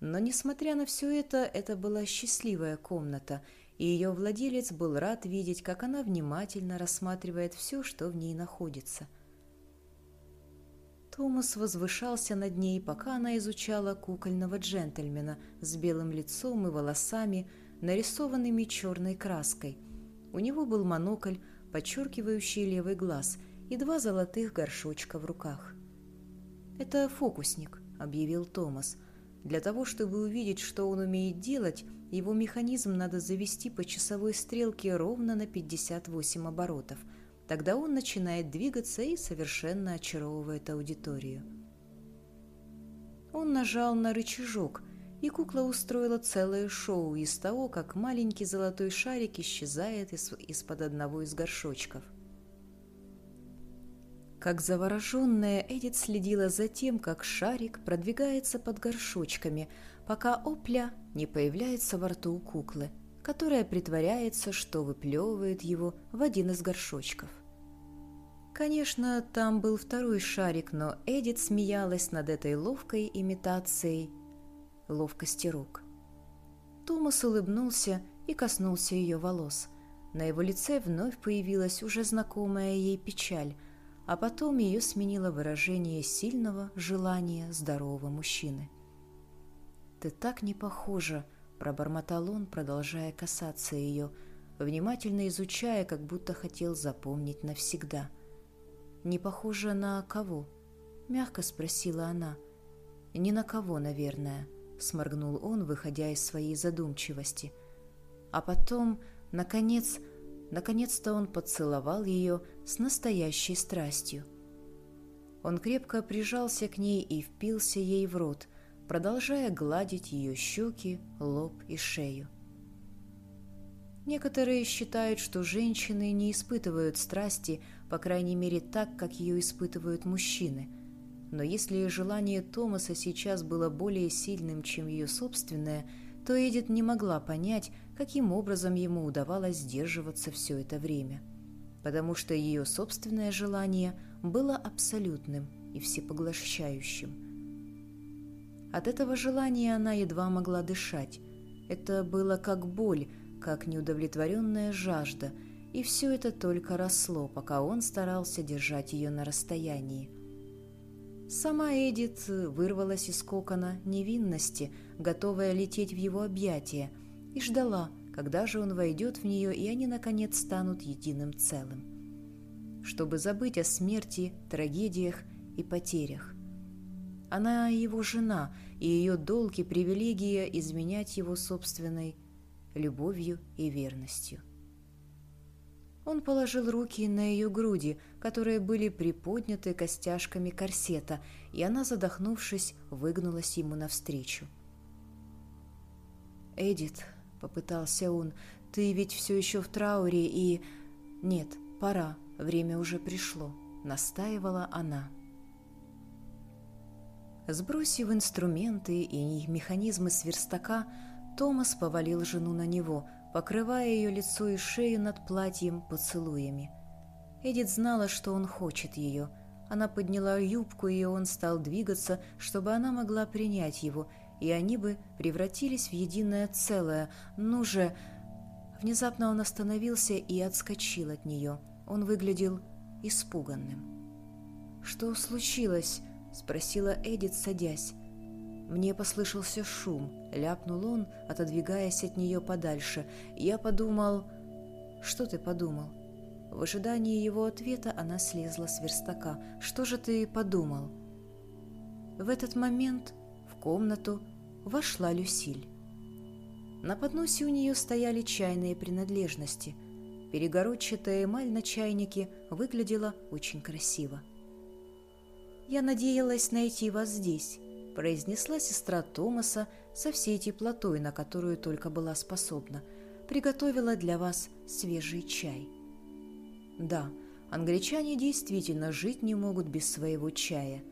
Но, несмотря на все это, это была счастливая комната, и ее владелец был рад видеть, как она внимательно рассматривает все, что в ней находится. Томас возвышался над ней, пока она изучала кукольного джентльмена с белым лицом и волосами, нарисованными черной краской. У него был монокль, подчеркивающий левый глаз, и два золотых горшочка в руках. «Это фокусник», — объявил Томас — для того, чтобы увидеть, что он умеет делать, его механизм надо завести по часовой стрелке ровно на 58 оборотов. Тогда он начинает двигаться и совершенно очаровывает аудиторию. Он нажал на рычажок, и кукла устроила целое шоу из того, как маленький золотой шарик исчезает из-под одного из горшочков. Как завороженная, Эдит следила за тем, как шарик продвигается под горшочками, пока опля не появляется во рту у куклы, которая притворяется, что выплевывает его в один из горшочков. Конечно, там был второй шарик, но Эдит смеялась над этой ловкой имитацией ловкости рук. Томас улыбнулся и коснулся ее волос. На его лице вновь появилась уже знакомая ей печаль – а потом ее сменило выражение сильного желания здорового мужчины. «Ты так не похожа», — пробормотал он, продолжая касаться ее, внимательно изучая, как будто хотел запомнить навсегда. «Не похожа на кого?» — мягко спросила она. «Ни на кого, наверное», — сморгнул он, выходя из своей задумчивости. А потом, наконец, — Наконец-то он поцеловал ее с настоящей страстью. Он крепко прижался к ней и впился ей в рот, продолжая гладить ее щеки, лоб и шею. Некоторые считают, что женщины не испытывают страсти, по крайней мере так, как ее испытывают мужчины. Но если желание Томаса сейчас было более сильным, чем ее собственное, то Эдит не могла понять, каким образом ему удавалось сдерживаться все это время, потому что ее собственное желание было абсолютным и всепоглощающим. От этого желания она едва могла дышать. Это было как боль, как неудовлетворенная жажда, и все это только росло, пока он старался держать ее на расстоянии. Сама Эдит вырвалась из кокона невинности, готовая лететь в его объятия – и ждала, когда же он войдет в нее, и они, наконец, станут единым целым. Чтобы забыть о смерти, трагедиях и потерях. Она его жена, и ее долг и привилегия изменять его собственной любовью и верностью. Он положил руки на ее груди, которые были приподняты костяшками корсета, и она, задохнувшись, выгнулась ему навстречу. «Эдит», — попытался он, — «ты ведь все еще в трауре и...» «Нет, пора, время уже пришло», — настаивала она. Сбросив инструменты и механизмы с верстака, Томас повалил жену на него, покрывая ее лицо и шею над платьем поцелуями. Эдит знала, что он хочет ее. Она подняла юбку, и он стал двигаться, чтобы она могла принять его, и они бы превратились в единое целое. Ну же... Внезапно он остановился и отскочил от нее. Он выглядел испуганным. «Что случилось?» — спросила Эдит, садясь. Мне послышался шум, ляпнул он, отодвигаясь от нее подальше. Я подумал... Что ты подумал? В ожидании его ответа она слезла с верстака. Что же ты подумал? В этот момент в комнату вошла Люсиль. На подносе у нее стояли чайные принадлежности. Перегородчатая эмаль на чайнике выглядела очень красиво. «Я надеялась найти вас здесь», произнесла сестра Томаса со всей теплотой, на которую только была способна. «Приготовила для вас свежий чай». Да, англичане действительно жить не могут без своего чая.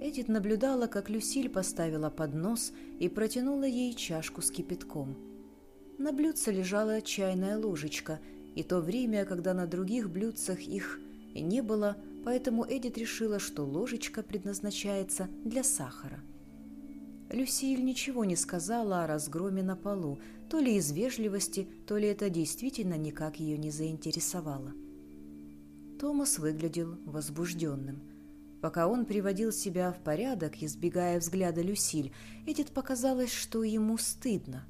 Эдит наблюдала, как Люсиль поставила поднос и протянула ей чашку с кипятком. На блюдце лежала чайная ложечка, и то время, когда на других блюдцах их не было – поэтому Эдит решила, что ложечка предназначается для сахара. Люсиль ничего не сказала о разгроме на полу, то ли из вежливости, то ли это действительно никак ее не заинтересовало. Томас выглядел возбужденным. Пока он приводил себя в порядок, избегая взгляда Люсиль, Эдит показалось, что ему стыдно.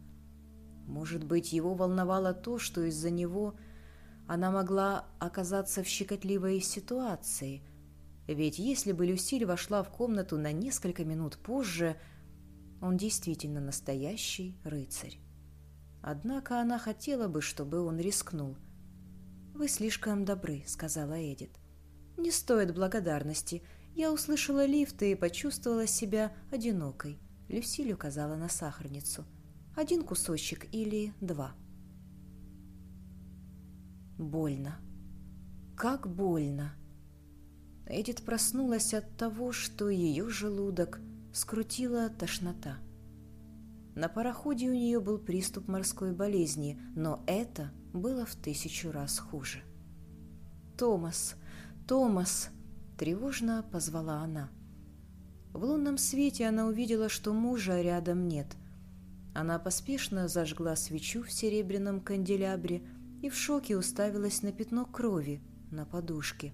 Может быть, его волновало то, что из-за него она могла оказаться в щекотливой ситуации. Ведь если бы Люсиль вошла в комнату на несколько минут позже, он действительно настоящий рыцарь. Однако она хотела бы, чтобы он рискнул. «Вы слишком добры», — сказала Эдит. «Не стоит благодарности. Я услышала лифты и почувствовала себя одинокой». Люсиль указала на сахарницу. «Один кусочек или два?» Больно. Как больно. Эдит проснулась от того, что ее желудок скрутила тошнота. На пароходе у нее был приступ морской болезни, но это было в тысячу раз хуже. «Томас! Томас!» – тревожно позвала она. В лунном свете она увидела, что мужа рядом нет. Она поспешно зажгла свечу в серебряном канделябре – и в шоке уставилась на пятно крови на подушке.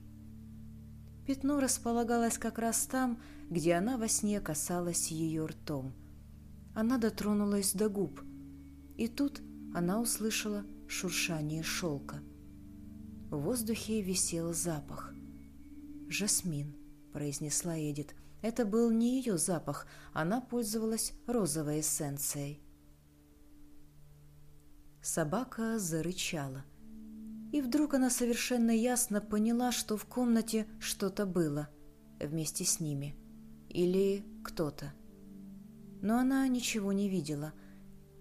Пятно располагалось как раз там, где она во сне касалась ее ртом. Она дотронулась до губ, и тут она услышала шуршание шелка. В воздухе висел запах. «Жасмин», — произнесла Эдит. Это был не ее запах, она пользовалась розовой эссенцией. Собака зарычала. И вдруг она совершенно ясно поняла, что в комнате что-то было вместе с ними. Или кто-то. Но она ничего не видела.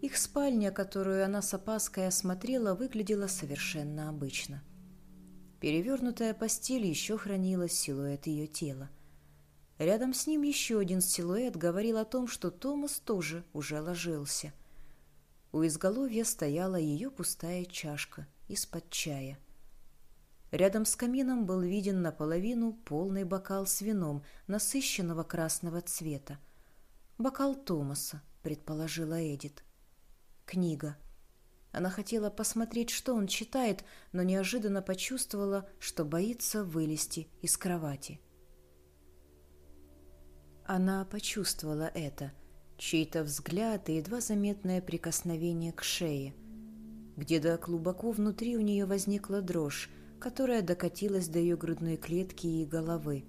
Их спальня, которую она с опаской осмотрела, выглядела совершенно обычно. Перевернутая постель еще хранила силуэт ее тела. Рядом с ним еще один силуэт говорил о том, что Томас тоже уже ложился – у изголовья стояла ее пустая чашка из-под чая. Рядом с камином был виден наполовину полный бокал с вином насыщенного красного цвета. «Бокал Томаса», — предположила Эдит. «Книга». Она хотела посмотреть, что он читает, но неожиданно почувствовала, что боится вылезти из кровати. Она почувствовала это — чей-то взгляд и едва заметное прикосновение к шее. Где-то глубоко внутри у нее возникла дрожь, которая докатилась до ее грудной клетки и головы.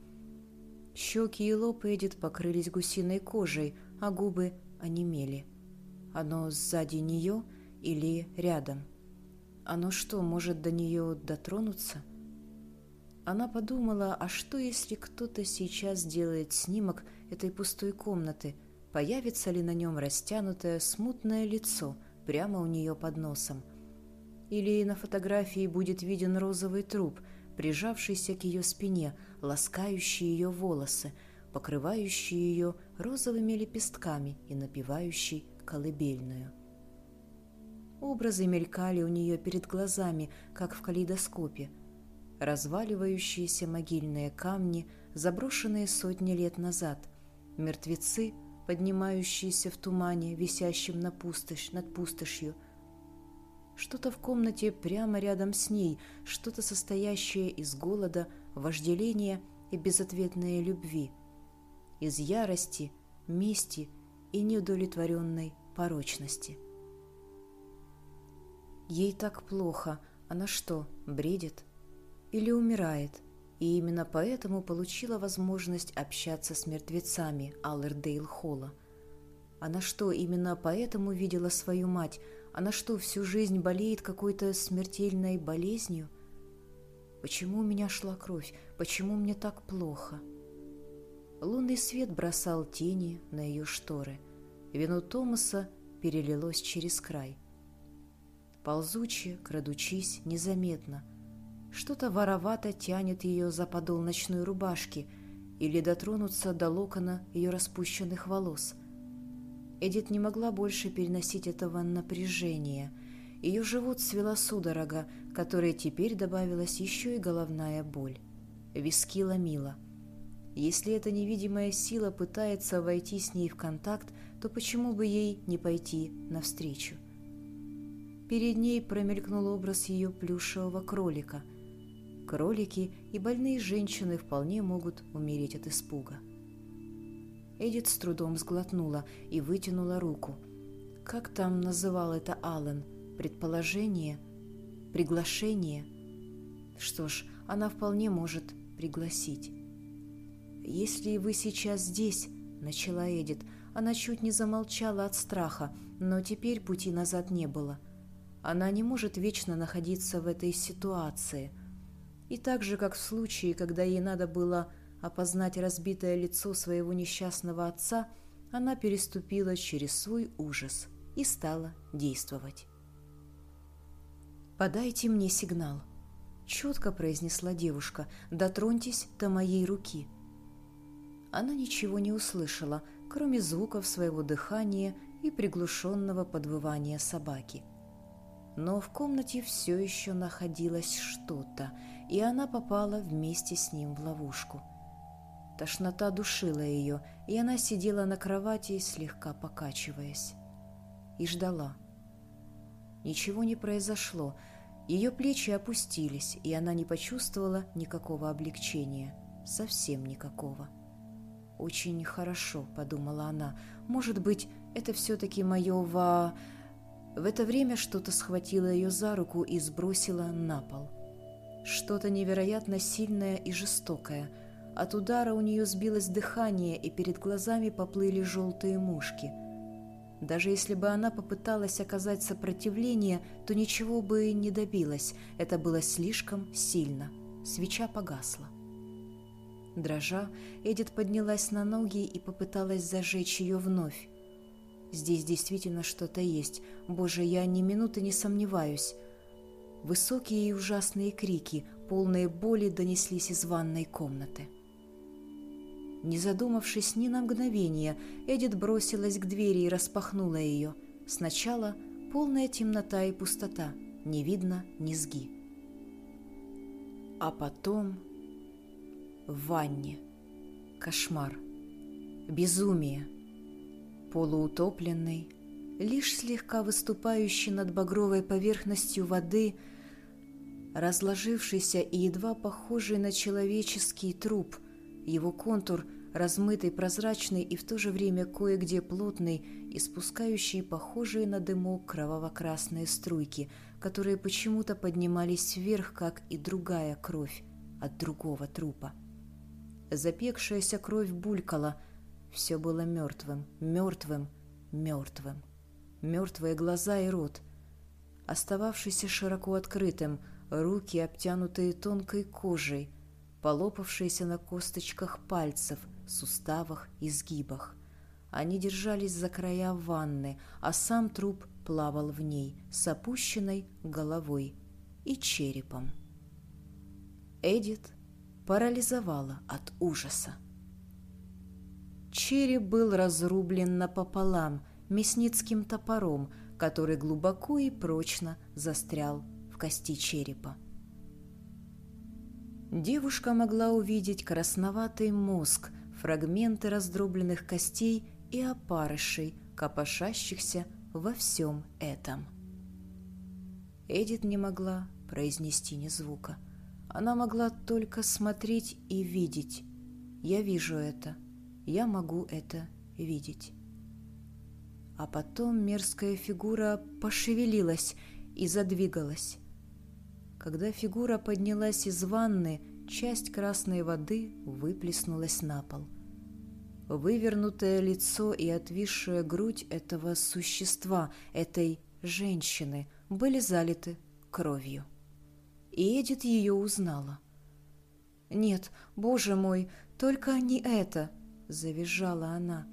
Щеки и лоб Эдит покрылись гусиной кожей, а губы онемели. Оно сзади нее или рядом? Оно что, может до нее дотронуться? Она подумала, а что если кто-то сейчас сделает снимок этой пустой комнаты, появится ли на нем растянутое смутное лицо прямо у нее под носом? Или на фотографии будет виден розовый труп, прижавшийся к ее спине, ласкающий ее волосы, покрывающий ее розовыми лепестками и напевающий колыбельную. Образы мелькали у нее перед глазами, как в калейдоскопе. Разваливающиеся могильные камни, заброшенные сотни лет назад, мертвецы, поднимающиеся в тумане, висящем на пустошь, над пустошью. Что-то в комнате прямо рядом с ней, что-то состоящее из голода, вожделения и безответной любви, из ярости, мести и неудовлетворенной порочности. Ей так плохо, она что, бредит? Или умирает? И именно поэтому получила возможность общаться с мертвецами Аллердейл Холла. Она что, именно поэтому видела свою мать? Она что, всю жизнь болеет какой-то смертельной болезнью? Почему у меня шла кровь? Почему мне так плохо? Лунный свет бросал тени на ее шторы. Вино Томаса перелилось через край. Ползуче, крадучись, незаметно. Что-то воровато тянет ее за подол ночной рубашки или дотронуться до локона ее распущенных волос. Эдит не могла больше переносить этого напряжения. Ее живот свела судорога, которой теперь добавилась еще и головная боль. Виски ломила – если эта невидимая сила пытается войти с ней в контакт, то почему бы ей не пойти навстречу? Перед ней промелькнул образ ее плюшевого кролика. Кролики и больные женщины вполне могут умереть от испуга. Эдит с трудом сглотнула и вытянула руку. Как там называл это Аллен? Предположение? Приглашение? Что ж, она вполне может пригласить. «Если вы сейчас здесь», — начала Эдит, она чуть не замолчала от страха, но теперь пути назад не было. Она не может вечно находиться в этой ситуации. И так же, как в случае, когда ей надо было опознать разбитое лицо своего несчастного отца, она переступила через свой ужас и стала действовать. «Подайте мне сигнал», — четко произнесла девушка, — «дотроньтесь до моей руки» она ничего не услышала, кроме звуков своего дыхания и приглушенного подвывания собаки. Но в комнате все еще находилось что-то, и она попала вместе с ним в ловушку. Тошнота душила ее, и она сидела на кровати, слегка покачиваясь. И ждала. Ничего не произошло, ее плечи опустились, и она не почувствовала никакого облегчения, совсем никакого. «Очень хорошо», — подумала она. «Может быть, это все-таки мое во...» В это время что-то схватило ее за руку и сбросило на пол. Что-то невероятно сильное и жестокое. От удара у нее сбилось дыхание, и перед глазами поплыли желтые мушки. Даже если бы она попыталась оказать сопротивление, то ничего бы не добилась. Это было слишком сильно. Свеча погасла. Дрожа, Эдит поднялась на ноги и попыталась зажечь ее вновь. Здесь действительно что-то есть. Боже, я ни минуты не сомневаюсь. Высокие и ужасные крики, полные боли, донеслись из ванной комнаты. Не задумавшись ни на мгновение, Эдит бросилась к двери и распахнула ее. Сначала полная темнота и пустота, не видно низги. А потом в ванне. Кошмар. Безумие. Полуутопленный, лишь слегка выступающий над багровой поверхностью воды, разложившийся и едва похожий на человеческий труп, его контур размытый, прозрачный и в то же время кое-где плотный, испускающий похожие на дымок кроваво-красные струйки, которые почему-то поднимались вверх, как и другая кровь от другого трупа. Запекшаяся кровь булькала. Все было мертвым, мертвым, мертвым. Мертвые глаза и рот. Остававшийся широко открытым, руки, обтянутые тонкой кожей, полопавшиеся на косточках пальцев, суставах и сгибах. Они держались за края ванны, а сам труп плавал в ней с опущенной головой и черепом. Эдит парализовала от ужаса. Череп был разрублен напополам мясницким топором, который глубоко и прочно застрял в кости черепа. Девушка могла увидеть красноватый мозг, фрагменты раздробленных костей и опарышей, копошащихся во всем этом. Эдит не могла произнести ни звука. Она могла только смотреть и видеть. Я вижу это. Я могу это видеть. А потом мерзкая фигура пошевелилась и задвигалась. Когда фигура поднялась из ванны, часть красной воды выплеснулась на пол. Вывернутое лицо и отвисшая грудь этого существа, этой женщины, были залиты кровью. И Эдит ее узнала. «Нет, боже мой, только не это!» — завизжала она.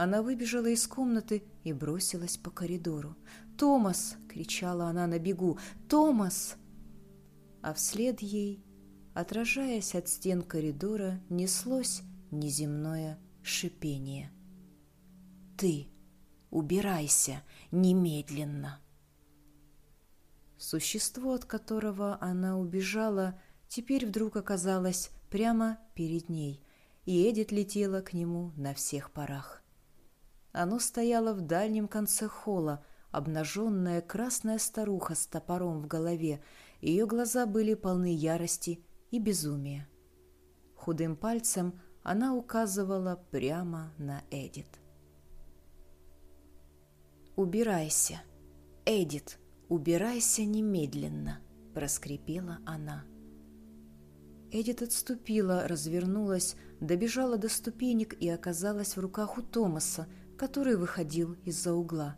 Она выбежала из комнаты и бросилась по коридору. «Томас!» — кричала она на бегу. «Томас!» А вслед ей, отражаясь от стен коридора, неслось неземное шипение. «Ты убирайся немедленно!» Существо, от которого она убежала, теперь вдруг оказалось прямо перед ней, и Эдит летела к нему на всех парах. Оно стояло в дальнем конце холла, обнаженная красная старуха с топором в голове, ее глаза были полны ярости и безумия. Худым пальцем она указывала прямо на Эдит. «Убирайся, Эдит!» «Убирайся немедленно!» – проскрипела она. Эдит отступила, развернулась, добежала до ступенек и оказалась в руках у Томаса, который выходил из-за угла.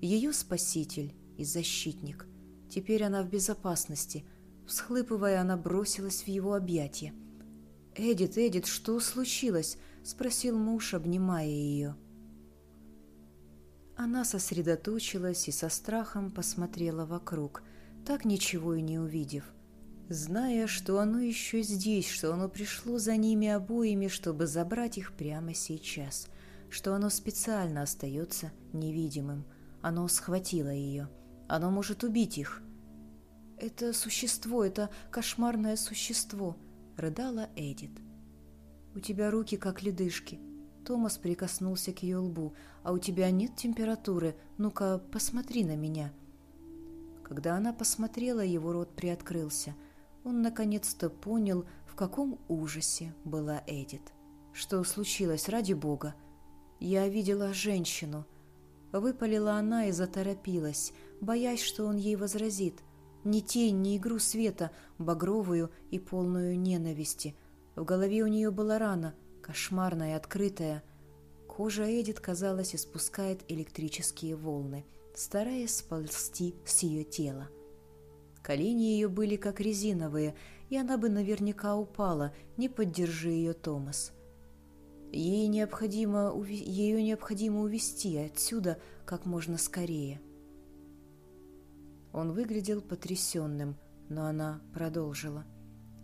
Ее спаситель и защитник. Теперь она в безопасности. Всхлыпывая, она бросилась в его объятия. «Эдит, Эдит, что случилось?» – спросил муж, обнимая ее. Она сосредоточилась и со страхом посмотрела вокруг, так ничего и не увидев. Зная, что оно еще здесь, что оно пришло за ними обоими, чтобы забрать их прямо сейчас, что оно специально остается невидимым, оно схватило ее, оно может убить их. «Это существо, это кошмарное существо», — рыдала Эдит. «У тебя руки как ледышки», Томас прикоснулся к ее лбу. «А у тебя нет температуры? Ну-ка, посмотри на меня». Когда она посмотрела, его рот приоткрылся. Он наконец-то понял, в каком ужасе была Эдит. «Что случилось, ради бога?» «Я видела женщину». Выпалила она и заторопилась, боясь, что он ей возразит. Ни тень, ни игру света, багровую и полную ненависти. В голове у нее была рана, кошмарная, открытая. Кожа Эдит, казалось, испускает электрические волны, стараясь сползти с ее тела. Колени ее были как резиновые, и она бы наверняка упала, не поддержи ее Томас. Ей необходимо, ее необходимо увести отсюда как можно скорее. Он выглядел потрясенным, но она продолжила.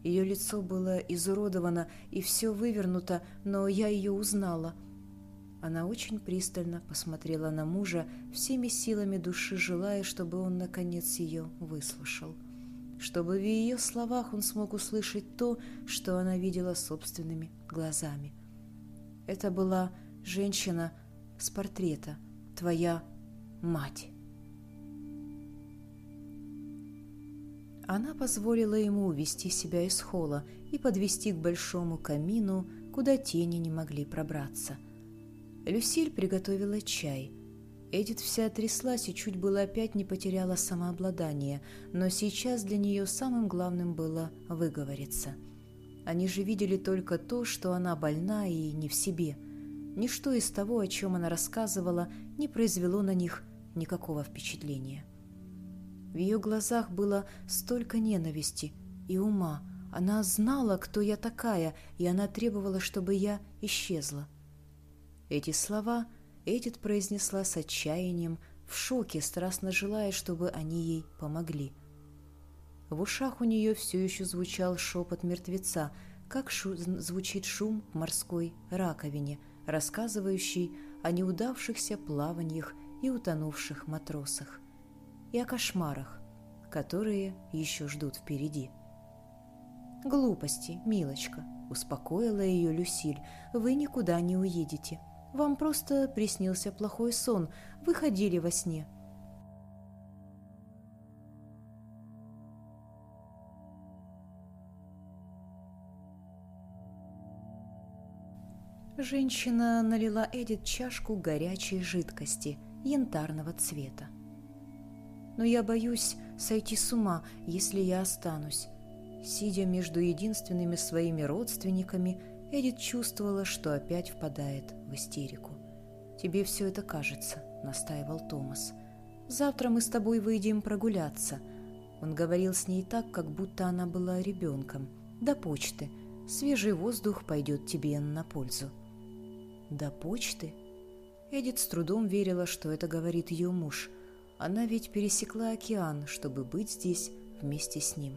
Ее лицо было изуродовано и все вывернуто, но я ее узнала. Она очень пристально посмотрела на мужа, всеми силами души желая, чтобы он, наконец, ее выслушал. Чтобы в ее словах он смог услышать то, что она видела собственными глазами. Это была женщина с портрета, твоя мать. Она позволила ему увести себя из холла и подвести к большому камину, куда тени не могли пробраться. Люсиль приготовила чай. Эдит вся тряслась и чуть было опять не потеряла самообладание, но сейчас для нее самым главным было выговориться. Они же видели только то, что она больна и не в себе. Ничто из того, о чем она рассказывала, не произвело на них никакого впечатления. В ее глазах было столько ненависти и ума. Она знала, кто я такая, и она требовала, чтобы я исчезла. Эти слова Эдит произнесла с отчаянием, в шоке, страстно желая, чтобы они ей помогли. В ушах у нее все еще звучал шепот мертвеца, как шу звучит шум в морской раковине, рассказывающий о неудавшихся плаваниях и утонувших матросах, и о кошмарах, которые еще ждут впереди. «Глупости, милочка», — успокоила ее Люсиль, — «вы никуда не уедете. Вам просто приснился плохой сон, вы ходили во сне». Женщина налила Эдит чашку горячей жидкости янтарного цвета. «Но я боюсь сойти с ума, если я останусь». Сидя между единственными своими родственниками, Эдит чувствовала, что опять впадает в истерику. «Тебе все это кажется», — настаивал Томас. «Завтра мы с тобой выйдем прогуляться». Он говорил с ней так, как будто она была ребенком. «До почты. Свежий воздух пойдет тебе на пользу». «До почты?» Эдит с трудом верила, что это говорит ее муж. Она ведь пересекла океан, чтобы быть здесь вместе с ним.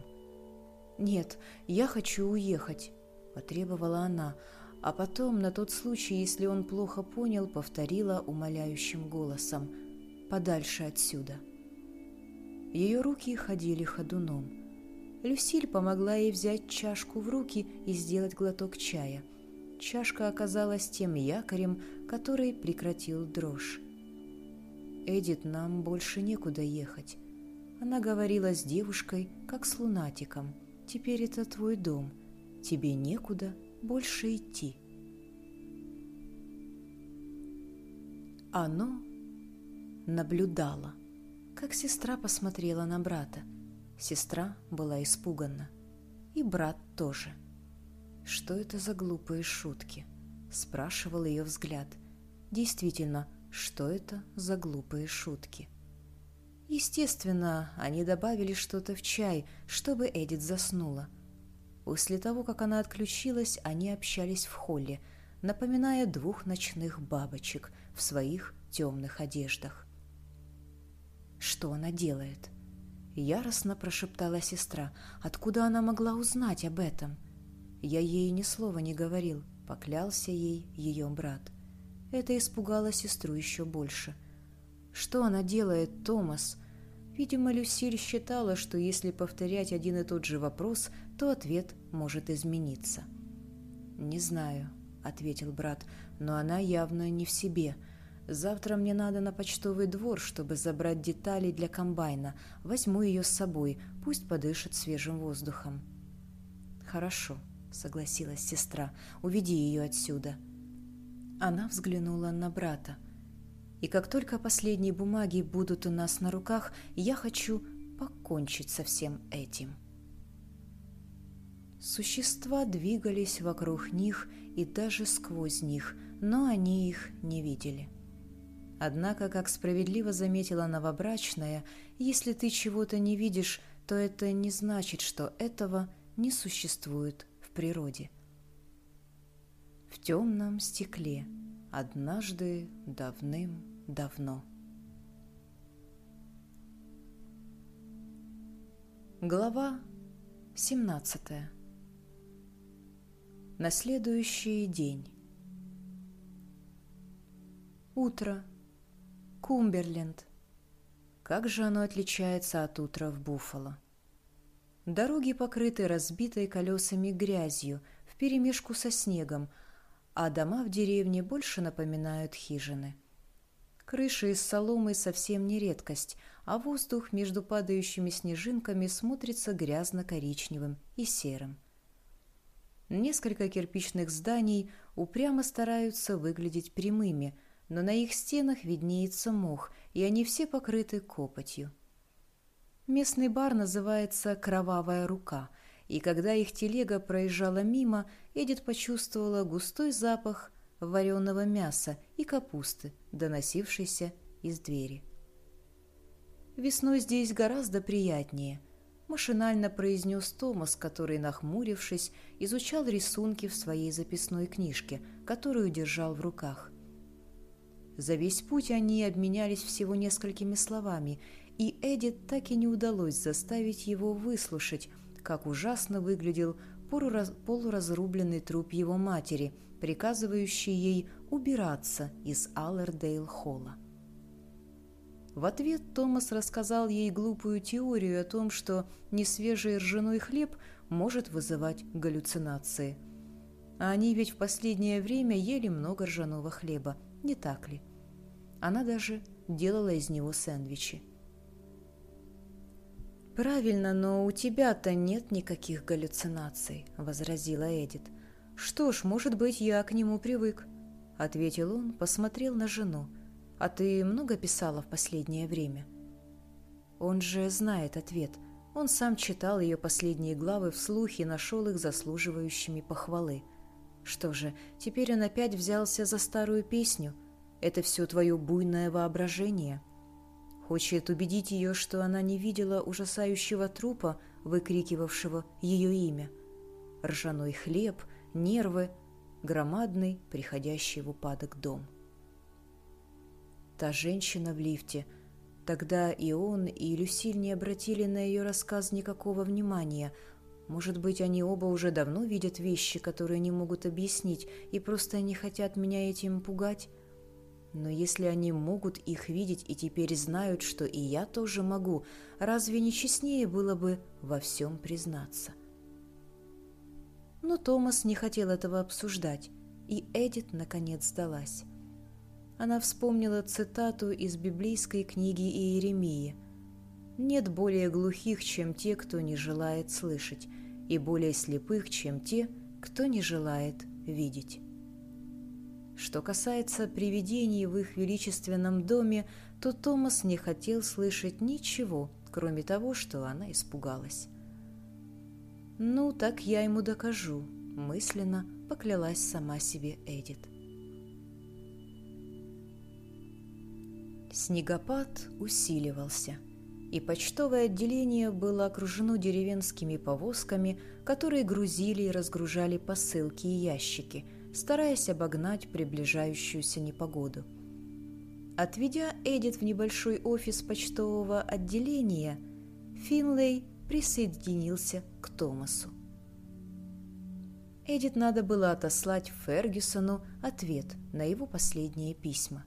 «Нет, я хочу уехать», — потребовала она, а потом, на тот случай, если он плохо понял, повторила умоляющим голосом «подальше отсюда». Ее руки ходили ходуном. Люсиль помогла ей взять чашку в руки и сделать глоток чая — чашка оказалась тем якорем, который прекратил дрожь. «Эдит, нам больше некуда ехать». Она говорила с девушкой, как с лунатиком. «Теперь это твой дом. Тебе некуда больше идти». Оно наблюдало, как сестра посмотрела на брата. Сестра была испугана. И брат тоже. «Что это за глупые шутки?» – спрашивал ее взгляд. «Действительно, что это за глупые шутки?» Естественно, они добавили что-то в чай, чтобы Эдит заснула. После того, как она отключилась, они общались в холле, напоминая двух ночных бабочек в своих темных одеждах. «Что она делает?» Яростно прошептала сестра. «Откуда она могла узнать об этом?» Я ей ни слова не говорил, поклялся ей ее брат. Это испугало сестру еще больше. Что она делает, Томас? Видимо, Люсиль считала, что если повторять один и тот же вопрос, то ответ может измениться. «Не знаю», — ответил брат, — «но она явно не в себе. Завтра мне надо на почтовый двор, чтобы забрать детали для комбайна. Возьму ее с собой, пусть подышит свежим воздухом». «Хорошо», — согласилась сестра. «Уведи ее отсюда». Она взглянула на брата. «И как только последние бумаги будут у нас на руках, я хочу покончить со всем этим». Существа двигались вокруг них и даже сквозь них, но они их не видели. Однако, как справедливо заметила новобрачная, если ты чего-то не видишь, то это не значит, что этого не существует природе. В темном стекле однажды давным-давно. Глава 17 На следующий день. Утро. Кумберленд. Как же оно отличается от утра в Буффало? Дороги покрыты разбитой колесами грязью вперемешку со снегом, а дома в деревне больше напоминают хижины. Крыши из соломы совсем не редкость, а воздух между падающими снежинками смотрится грязно-коричневым и серым. Несколько кирпичных зданий упрямо стараются выглядеть прямыми, но на их стенах виднеется мох, и они все покрыты копотью. Местный бар называется «Кровавая рука», и когда их телега проезжала мимо, Эдит почувствовала густой запах вареного мяса и капусты, доносившийся из двери. «Весной здесь гораздо приятнее», – машинально произнес Томас, который, нахмурившись, изучал рисунки в своей записной книжке, которую держал в руках. За весь путь они обменялись всего несколькими словами, и Эдит так и не удалось заставить его выслушать, как ужасно выглядел полуразрубленный труп его матери, приказывающий ей убираться из Аллердейл-холла. В ответ Томас рассказал ей глупую теорию о том, что несвежий ржаной хлеб может вызывать галлюцинации. А они ведь в последнее время ели много ржаного хлеба, не так ли? Она даже делала из него сэндвичи. «Правильно, но у тебя-то нет никаких галлюцинаций», — возразила Эдит. «Что ж, может быть, я к нему привык», — ответил он, посмотрел на жену. «А ты много писала в последнее время?» Он же знает ответ. Он сам читал ее последние главы вслух и нашел их заслуживающими похвалы. Что же, теперь он опять взялся за старую песню. Это все твое буйное воображение. Хочет убедить ее, что она не видела ужасающего трупа, выкрикивавшего ее имя. Ржаной хлеб, нервы, громадный, приходящий в упадок дом та женщина в лифте. Тогда и он, и Люсиль не обратили на ее рассказ никакого внимания. Может быть, они оба уже давно видят вещи, которые не могут объяснить, и просто не хотят меня этим пугать? Но если они могут их видеть и теперь знают, что и я тоже могу, разве не честнее было бы во всем признаться? Но Томас не хотел этого обсуждать, и Эдит наконец сдалась она вспомнила цитату из библейской книги Иеремии. «Нет более глухих, чем те, кто не желает слышать, и более слепых, чем те, кто не желает видеть». Что касается привидений в их величественном доме, то Томас не хотел слышать ничего, кроме того, что она испугалась. «Ну, так я ему докажу», — мысленно поклялась сама себе Эдит. Снегопад усиливался, и почтовое отделение было окружено деревенскими повозками, которые грузили и разгружали посылки и ящики, стараясь обогнать приближающуюся непогоду. Отведя Эдит в небольшой офис почтового отделения, Финлей присоединился к Томасу. Эдит надо было отослать Фергюсону ответ на его последние письма.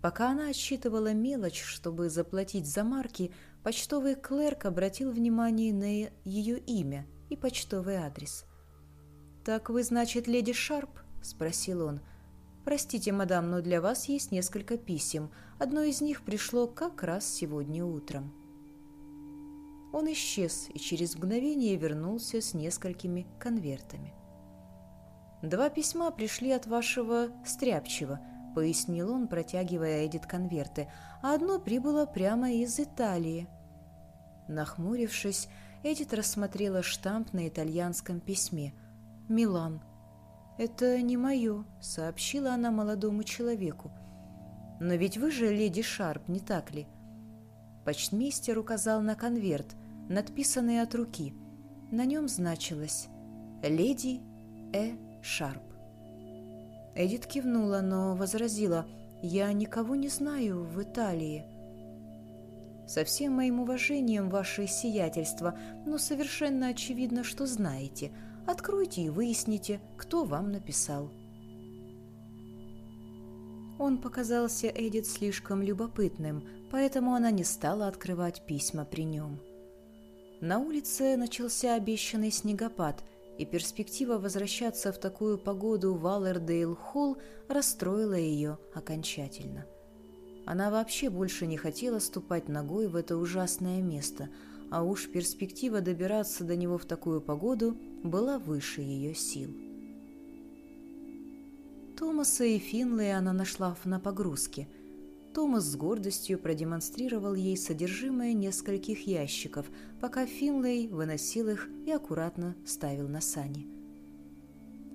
Пока она отсчитывала мелочь, чтобы заплатить за марки, почтовый клерк обратил внимание на ее имя и почтовый адрес. «Так вы, значит, леди Шарп?» – спросил он. «Простите, мадам, но для вас есть несколько писем. Одно из них пришло как раз сегодня утром». Он исчез и через мгновение вернулся с несколькими конвертами. «Два письма пришли от вашего стряпчего», — пояснил он, протягивая Эдит конверты, а одно прибыло прямо из Италии. Нахмурившись, Эдит рассмотрела штамп на итальянском письме. «Милан». «Это не мое», — сообщила она молодому человеку. «Но ведь вы же леди Шарп, не так ли?» Почтмейстер указал на конверт, надписанный от руки. На нем значилось «Леди Э. Шарп». Эдит кивнула, но возразила, «Я никого не знаю в Италии». «Со всем моим уважением, ваше сиятельство, но совершенно очевидно, что знаете. Откройте и выясните, кто вам написал». Он показался Эдит слишком любопытным, поэтому она не стала открывать письма при нем. На улице начался обещанный снегопад – и перспектива возвращаться в такую погоду в Аллердейл-Холл расстроила ее окончательно. Она вообще больше не хотела ступать ногой в это ужасное место, а уж перспектива добираться до него в такую погоду была выше ее сил. Томаса и Финлey она нашла на погрузке. Томас с гордостью продемонстрировал ей содержимое нескольких ящиков, пока Финлей выносил их и аккуратно ставил на сани.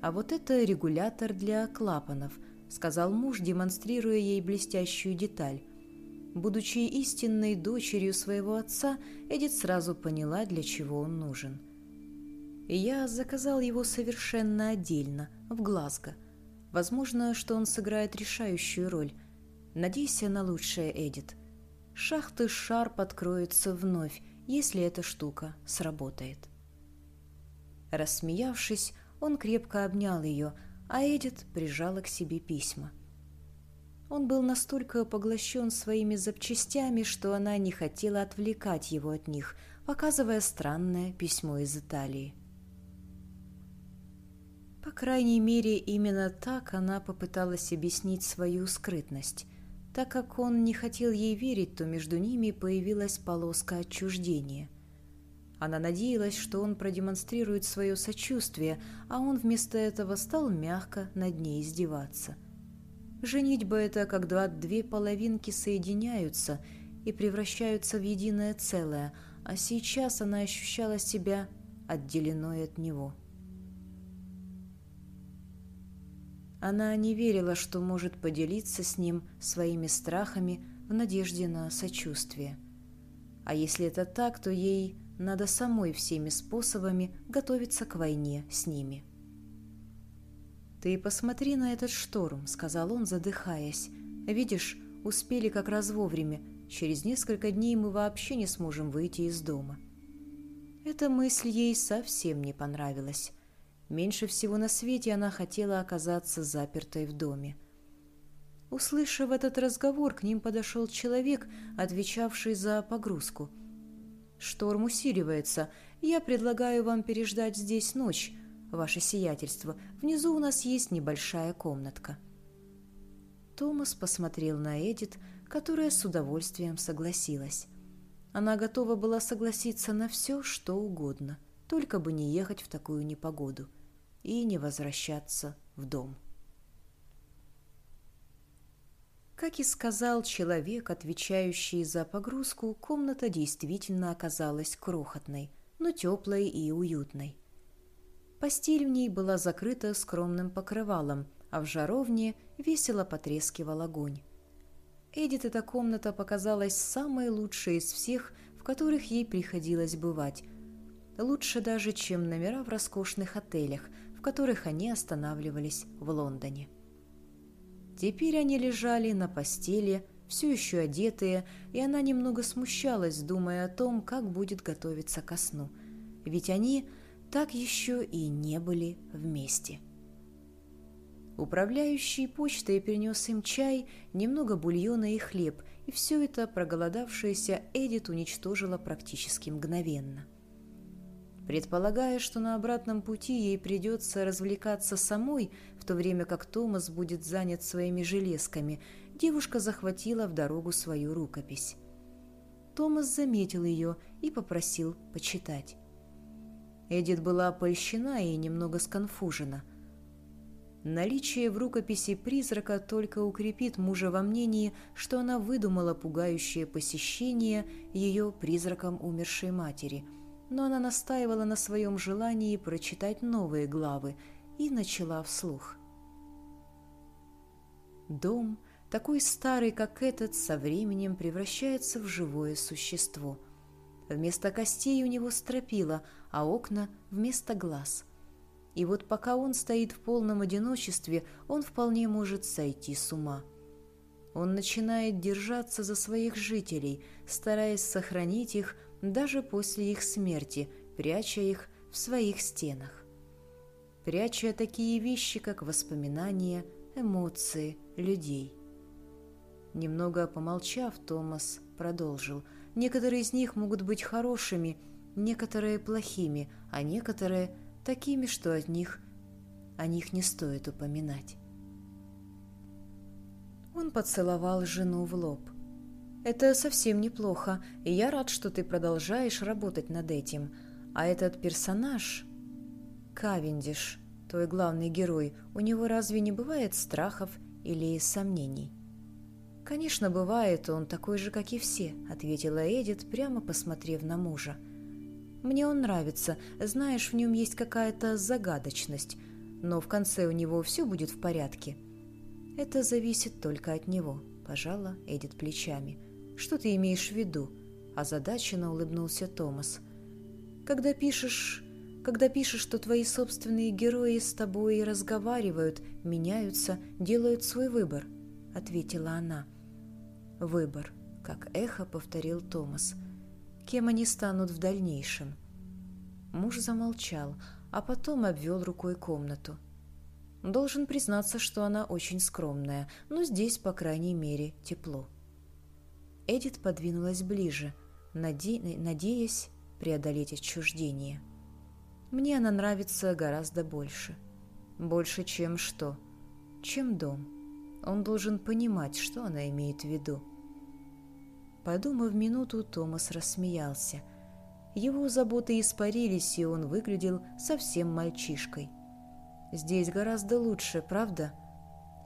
«А вот это регулятор для клапанов», — сказал муж, демонстрируя ей блестящую деталь. Будучи истинной дочерью своего отца, Эдит сразу поняла, для чего он нужен. Я заказал его совершенно отдельно, в Глазго. Возможно, что он сыграет решающую роль. Надейся на лучшее, Эдит. Шахты Шарп откроется вновь, если эта штука сработает. Рассмеявшись, он крепко обнял ее, а Эдит прижала к себе письма. Он был настолько поглощен своими запчастями, что она не хотела отвлекать его от них, показывая странное письмо из Италии. По крайней мере, именно так она попыталась объяснить свою скрытность. Так как он не хотел ей верить, то между ними появилась полоска отчуждения. Она надеялась, что он продемонстрирует свое сочувствие, а он вместо этого стал мягко над ней издеваться – Женитьба – это когда две половинки соединяются и превращаются в единое целое, а сейчас она ощущала себя отделенной от него. Она не верила, что может поделиться с ним своими страхами в надежде на сочувствие. А если это так, то ей надо самой всеми способами готовиться к войне с ними. «Ты посмотри на этот шторм», — сказал он, задыхаясь. «Видишь, успели как раз вовремя. Через несколько дней мы вообще не сможем выйти из дома». Эта мысль ей совсем не понравилась. Меньше всего на свете она хотела оказаться запертой в доме. Услышав этот разговор, к ним подошел человек, отвечавший за погрузку. «Шторм усиливается. Я предлагаю вам переждать здесь ночь ваше сиятельство, внизу у нас есть небольшая комнатка». Томас посмотрел на Эдит, которая с удовольствием согласилась. Она готова была согласиться на все, что угодно, только бы не ехать в такую непогоду и не возвращаться в дом. Как и сказал человек, отвечающий за погрузку, комната действительно оказалась крохотной, но теплой и уютной. Постель в ней была закрыта скромным покрывалом, а в жаровне весело потрескивал огонь. Эдит эта комната показалась самой лучшей из всех, в которых ей приходилось бывать. Лучше даже, чем номера в роскошных отелях, в которых они останавливались в Лондоне. Теперь они лежали на постели, все еще одетые, и она немного смущалась, думая о том, как будет готовиться ко сну. Ведь они так еще и не были вместе. Управляющий почтой принес им чай, немного бульона и хлеб, и все это проголодавшаяся Эдит уничтожила практически мгновенно. Предполагая, что на обратном пути ей придется развлекаться самой, в то время как Томас будет занят своими железками, девушка захватила в дорогу свою рукопись. Томас заметил ее и попросил почитать. Эдит была польщена и немного сконфужена. Наличие в рукописи призрака только укрепит мужа во мнении, что она выдумала пугающее посещение ее призраком умершей матери, но она настаивала на своем желании прочитать новые главы и начала вслух. Дом, такой старый, как этот, со временем превращается в живое существо – Вместо костей у него стропила, а окна вместо глаз. И вот пока он стоит в полном одиночестве, он вполне может сойти с ума. Он начинает держаться за своих жителей, стараясь сохранить их даже после их смерти, пряча их в своих стенах. Пряча такие вещи, как воспоминания, эмоции людей. Немного помолчав, Томас продолжил – Некоторые из них могут быть хорошими, некоторые плохими, а некоторые такими, что от них о них не стоит упоминать. Он поцеловал жену в лоб. «Это совсем неплохо, и я рад, что ты продолжаешь работать над этим. А этот персонаж, Кавендиш, твой главный герой, у него разве не бывает страхов или сомнений?» «Конечно, бывает, он такой же, как и все», — ответила Эдит, прямо посмотрев на мужа. «Мне он нравится, знаешь, в нем есть какая-то загадочность, но в конце у него все будет в порядке». «Это зависит только от него», — пожала Эдит плечами. «Что ты имеешь в виду?» — озадаченно улыбнулся Томас. «Когда пишешь когда пишешь, что твои собственные герои с тобой разговаривают, меняются, делают свой выбор», — ответила она. «Выбор», — как эхо повторил Томас. «Кем они станут в дальнейшем?» Муж замолчал, а потом обвел рукой комнату. Должен признаться, что она очень скромная, но здесь, по крайней мере, тепло. Эдит подвинулась ближе, наде... надеясь преодолеть отчуждение. Мне она нравится гораздо больше. Больше, чем что? Чем дом. Он должен понимать, что она имеет в виду. Подумав минуту, Томас рассмеялся. Его заботы испарились, и он выглядел совсем мальчишкой. «Здесь гораздо лучше, правда?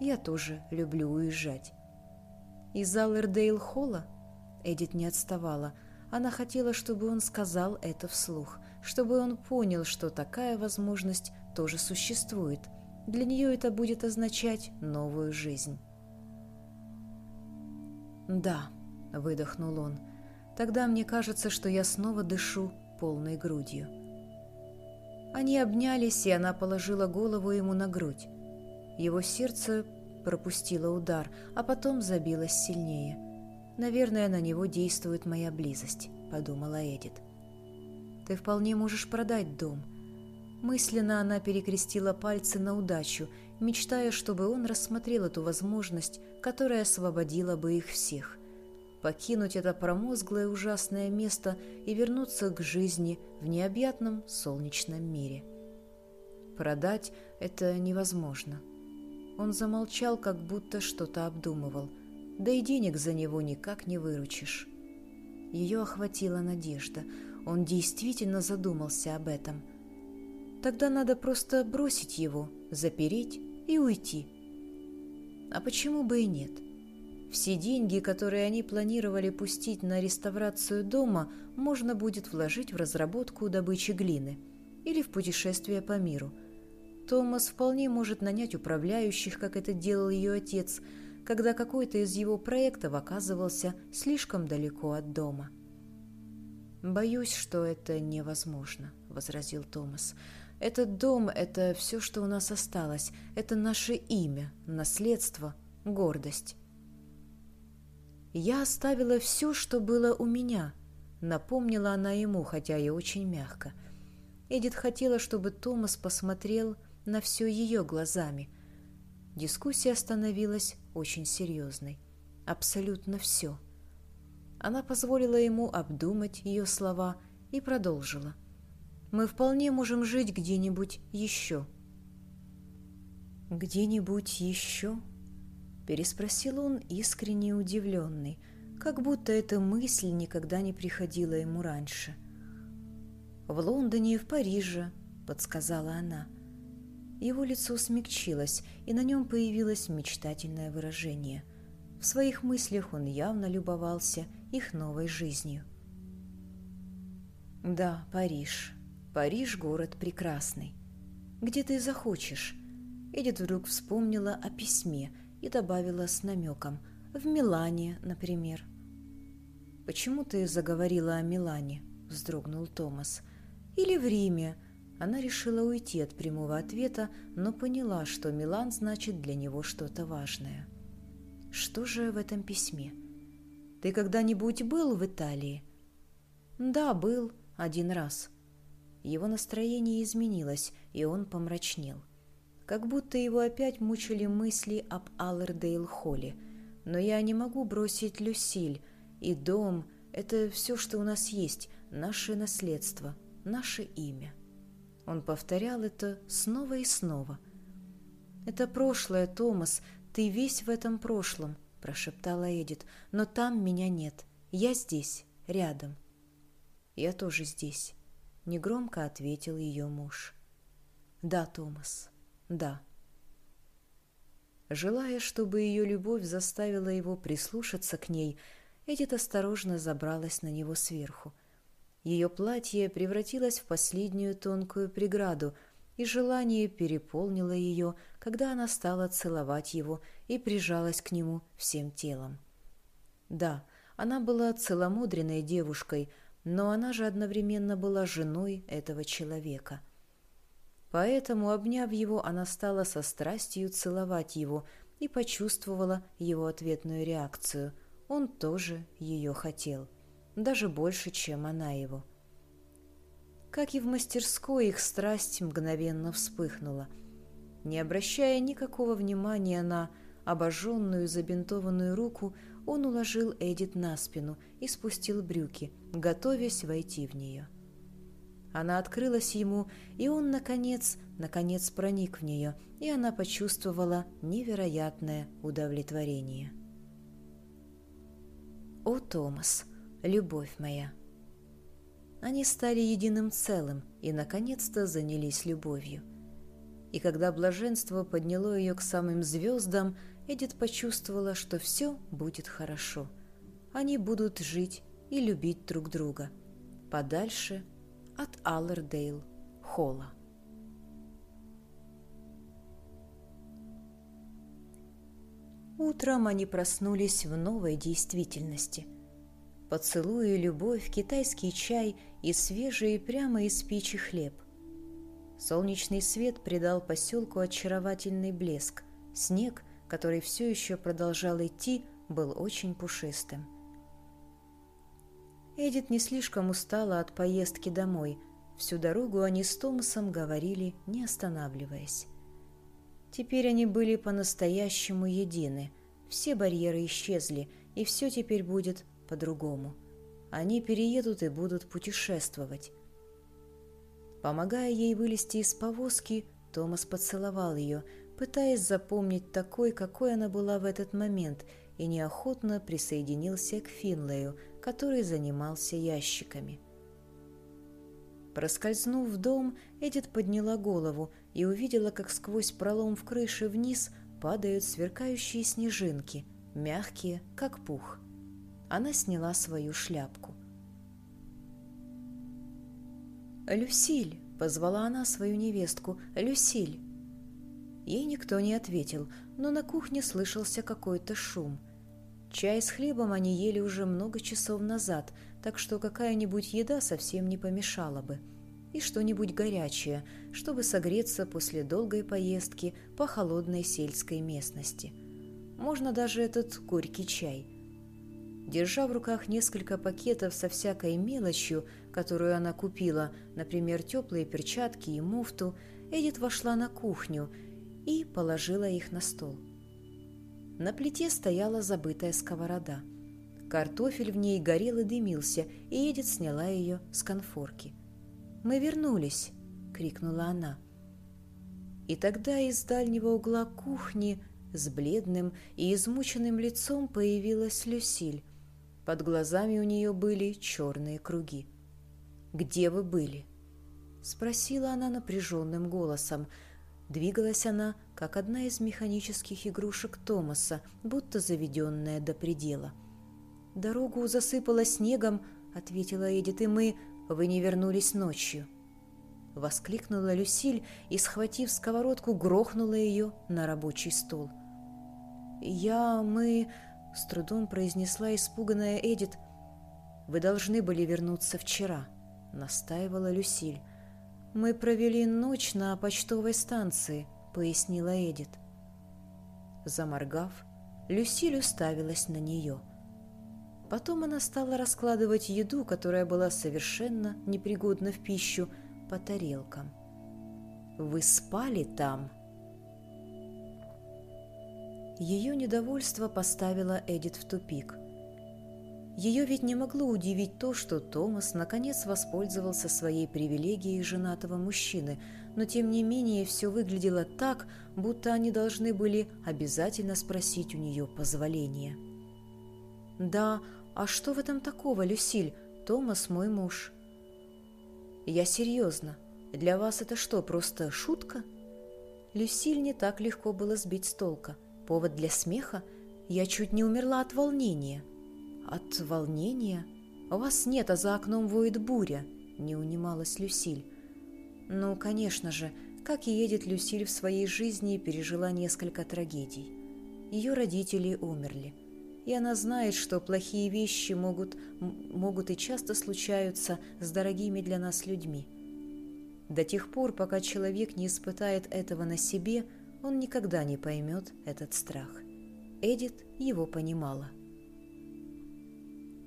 Я тоже люблю уезжать». Из Аллердейл-холла Эдит не отставала. Она хотела, чтобы он сказал это вслух – чтобы он понял, что такая возможность тоже существует. Для нее это будет означать новую жизнь. «Да», — выдохнул он, — «тогда мне кажется, что я снова дышу полной грудью». Они обнялись, и она положила голову ему на грудь. Его сердце пропустило удар, а потом забилось сильнее. «Наверное, на него действует моя близость», — подумала Эдит. Ты вполне можешь продать дом». Мысленно она перекрестила пальцы на удачу, мечтая, чтобы он рассмотрел эту возможность, которая освободила бы их всех. Покинуть это промозглое ужасное место и вернуться к жизни в необъятном солнечном мире. Продать это невозможно. Он замолчал, как будто что-то обдумывал. Да и денег за него никак не выручишь. Ее охватила надежда – он действительно задумался об этом. Тогда надо просто бросить его, запереть и уйти. А почему бы и нет? Все деньги, которые они планировали пустить на реставрацию дома, можно будет вложить в разработку добычи глины или в путешествие по миру. Томас вполне может нанять управляющих, как это делал ее отец, когда какой-то из его проектов оказывался слишком далеко от дома. «Боюсь, что это невозможно», — возразил Томас. «Этот дом — это все, что у нас осталось. Это наше имя, наследство, гордость». «Я оставила все, что было у меня», — напомнила она ему, хотя и очень мягко. Эдит хотела, чтобы Томас посмотрел на все ее глазами. Дискуссия становилась очень серьезной. Абсолютно все — она позволила ему обдумать ее слова и продолжила. «Мы вполне можем жить где-нибудь еще». «Где-нибудь еще?» – переспросил он, искренне удивленный, как будто эта мысль никогда не приходила ему раньше. «В Лондоне и в Париже», – подсказала она. Его лицо смягчилось, и на нем появилось мечтательное выражение. В своих мыслях он явно любовался их новой жизнью. Да, Париж. Париж – город прекрасный. Где ты захочешь. Эдит вдруг вспомнила о письме и добавила с намеком. В Милане, например. «Почему ты заговорила о Милане?» – вздрогнул Томас. «Или в Риме?» Она решила уйти от прямого ответа, но поняла, что Милан значит для него что-то важное. Что же в этом письме? Ты когда-нибудь был в Италии? Да, был один раз. Его настроение изменилось, и он помрачнел. Как будто его опять мучили мысли об Аллердейл-Холле. Но я не могу бросить Люсиль, и дом — это все, что у нас есть, наше наследство, наше имя. Он повторял это снова и снова. «Это прошлое, Томас, ты весь в этом прошлом прошептала Эдит. «Но там меня нет. Я здесь, рядом». «Я тоже здесь», — негромко ответил ее муж. «Да, Томас, да». Желая, чтобы ее любовь заставила его прислушаться к ней, Эдит осторожно забралась на него сверху. Ее платье превратилось в последнюю тонкую преграду, и желание переполнило ее, когда она стала целовать его и прижалась к нему всем телом. Да, она была целомудренной девушкой, но она же одновременно была женой этого человека. Поэтому, обняв его, она стала со страстью целовать его и почувствовала его ответную реакцию. Он тоже ее хотел даже больше, чем она его. Как и в мастерской, их страсть мгновенно вспыхнула. Не обращая никакого внимания на обожженную забинтованную руку, он уложил Эдит на спину и спустил брюки, готовясь войти в нее. Она открылась ему, и он, наконец, наконец проник в нее, и она почувствовала невероятное удовлетворение. «О, Томас!» любовь моя. Они стали единым целым и, наконец-то, занялись любовью. И когда блаженство подняло ее к самым звездам, Эдит почувствовала, что все будет хорошо. Они будут жить и любить друг друга. Подальше от Аллердейл Холла. Утром они проснулись в новой действительности – поцелуи, любовь, китайский чай и свежий прямо из печи хлеб. Солнечный свет придал поселку очаровательный блеск. Снег, который все еще продолжал идти, был очень пушистым. Эдит не слишком устала от поездки домой. Всю дорогу они с Томасом говорили, не останавливаясь. Теперь они были по-настоящему едины. Все барьеры исчезли, и все теперь будет по-другому. Они переедут и будут путешествовать. Помогая ей вылезти из повозки, Томас поцеловал ее, пытаясь запомнить такой, какой она была в этот момент, и неохотно присоединился к Финлею, который занимался ящиками. Проскользнув в дом, Эдит подняла голову и увидела, как сквозь пролом в крыше вниз падают сверкающие снежинки, мягкие, как пух она сняла свою шляпку. «Люсиль!» — позвала она свою невестку. «Люсиль!» Ей никто не ответил, но на кухне слышался какой-то шум. Чай с хлебом они ели уже много часов назад, так что какая-нибудь еда совсем не помешала бы. И что-нибудь горячее, чтобы согреться после долгой поездки по холодной сельской местности. Можно даже этот горький чай – Держа в руках несколько пакетов со всякой мелочью, которую она купила, например, теплые перчатки и муфту, Эдит вошла на кухню и положила их на стол. На плите стояла забытая сковорода. Картофель в ней горел и дымился, и Эдит сняла ее с конфорки. «Мы вернулись!» — крикнула она. И тогда из дальнего угла кухни с бледным и измученным лицом появилась Люсиль. Под глазами у нее были черные круги. «Где вы были?» — спросила она напряженным голосом. Двигалась она, как одна из механических игрушек Томаса, будто заведенная до предела. «Дорогу засыпало снегом», — ответила Эдит, — «и мы... Вы не вернулись ночью». Воскликнула Люсиль и, схватив сковородку, грохнула ее на рабочий стол. «Я... мы...» С трудом произнесла испуганная Эдит. «Вы должны были вернуться вчера», — настаивала Люсиль. «Мы провели ночь на почтовой станции», — пояснила Эдит. Заморгав, Люсиль уставилась на нее. Потом она стала раскладывать еду, которая была совершенно непригодна в пищу, по тарелкам. «Вы спали там?» Ее недовольство поставило Эдит в тупик. Ее ведь не могло удивить то, что Томас наконец воспользовался своей привилегией женатого мужчины, но тем не менее все выглядело так, будто они должны были обязательно спросить у нее позволения. «Да, а что в этом такого, Люсиль? Томас мой муж». «Я серьезно. Для вас это что, просто шутка?» Люсиль не так легко было сбить с толка – Повод для смеха? Я чуть не умерла от волнения. От волнения? Вас нет, а за окном воет буря, не унималась Люсиль. Ну, конечно же, как и едет Люсиль в своей жизни, пережила несколько трагедий. Ее родители умерли. И она знает, что плохие вещи могут, могут и часто случаются с дорогими для нас людьми. До тех пор, пока человек не испытает этого на себе, он никогда не поймет этот страх. Эдит его понимала.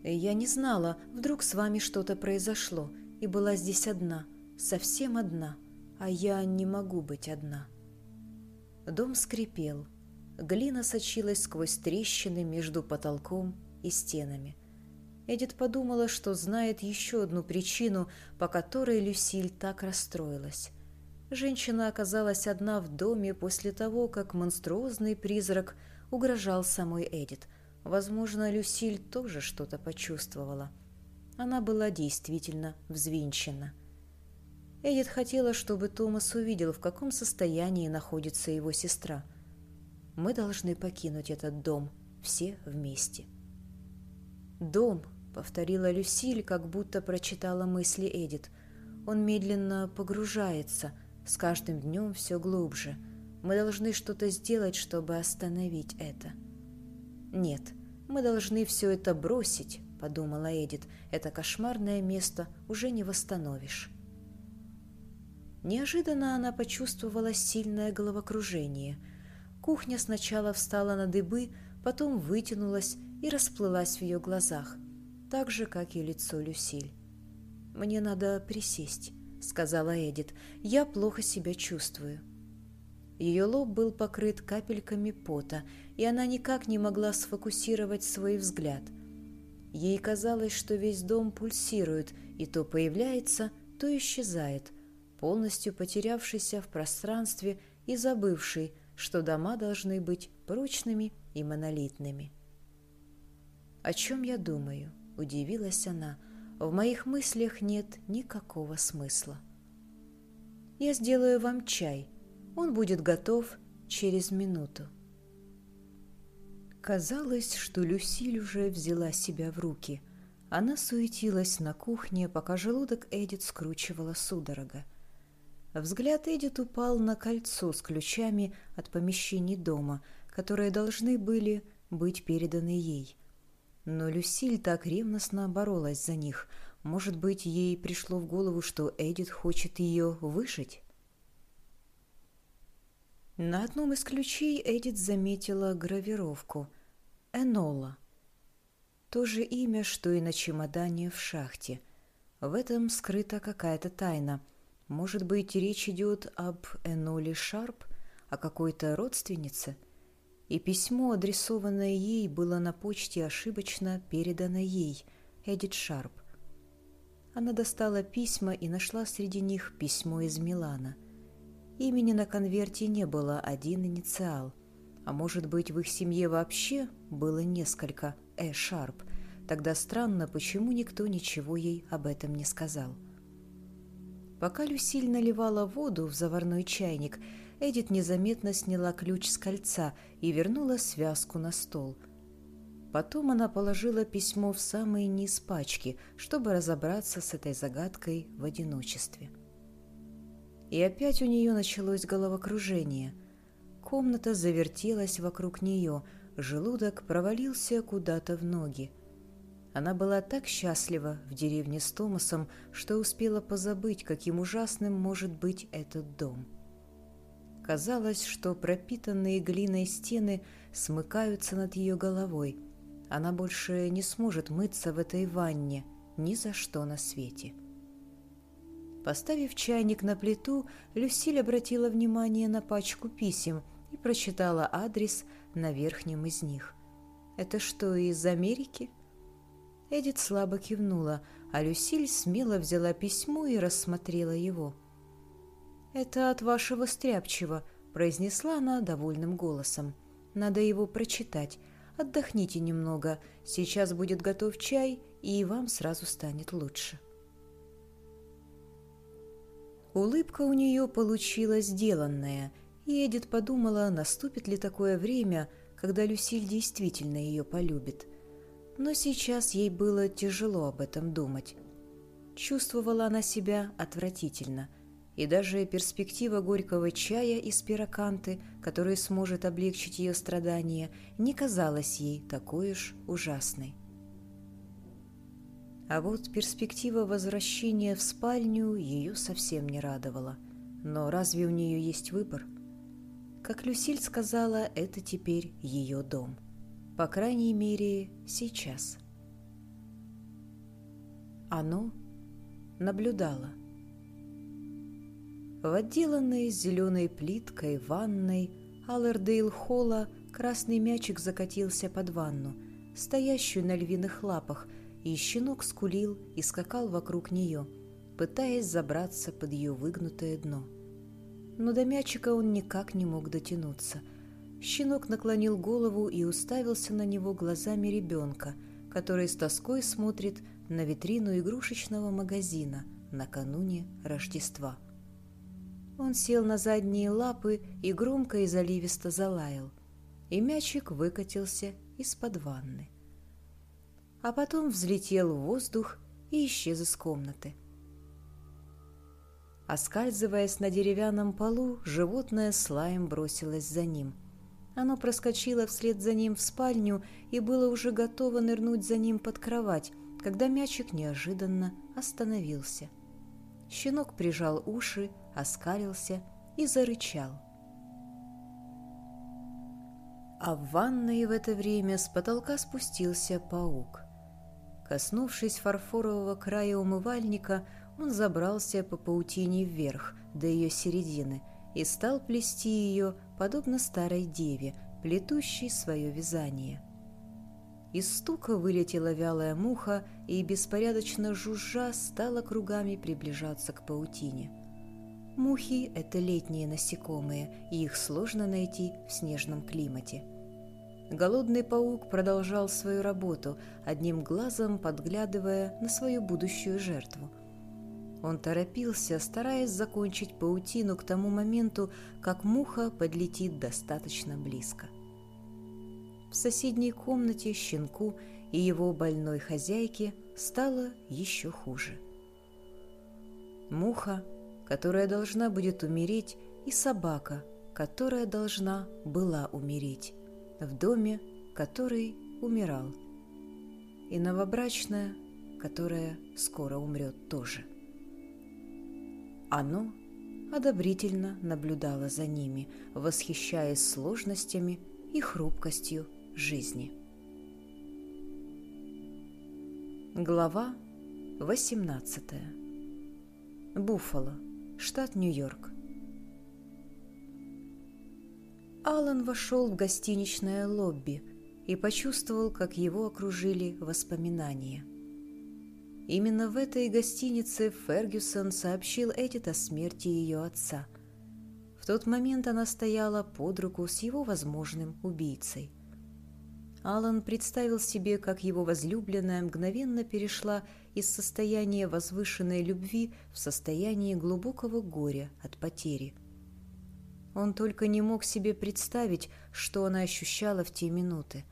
«Я не знала, вдруг с вами что-то произошло, и была здесь одна, совсем одна, а я не могу быть одна». Дом скрипел. Глина сочилась сквозь трещины между потолком и стенами. Эдит подумала, что знает еще одну причину, по которой Люсиль так расстроилась. Женщина оказалась одна в доме после того, как монструозный призрак угрожал самой Эдит. Возможно, Люсиль тоже что-то почувствовала. Она была действительно взвинчена. Эдит хотела, чтобы Томас увидел, в каком состоянии находится его сестра. «Мы должны покинуть этот дом, все вместе». «Дом», — повторила Люсиль, как будто прочитала мысли Эдит. «Он медленно погружается», — с каждым днем все глубже. Мы должны что-то сделать, чтобы остановить это. Нет, мы должны все это бросить, подумала Эдит. Это кошмарное место уже не восстановишь. Неожиданно она почувствовала сильное головокружение. Кухня сначала встала на дыбы, потом вытянулась и расплылась в ее глазах, так же, как и лицо Люсиль. «Мне надо присесть», — сказала Эдит. «Я плохо себя чувствую». Ее лоб был покрыт капельками пота, и она никак не могла сфокусировать свой взгляд. Ей казалось, что весь дом пульсирует и то появляется, то исчезает, полностью потерявшийся в пространстве и забывший, что дома должны быть прочными и монолитными. «О чем я думаю?» – удивилась она – в моих мыслях нет никакого смысла. Я сделаю вам чай. Он будет готов через минуту. Казалось, что Люсиль уже взяла себя в руки. Она суетилась на кухне, пока желудок Эдит скручивала судорога. Взгляд Эдит упал на кольцо с ключами от помещений дома, которые должны были быть переданы ей – но Люсиль так ревностно боролась за них. Может быть, ей пришло в голову, что Эдит хочет ее выжить? На одном из ключей Эдит заметила гравировку «Энола». То же имя, что и на чемодане в шахте. В этом скрыта какая-то тайна. Может быть, речь идет об Эноле Шарп, о какой-то родственнице – и письмо, адресованное ей, было на почте ошибочно передано ей, Эдит Шарп. Она достала письма и нашла среди них письмо из Милана. Имени на конверте не было один инициал, а может быть в их семье вообще было несколько «Э. Шарп», Тогда странно, почему никто ничего ей об этом не сказал. Пока Люсиль наливала воду в заварной чайник, Эдит незаметно сняла ключ с кольца и вернула связку на стол. Потом она положила письмо в самый низ пачки, чтобы разобраться с этой загадкой в одиночестве. И опять у нее началось головокружение. Комната завертелась вокруг нее, желудок провалился куда-то в ноги. Она была так счастлива в деревне с Томасом, что успела позабыть, каким ужасным может быть этот дом. Казалось, что пропитанные глиной стены смыкаются над ее головой. Она больше не сможет мыться в этой ванне ни за что на свете. Поставив чайник на плиту, Люсиль обратила внимание на пачку писем и прочитала адрес на верхнем из них. «Это что, из Америки?» Эдит слабо кивнула, а Люсиль смело взяла письмо и рассмотрела его – «Это от вашего стряпчего», — произнесла она довольным голосом. «Надо его прочитать. Отдохните немного. Сейчас будет готов чай, и вам сразу станет лучше». Улыбка у нее получилась сделанная, И Эдит подумала, наступит ли такое время, когда Люсиль действительно ее полюбит. Но сейчас ей было тяжело об этом думать. Чувствовала она себя отвратительно, и даже перспектива горького чая из пироканты, который сможет облегчить ее страдания, не казалась ей такой уж ужасной. А вот перспектива возвращения в спальню ее совсем не радовала. Но разве у нее есть выбор? Как Люсиль сказала, это теперь ее дом. По крайней мере, сейчас. Оно наблюдало. В отделанной зеленой плиткой ванной Аллердейл-холла красный мячик закатился под ванну, стоящую на львиных лапах, и щенок скулил и скакал вокруг нее, пытаясь забраться под ее выгнутое дно. Но до мячика он никак не мог дотянуться. Щенок наклонил голову и уставился на него глазами ребенка, который с тоской смотрит на витрину игрушечного магазина накануне Рождества. Он сел на задние лапы и громко и заливисто залаял, и мячик выкатился из-под ванны. А потом взлетел в воздух и исчез из комнаты. Оскальзываясь на деревянном полу, животное слаем бросилось за ним. Оно проскочило вслед за ним в спальню и было уже готово нырнуть за ним под кровать, когда мячик неожиданно остановился. Щенок прижал уши, оскалился и зарычал. А в ванной в это время с потолка спустился паук. Коснувшись фарфорового края умывальника, он забрался по паутине вверх, до ее середины, и стал плести ее, подобно старой деве, плетущей свое вязание. Из стука вылетела вялая муха и, беспорядочно жужжа, стала кругами приближаться к паутине. Мухи – это летние насекомые, и их сложно найти в снежном климате. Голодный паук продолжал свою работу, одним глазом подглядывая на свою будущую жертву. Он торопился, стараясь закончить паутину к тому моменту, как муха подлетит достаточно близко. В соседней комнате щенку и его больной хозяйке стало еще хуже. Муха, которая должна будет умереть, и собака, которая должна была умереть, в доме, который умирал, и новобрачная, которая скоро умрет тоже. Оно одобрительно наблюдало за ними, восхищаясь сложностями и хрупкостью жизни. Глава 18. Буффало, штат Нью-Йорк. Алан вошел в гостиничное лобби и почувствовал, как его окружили воспоминания. Именно в этой гостинице Фергюсон сообщил Эдит о смерти ее отца. В тот момент она стояла под руку с его возможным убийцей. Алан представил себе, как его возлюбленная мгновенно перешла из состояния возвышенной любви в состояние глубокого горя от потери. Он только не мог себе представить, что она ощущала в те минуты,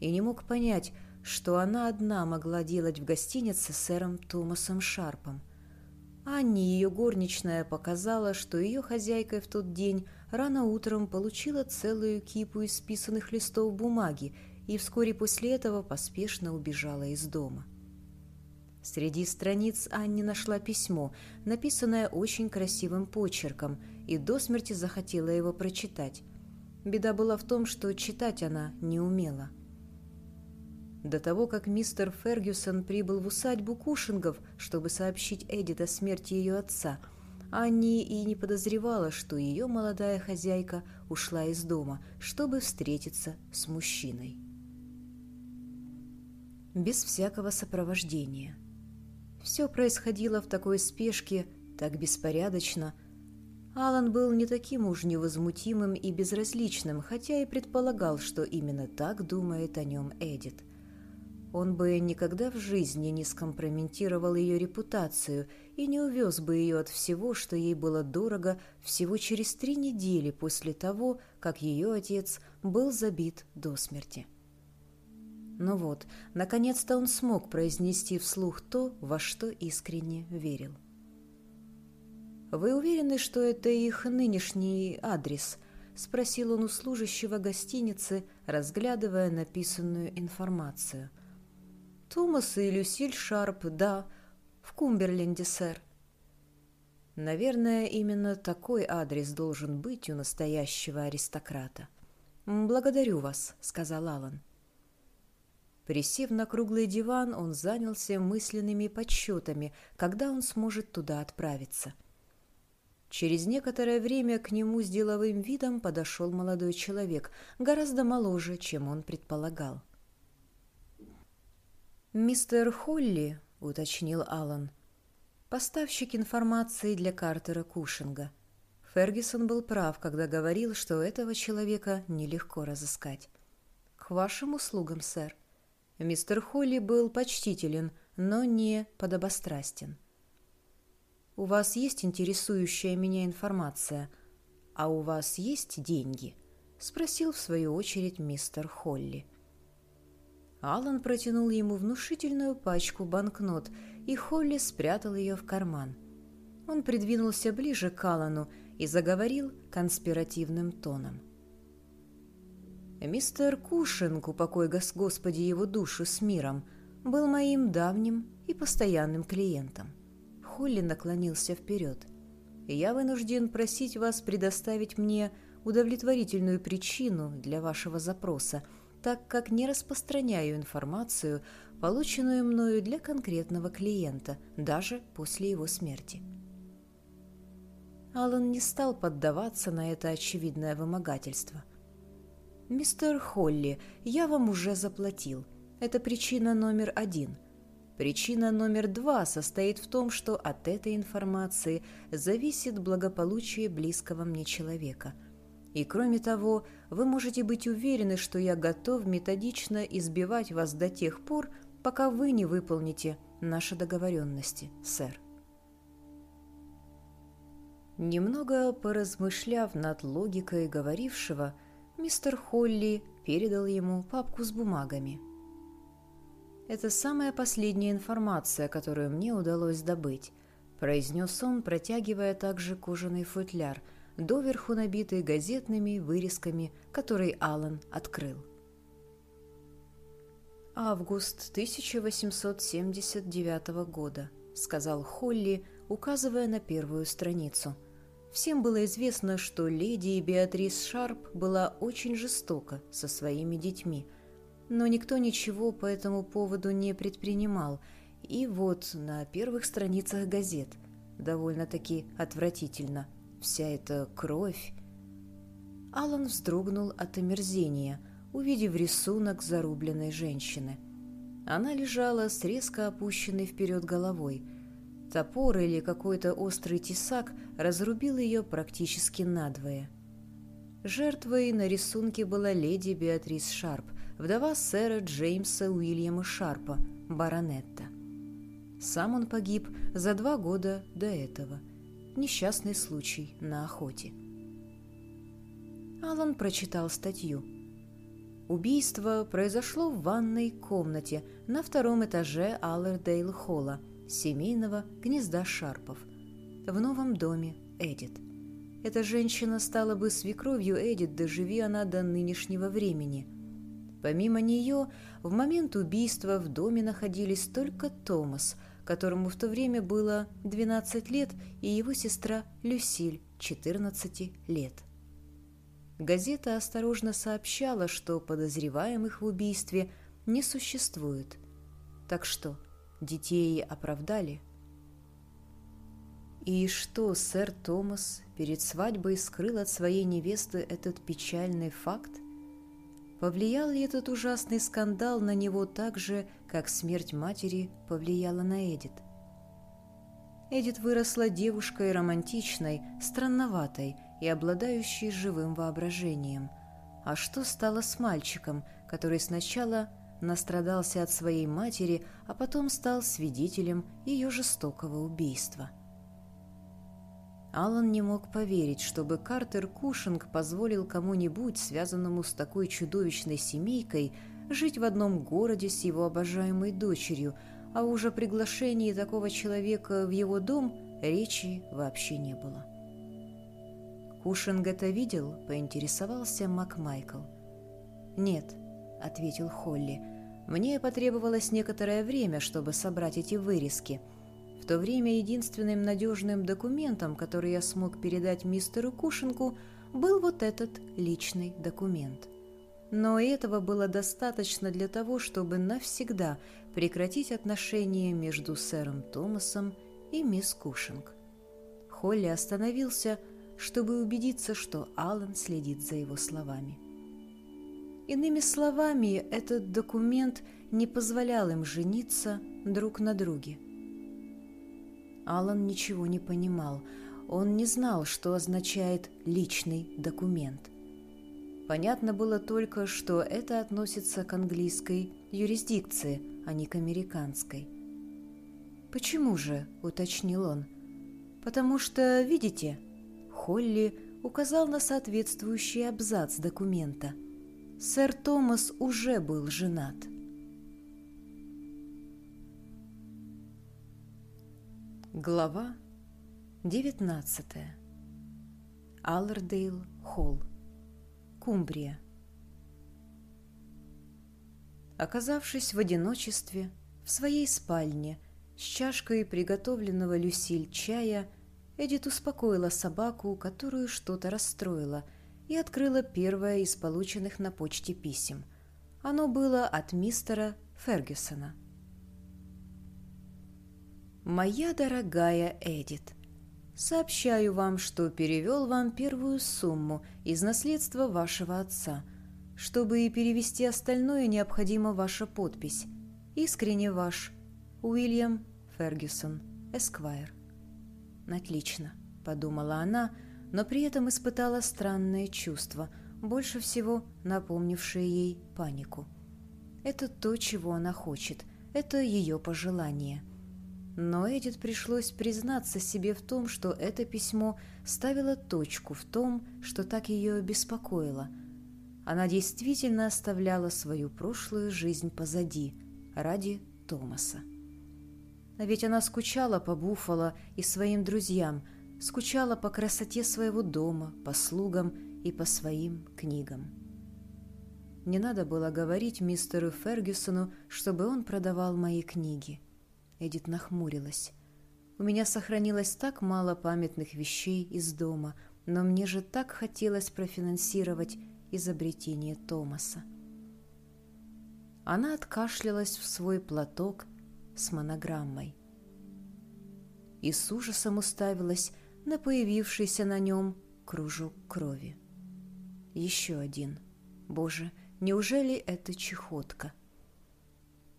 и не мог понять, что она одна могла делать в гостинице с сэром Томасом Шарпом. Анни, ее горничная, показала, что ее хозяйка в тот день рано утром получила целую кипу исписанных листов бумаги и вскоре после этого поспешно убежала из дома. Среди страниц Анни нашла письмо, написанное очень красивым почерком, и до смерти захотела его прочитать. Беда была в том, что читать она не умела. До того, как мистер Фергюсон прибыл в усадьбу Кушингов, чтобы сообщить Эдит о смерти ее отца, Анни и не подозревала, что ее молодая хозяйка ушла из дома, чтобы встретиться с мужчиной без всякого сопровождения. Все происходило в такой спешке, так беспорядочно. Алан был не таким уж невозмутимым и безразличным, хотя и предполагал, что именно так думает о нем Эдит. Он бы никогда в жизни не скомпрометировал ее репутацию и не увез бы ее от всего, что ей было дорого, всего через три недели после того, как ее отец был забит до смерти. Но вот, наконец-то он смог произнести вслух то, во что искренне верил. «Вы уверены, что это их нынешний адрес?» — спросил он у служащего гостиницы, разглядывая написанную информацию. «Томас и Люсиль Шарп, да, в Кумберленде, сэр». Наверное, именно такой адрес должен быть у настоящего аристократа. «Благодарю вас», — сказал Алан. Присев на круглый диван, он занялся мысленными подсчетами, когда он сможет туда отправиться. Через некоторое время к нему с деловым видом подошел молодой человек, гораздо моложе, чем он предполагал. «Мистер Холли», — уточнил Алан, — «поставщик информации для Картера Кушинга». Фергюсон был прав, когда говорил, что этого человека нелегко разыскать. «К вашим услугам, сэр». Мистер Холли был почтителен, но не подобострастен. «У вас есть интересующая меня информация, а у вас есть деньги?» — спросил в свою очередь мистер Холли. Алан протянул ему внушительную пачку банкнот, и Холли спрятал ее в карман. Он придвинулся ближе к Алану и заговорил конспиративным тоном. Мистер Кушинг, упокой Господи его душу с миром, был моим давним и постоянным клиентом. Холли наклонился вперед. «Я вынужден просить вас предоставить мне удовлетворительную причину для вашего запроса, так как не распространяю информацию, полученную мною для конкретного клиента, даже после его смерти». Алан не стал поддаваться на это очевидное вымогательство – «Мистер Холли, я вам уже заплатил. Это причина номер один. Причина номер два состоит в том, что от этой информации зависит благополучие близкого мне человека. И кроме того, вы можете быть уверены, что я готов методично избивать вас до тех пор, пока вы не выполните наши договоренности, сэр». Немного поразмышляв над логикой говорившего, мистер Холли передал ему папку с бумагами. «Это самая последняя информация, которую мне удалось добыть», – произнес он, протягивая также кожаный футляр, доверху набитый газетными вырезками, который Аллан открыл. «Август 1879 года», – сказал Холли, указывая на первую страницу – Всем было известно, что леди Беатрис Шарп была очень жестока со своими детьми, но никто ничего по этому поводу не предпринимал, и вот на первых страницах газет довольно-таки отвратительно вся эта кровь. Алан вздрогнул от омерзения, увидев рисунок зарубленной женщины. Она лежала с резко опущенной вперед головой – Топор или какой-то острый тесак разрубил ее практически надвое. Жертвой на рисунке была леди Беатрис Шарп, вдова сэра Джеймса Уильяма Шарпа, баронетта. Сам он погиб за два года до этого. Несчастный случай на охоте. Алан прочитал статью. Убийство произошло в ванной комнате на втором этаже Аллердейл-холла – семейного гнезда Шарпов. В новом доме Эдит. Эта женщина стала бы свекровью Эдит, доживи она до нынешнего времени. Помимо нее, в момент убийства в доме находились только Томас, которому в то время было 12 лет, и его сестра Люсиль, 14 лет. Газета осторожно сообщала, что подозреваемых в убийстве не существует. Так что, Детей оправдали. И что сэр Томас перед свадьбой скрыл от своей невесты этот печальный факт? Повлиял ли этот ужасный скандал на него так же, как смерть матери повлияла на Эдит? Эдит выросла девушкой романтичной, странноватой и обладающей живым воображением. А что стало с мальчиком, который сначала настрадался от своей матери, а потом стал свидетелем ее жестокого убийства. Алан не мог поверить, чтобы Картер Кушинг позволил кому-нибудь, связанному с такой чудовищной семейкой, жить в одном городе с его обожаемой дочерью, а уже приглашении такого человека в его дом речи вообще не было. Кушинг это видел, поинтересовался Макмайкл. «Нет», — ответил Холли, — «мне потребовалось некоторое время, чтобы собрать эти вырезки». То время единственным надежным документом, который я смог передать мистеру Кушинку, был вот этот личный документ. Но этого было достаточно для того, чтобы навсегда прекратить отношения между сэром Томасом и мисс Кушинг. Холли остановился, чтобы убедиться, что Аллан следит за его словами. Иными словами, этот документ не позволял им жениться друг на друге. Алан ничего не понимал. Он не знал, что означает «личный документ». Понятно было только, что это относится к английской юрисдикции, а не к американской. «Почему же?» – уточнил он. «Потому что, видите, Холли указал на соответствующий абзац документа. Сэр Томас уже был женат». Глава 19. Аллердейл Холл. Кумбрия. Оказавшись в одиночестве, в своей спальне, с чашкой приготовленного Люсиль чая, Эдит успокоила собаку, которую что-то расстроило, и открыла первое из полученных на почте писем. Оно было от мистера Фергюсона. «Моя дорогая Эдит, сообщаю вам, что перевел вам первую сумму из наследства вашего отца. Чтобы перевести остальное, необходима ваша подпись. Искренне ваш, Уильям Фергюсон, Эсквайр». «Отлично», — подумала она, но при этом испытала странное чувство, больше всего напомнившее ей панику. Это то, чего она хочет, это ее пожелание — но Эдит пришлось признаться себе в том, что это письмо ставило точку в том, что так ее беспокоило. Она действительно оставляла свою прошлую жизнь позади ради Томаса. А ведь она скучала по Буффало и своим друзьям, скучала по красоте своего дома, по слугам и по своим книгам. Не надо было говорить мистеру Фергюсону, чтобы он продавал мои книги. Эдит нахмурилась. «У меня сохранилось так мало памятных вещей из дома, но мне же так хотелось профинансировать изобретение Томаса». Она откашлялась в свой платок с монограммой и с ужасом уставилась на появившийся на нем кружок крови. Еще один. Боже, неужели это чехотка?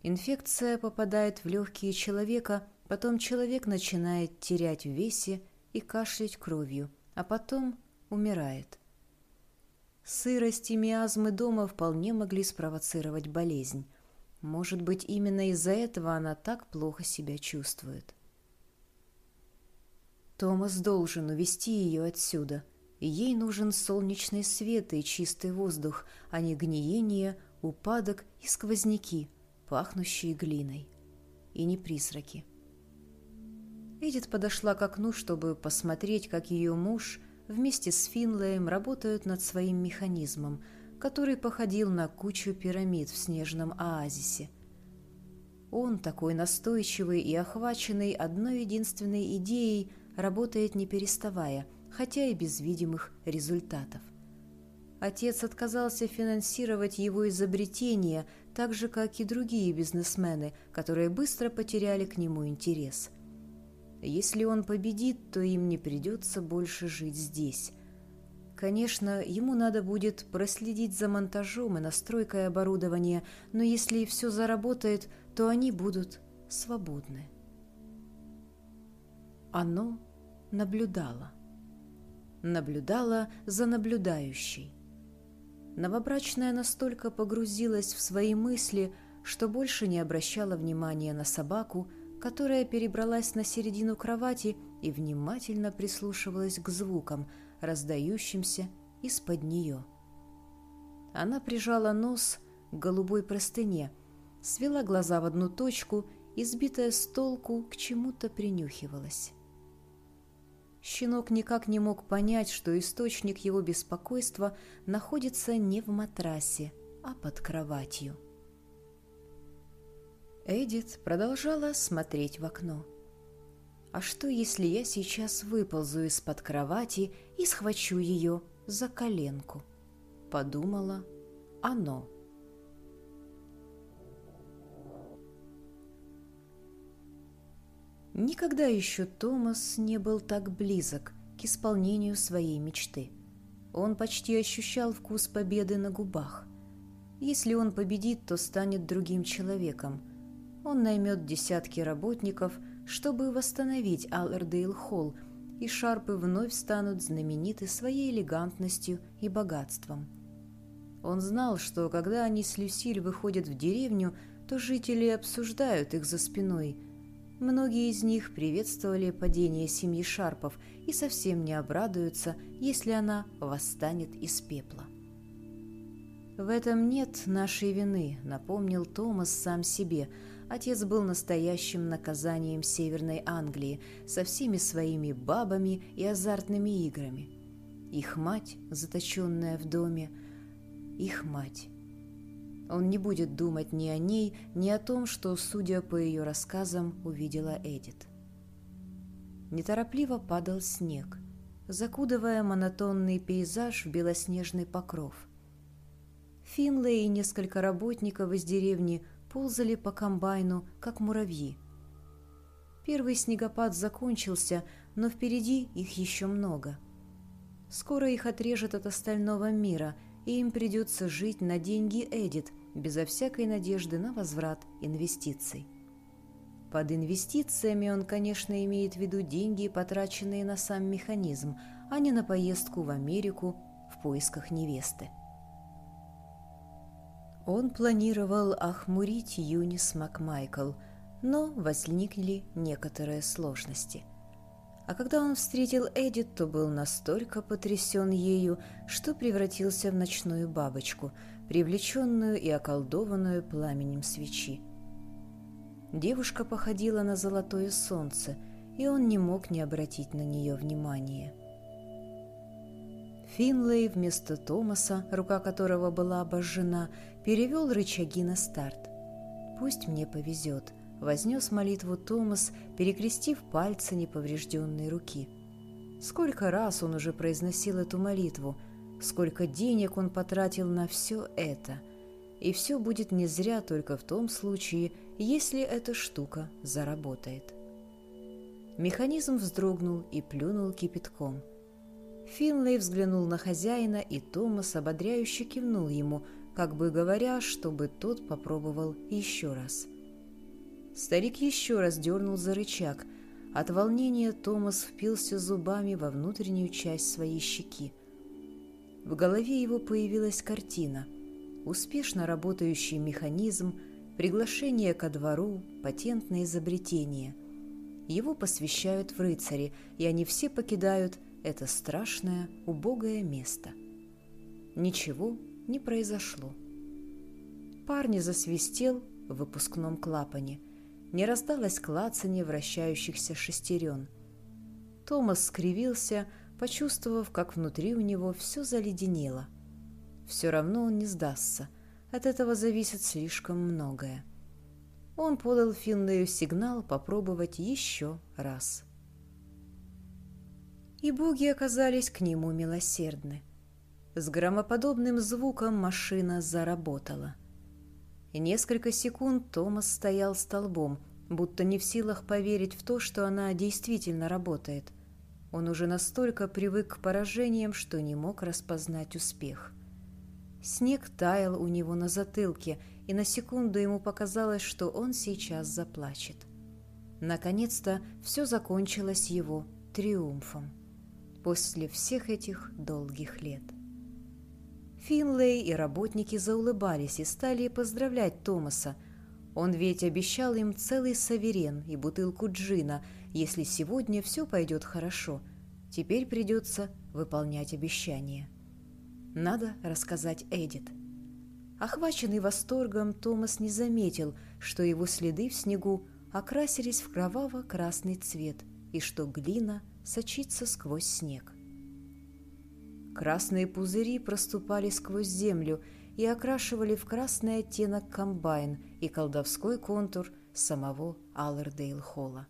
Инфекция попадает в легкие человека, потом человек начинает терять в весе и кашлять кровью, а потом умирает. Сырость и миазмы дома вполне могли спровоцировать болезнь. Может быть, именно из-за этого она так плохо себя чувствует. Томас должен увести ее отсюда. Ей нужен солнечный свет и чистый воздух, а не гниение, упадок и сквозняки – пахнущие глиной. И не призраки. Эдит подошла к окну, чтобы посмотреть, как ее муж вместе с Финлеем работают над своим механизмом, который походил на кучу пирамид в снежном оазисе. Он, такой настойчивый и охваченный одной единственной идеей, работает не переставая, хотя и без видимых результатов. Отец отказался финансировать его изобретение, так же, как и другие бизнесмены, которые быстро потеряли к нему интерес. Если он победит, то им не придется больше жить здесь. Конечно, ему надо будет проследить за монтажом и настройкой оборудования, но если все заработает, то они будут свободны. Оно наблюдало. Наблюдало за наблюдающей. Новобрачная настолько погрузилась в свои мысли, что больше не обращала внимания на собаку, которая перебралась на середину кровати и внимательно прислушивалась к звукам, раздающимся из-под нее. Она прижала нос к голубой простыне, свела глаза в одну точку и, сбитая с толку, к чему-то принюхивалась. Щенок никак не мог понять, что источник его беспокойства находится не в матрасе, а под кроватью. Эдит продолжала смотреть в окно. «А что, если я сейчас выползу из-под кровати и схвачу ее за коленку?» Подумала оно. Никогда еще Томас не был так близок к исполнению своей мечты. Он почти ощущал вкус победы на губах. Если он победит, то станет другим человеком. Он наймет десятки работников, чтобы восстановить Аллердейл-Холл, и Шарпы вновь станут знамениты своей элегантностью и богатством. Он знал, что когда они с Люсиль выходят в деревню, то жители обсуждают их за спиной – Многие из них приветствовали падение семьи Шарпов и совсем не обрадуются, если она восстанет из пепла. «В этом нет нашей вины», — напомнил Томас сам себе. Отец был настоящим наказанием Северной Англии со всеми своими бабами и азартными играми. Их мать, заточенная в доме, их мать. Он не будет думать ни о ней, ни о том, что, судя по ее рассказам, увидела Эдит. Неторопливо падал снег, закудывая монотонный пейзаж в белоснежный покров. Финлей и несколько работников из деревни ползали по комбайну, как муравьи. Первый снегопад закончился, но впереди их еще много. Скоро их отрежет от остального мира, и им придется жить на деньги Эдит, безо всякой надежды на возврат инвестиций. Под инвестициями он, конечно, имеет в виду деньги, потраченные на сам механизм, а не на поездку в Америку в поисках невесты. Он планировал охмурить Юнис Макмайкл, но возникли некоторые сложности. А когда он встретил Эдит, то был настолько потрясен ею, что превратился в ночную бабочку – привлеченную и околдованную пламенем свечи. Девушка походила на золотое солнце, и он не мог не обратить на нее внимания. Финлей вместо Томаса, рука которого была обожжена, перевел рычаги на старт. «Пусть мне повезет», — вознес молитву Томас, перекрестив пальцы неповрежденной руки. Сколько раз он уже произносил эту молитву — сколько денег он потратил на все это. И все будет не зря только в том случае, если эта штука заработает. Механизм вздрогнул и плюнул кипятком. Финлей взглянул на хозяина, и Томас ободряюще кивнул ему, как бы говоря, чтобы тот попробовал еще раз. Старик еще раз дернул за рычаг. От волнения Томас впился зубами во внутреннюю часть своей щеки. В голове его появилась картина. Успешно работающий механизм, приглашение ко двору, патентное изобретение. Его посвящают в рыцари, и они все покидают это страшное, убогое место. Ничего не произошло. Парни засвистел в выпускном клапане. Не раздалось клацанье вращающихся шестерен. Томас скривился, почувствовав, как внутри у него все заледенело. Все равно он не сдастся. От этого зависит слишком многое. Он подал Финлею сигнал попробовать еще раз. И боги оказались к нему милосердны. С громоподобным звуком машина заработала. Несколько секунд Томас стоял столбом, будто не в силах поверить в то, что она действительно работает – он уже настолько привык к поражениям, что не мог распознать успех. Снег таял у него на затылке, и на секунду ему показалось, что он сейчас заплачет. Наконец-то все закончилось его триумфом после всех этих долгих лет. Финлей и работники заулыбались и стали поздравлять Томаса, Он ведь обещал им целый саверен и бутылку джина, если сегодня все пойдет хорошо. Теперь придется выполнять обещание. Надо рассказать Эдит. Охваченный восторгом, Томас не заметил, что его следы в снегу окрасились в кроваво-красный цвет и что глина сочится сквозь снег. Красные пузыри проступали сквозь землю и окрашивали в красный оттенок комбайн и колдовской контур самого Аллердейл-холла.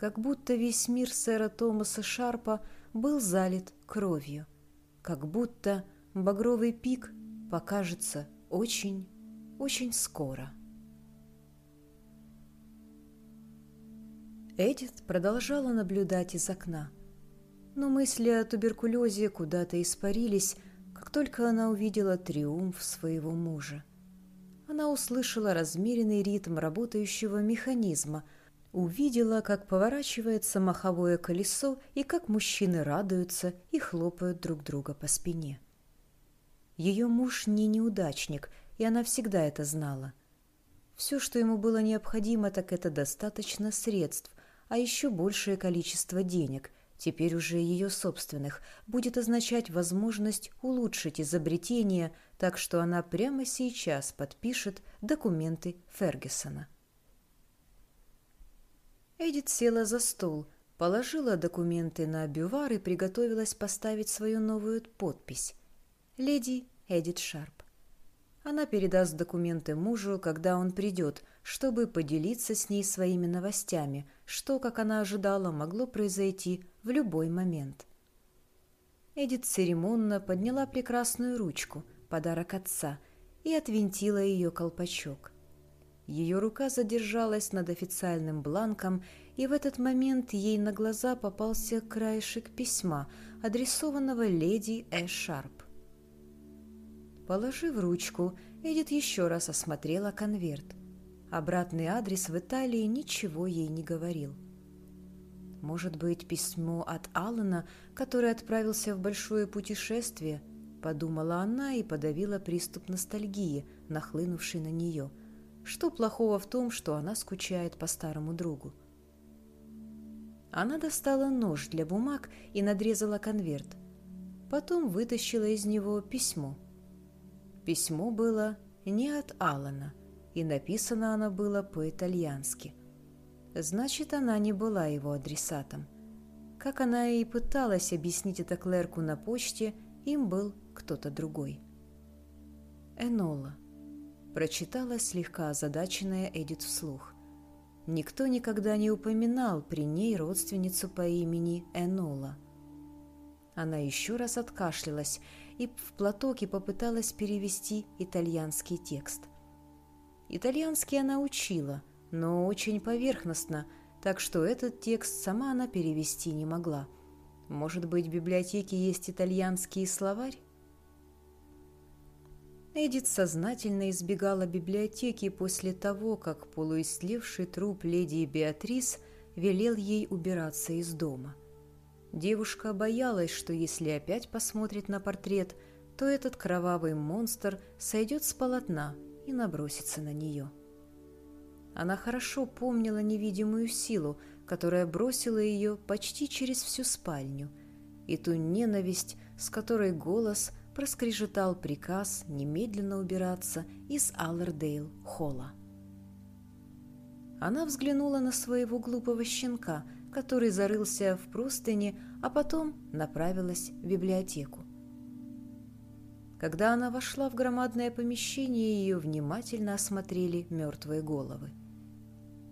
Как будто весь мир сэра Томаса Шарпа был залит кровью, как будто багровый пик покажется очень, очень скоро. Эдит продолжала наблюдать из окна. Но мысли о туберкулезе куда-то испарились, как только она увидела триумф своего мужа. Она услышала размеренный ритм работающего механизма, увидела, как поворачивается маховое колесо и как мужчины радуются и хлопают друг друга по спине. Ее муж не неудачник, и она всегда это знала. Все, что ему было необходимо, так это достаточно средств, а еще большее количество денег, теперь уже ее собственных, будет означать возможность улучшить изобретение, так что она прямо сейчас подпишет документы Фергюсона. Эдит села за стол, положила документы на бювар и приготовилась поставить свою новую подпись. «Леди Эдит Шарп». Она передаст документы мужу, когда он придет, чтобы поделиться с ней своими новостями, что, как она ожидала, могло произойти в любой момент. Эдит церемонно подняла прекрасную ручку, подарок отца, и отвинтила ее колпачок. Ее рука задержалась над официальным бланком, и в этот момент ей на глаза попался краешек письма, адресованного леди Э. Шарп. Положив ручку, Эдит еще раз осмотрела конверт. Обратный адрес в Италии ничего ей не говорил. Может быть, письмо от Аллана, который отправился в большое путешествие, подумала она и подавила приступ ностальгии, нахлынувший на нее. Что плохого в том, что она скучает по старому другу? Она достала нож для бумаг и надрезала конверт. Потом вытащила из него письмо – Письмо было не от Алана, и написано оно было по-итальянски. Значит, она не была его адресатом. Как она и пыталась объяснить это клерку на почте, им был кто-то другой. «Энола», — прочитала слегка озадаченная Эдит вслух. Никто никогда не упоминал при ней родственницу по имени Энола. Она еще раз откашлялась и в платок и попыталась перевести итальянский текст. Итальянский она учила, но очень поверхностно, так что этот текст сама она перевести не могла. Может быть, в библиотеке есть итальянский словарь? Эдит сознательно избегала библиотеки после того, как полуистлевший труп леди Беатрис велел ей убираться из дома. Девушка боялась, что если опять посмотрит на портрет, то этот кровавый монстр сойдет с полотна и набросится на нее. Она хорошо помнила невидимую силу, которая бросила ее почти через всю спальню, и ту ненависть, с которой голос проскрежетал приказ немедленно убираться из Аллердейл-холла. Она взглянула на своего глупого щенка – который зарылся в простыни, а потом направилась в библиотеку. Когда она вошла в громадное помещение, ее внимательно осмотрели мертвые головы.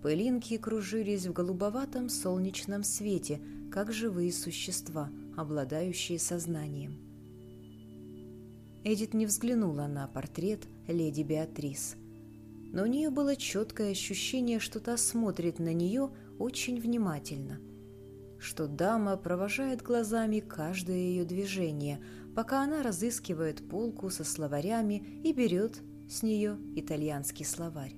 Пылинки кружились в голубоватом солнечном свете, как живые существа, обладающие сознанием. Эдит не взглянула на портрет леди Беатрис, но у нее было четкое ощущение, что та смотрит на нее очень внимательно, что дама провожает глазами каждое ее движение, пока она разыскивает полку со словарями и берет с нее итальянский словарь.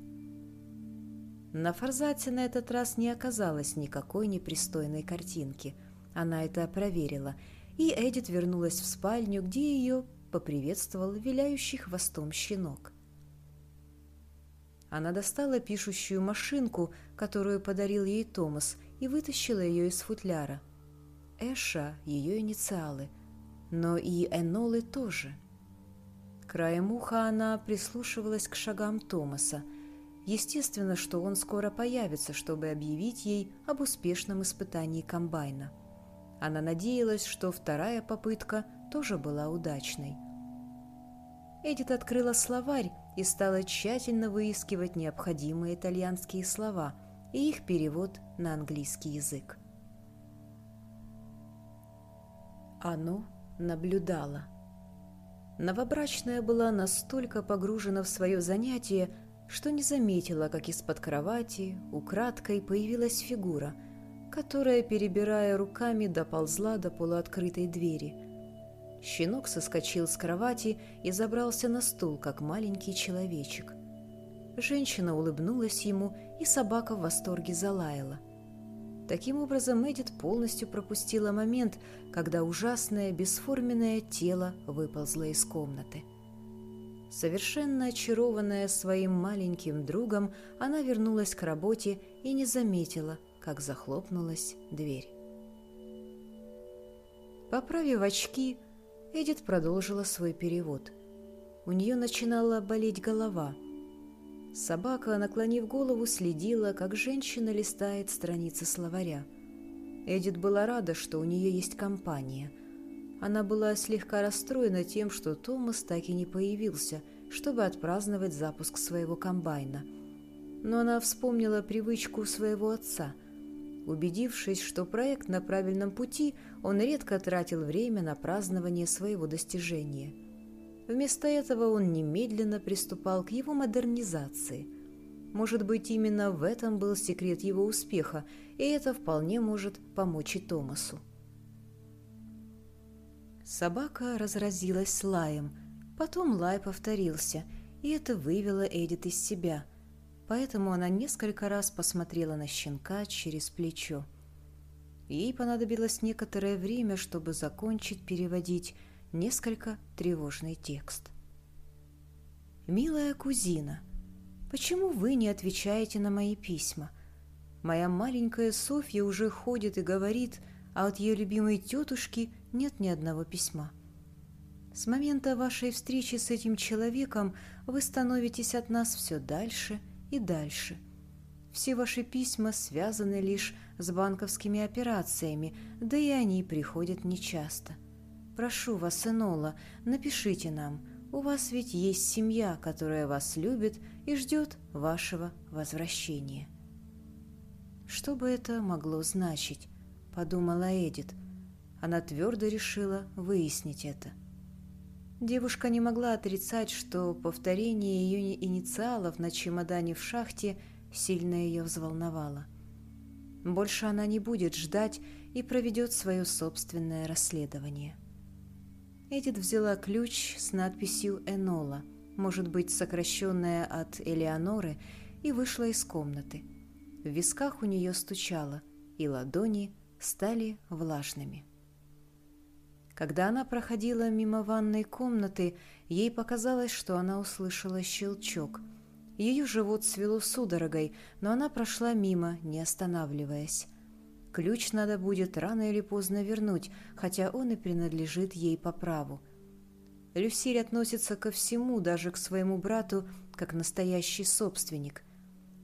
На форзате на этот раз не оказалось никакой непристойной картинки. Она это проверила, и Эдит вернулась в спальню, где ее поприветствовал виляющий хвостом щенок. Она достала пишущую машинку, которую подарил ей Томас, и вытащила ее из футляра. Эша — ее инициалы, но и Энолы тоже. Краем уха она прислушивалась к шагам Томаса. Естественно, что он скоро появится, чтобы объявить ей об успешном испытании комбайна. Она надеялась, что вторая попытка тоже была удачной. Эдит открыла словарь и стала тщательно выискивать необходимые итальянские слова и их перевод на английский язык. Оно наблюдало. Новобрачная была настолько погружена в свое занятие, что не заметила, как из-под кровати украдкой появилась фигура, которая, перебирая руками, доползла до полуоткрытой двери – Щенок соскочил с кровати и забрался на стул, как маленький человечек. Женщина улыбнулась ему, и собака в восторге залаяла. Таким образом, Эдит полностью пропустила момент, когда ужасное бесформенное тело выползло из комнаты. Совершенно очарованная своим маленьким другом, она вернулась к работе и не заметила, как захлопнулась дверь. Поправив очки, Эдит продолжила свой перевод. У нее начинала болеть голова. Собака, наклонив голову, следила, как женщина листает страницы словаря. Эдит была рада, что у нее есть компания. Она была слегка расстроена тем, что Томас так и не появился, чтобы отпраздновать запуск своего комбайна. Но она вспомнила привычку своего отца – Убедившись, что проект на правильном пути, он редко тратил время на празднование своего достижения. Вместо этого он немедленно приступал к его модернизации. Может быть, именно в этом был секрет его успеха, и это вполне может помочь и Томасу. Собака разразилась лаем, потом лай повторился, и это вывело Эдит из себя – поэтому она несколько раз посмотрела на щенка через плечо. Ей понадобилось некоторое время, чтобы закончить переводить несколько тревожный текст. «Милая кузина, почему вы не отвечаете на мои письма? Моя маленькая Софья уже ходит и говорит, а от ее любимой тетушки нет ни одного письма. С момента вашей встречи с этим человеком вы становитесь от нас все дальше и дальше. Все ваши письма связаны лишь с банковскими операциями, да и они приходят нечасто. Прошу вас, Энола, напишите нам. У вас ведь есть семья, которая вас любит и ждет вашего возвращения. Что бы это могло значить, подумала Эдит. Она твердо решила выяснить это. Девушка не могла отрицать, что повторение ее инициалов на чемодане в шахте сильно ее взволновало. Больше она не будет ждать и проведет свое собственное расследование. Эдит взяла ключ с надписью «Энола», может быть, сокращенная от Элеоноры, и вышла из комнаты. В висках у нее стучало, и ладони стали влажными. Когда она проходила мимо ванной комнаты, ей показалось, что она услышала щелчок. Ее живот свело судорогой, но она прошла мимо, не останавливаясь. Ключ надо будет рано или поздно вернуть, хотя он и принадлежит ей по праву. Люсиль относится ко всему, даже к своему брату, как настоящий собственник.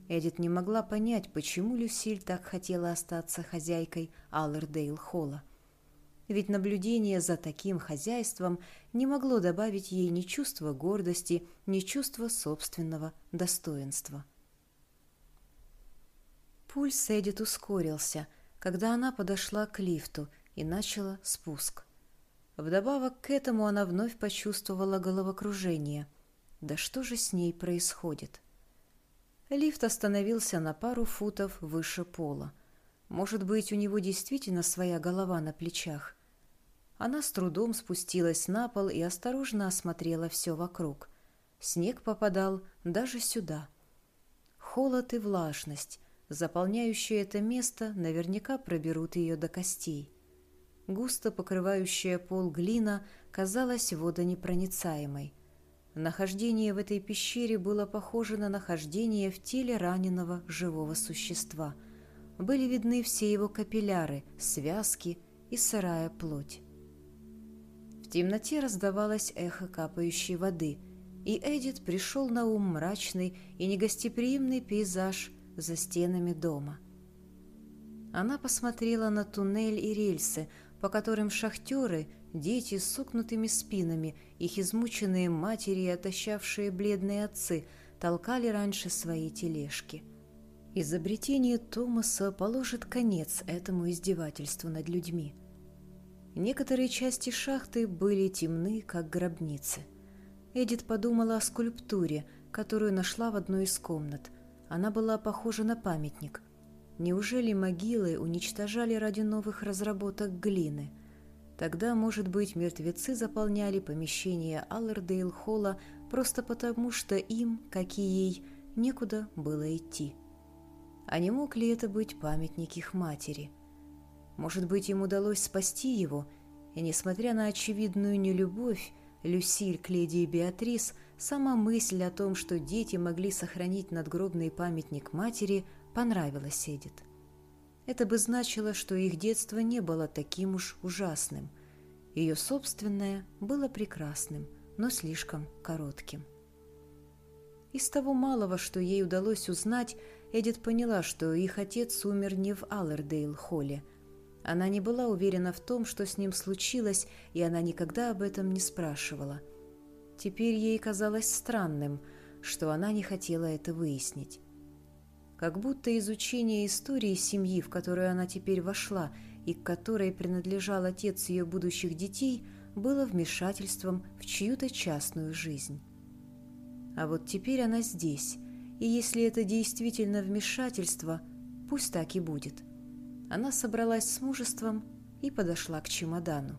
Эдит не могла понять, почему Люсиль так хотела остаться хозяйкой Аллердейл-Холла ведь наблюдение за таким хозяйством не могло добавить ей ни чувства гордости, ни чувства собственного достоинства. Пульс Эдит ускорился, когда она подошла к лифту и начала спуск. Вдобавок к этому она вновь почувствовала головокружение. Да что же с ней происходит? Лифт остановился на пару футов выше пола. Может быть, у него действительно своя голова на плечах. Она с трудом спустилась на пол и осторожно осмотрела все вокруг. Снег попадал даже сюда. Холод и влажность, заполняющие это место, наверняка проберут ее до костей. Густо покрывающая пол глина казалась водонепроницаемой. Нахождение в этой пещере было похоже на нахождение в теле раненого живого существа. Были видны все его капилляры, связки и сырая плоть. В темноте раздавалось эхо капающей воды, и Эдит пришел на ум мрачный и негостеприимный пейзаж за стенами дома. Она посмотрела на туннель и рельсы, по которым шахтеры, дети с сукнутыми спинами, их измученные матери и отощавшие бледные отцы толкали раньше свои тележки. Изобретение Томаса положит конец этому издевательству над людьми. Некоторые части шахты были темны, как гробницы. Эдит подумала о скульптуре, которую нашла в одной из комнат. Она была похожа на памятник. Неужели могилы уничтожали ради новых разработок глины? Тогда, может быть, мертвецы заполняли помещение Аллердейл-холла просто потому, что им, как и ей, некуда было идти. А не мог ли это быть памятник их матери? Может быть, им удалось спасти его, и, несмотря на очевидную нелюбовь, Люсиль к леди Беатрис, сама мысль о том, что дети могли сохранить надгробный памятник матери, понравилась Эдит. Это бы значило, что их детство не было таким уж ужасным. Ее собственное было прекрасным, но слишком коротким. Из того малого, что ей удалось узнать, Эдит поняла, что их отец умер не в Аллердейл-холле. Она не была уверена в том, что с ним случилось, и она никогда об этом не спрашивала. Теперь ей казалось странным, что она не хотела это выяснить как будто изучение истории семьи, в которую она теперь вошла и к которой принадлежал отец ее будущих детей, было вмешательством в чью-то частную жизнь. А вот теперь она здесь, и если это действительно вмешательство, пусть так и будет. Она собралась с мужеством и подошла к чемодану.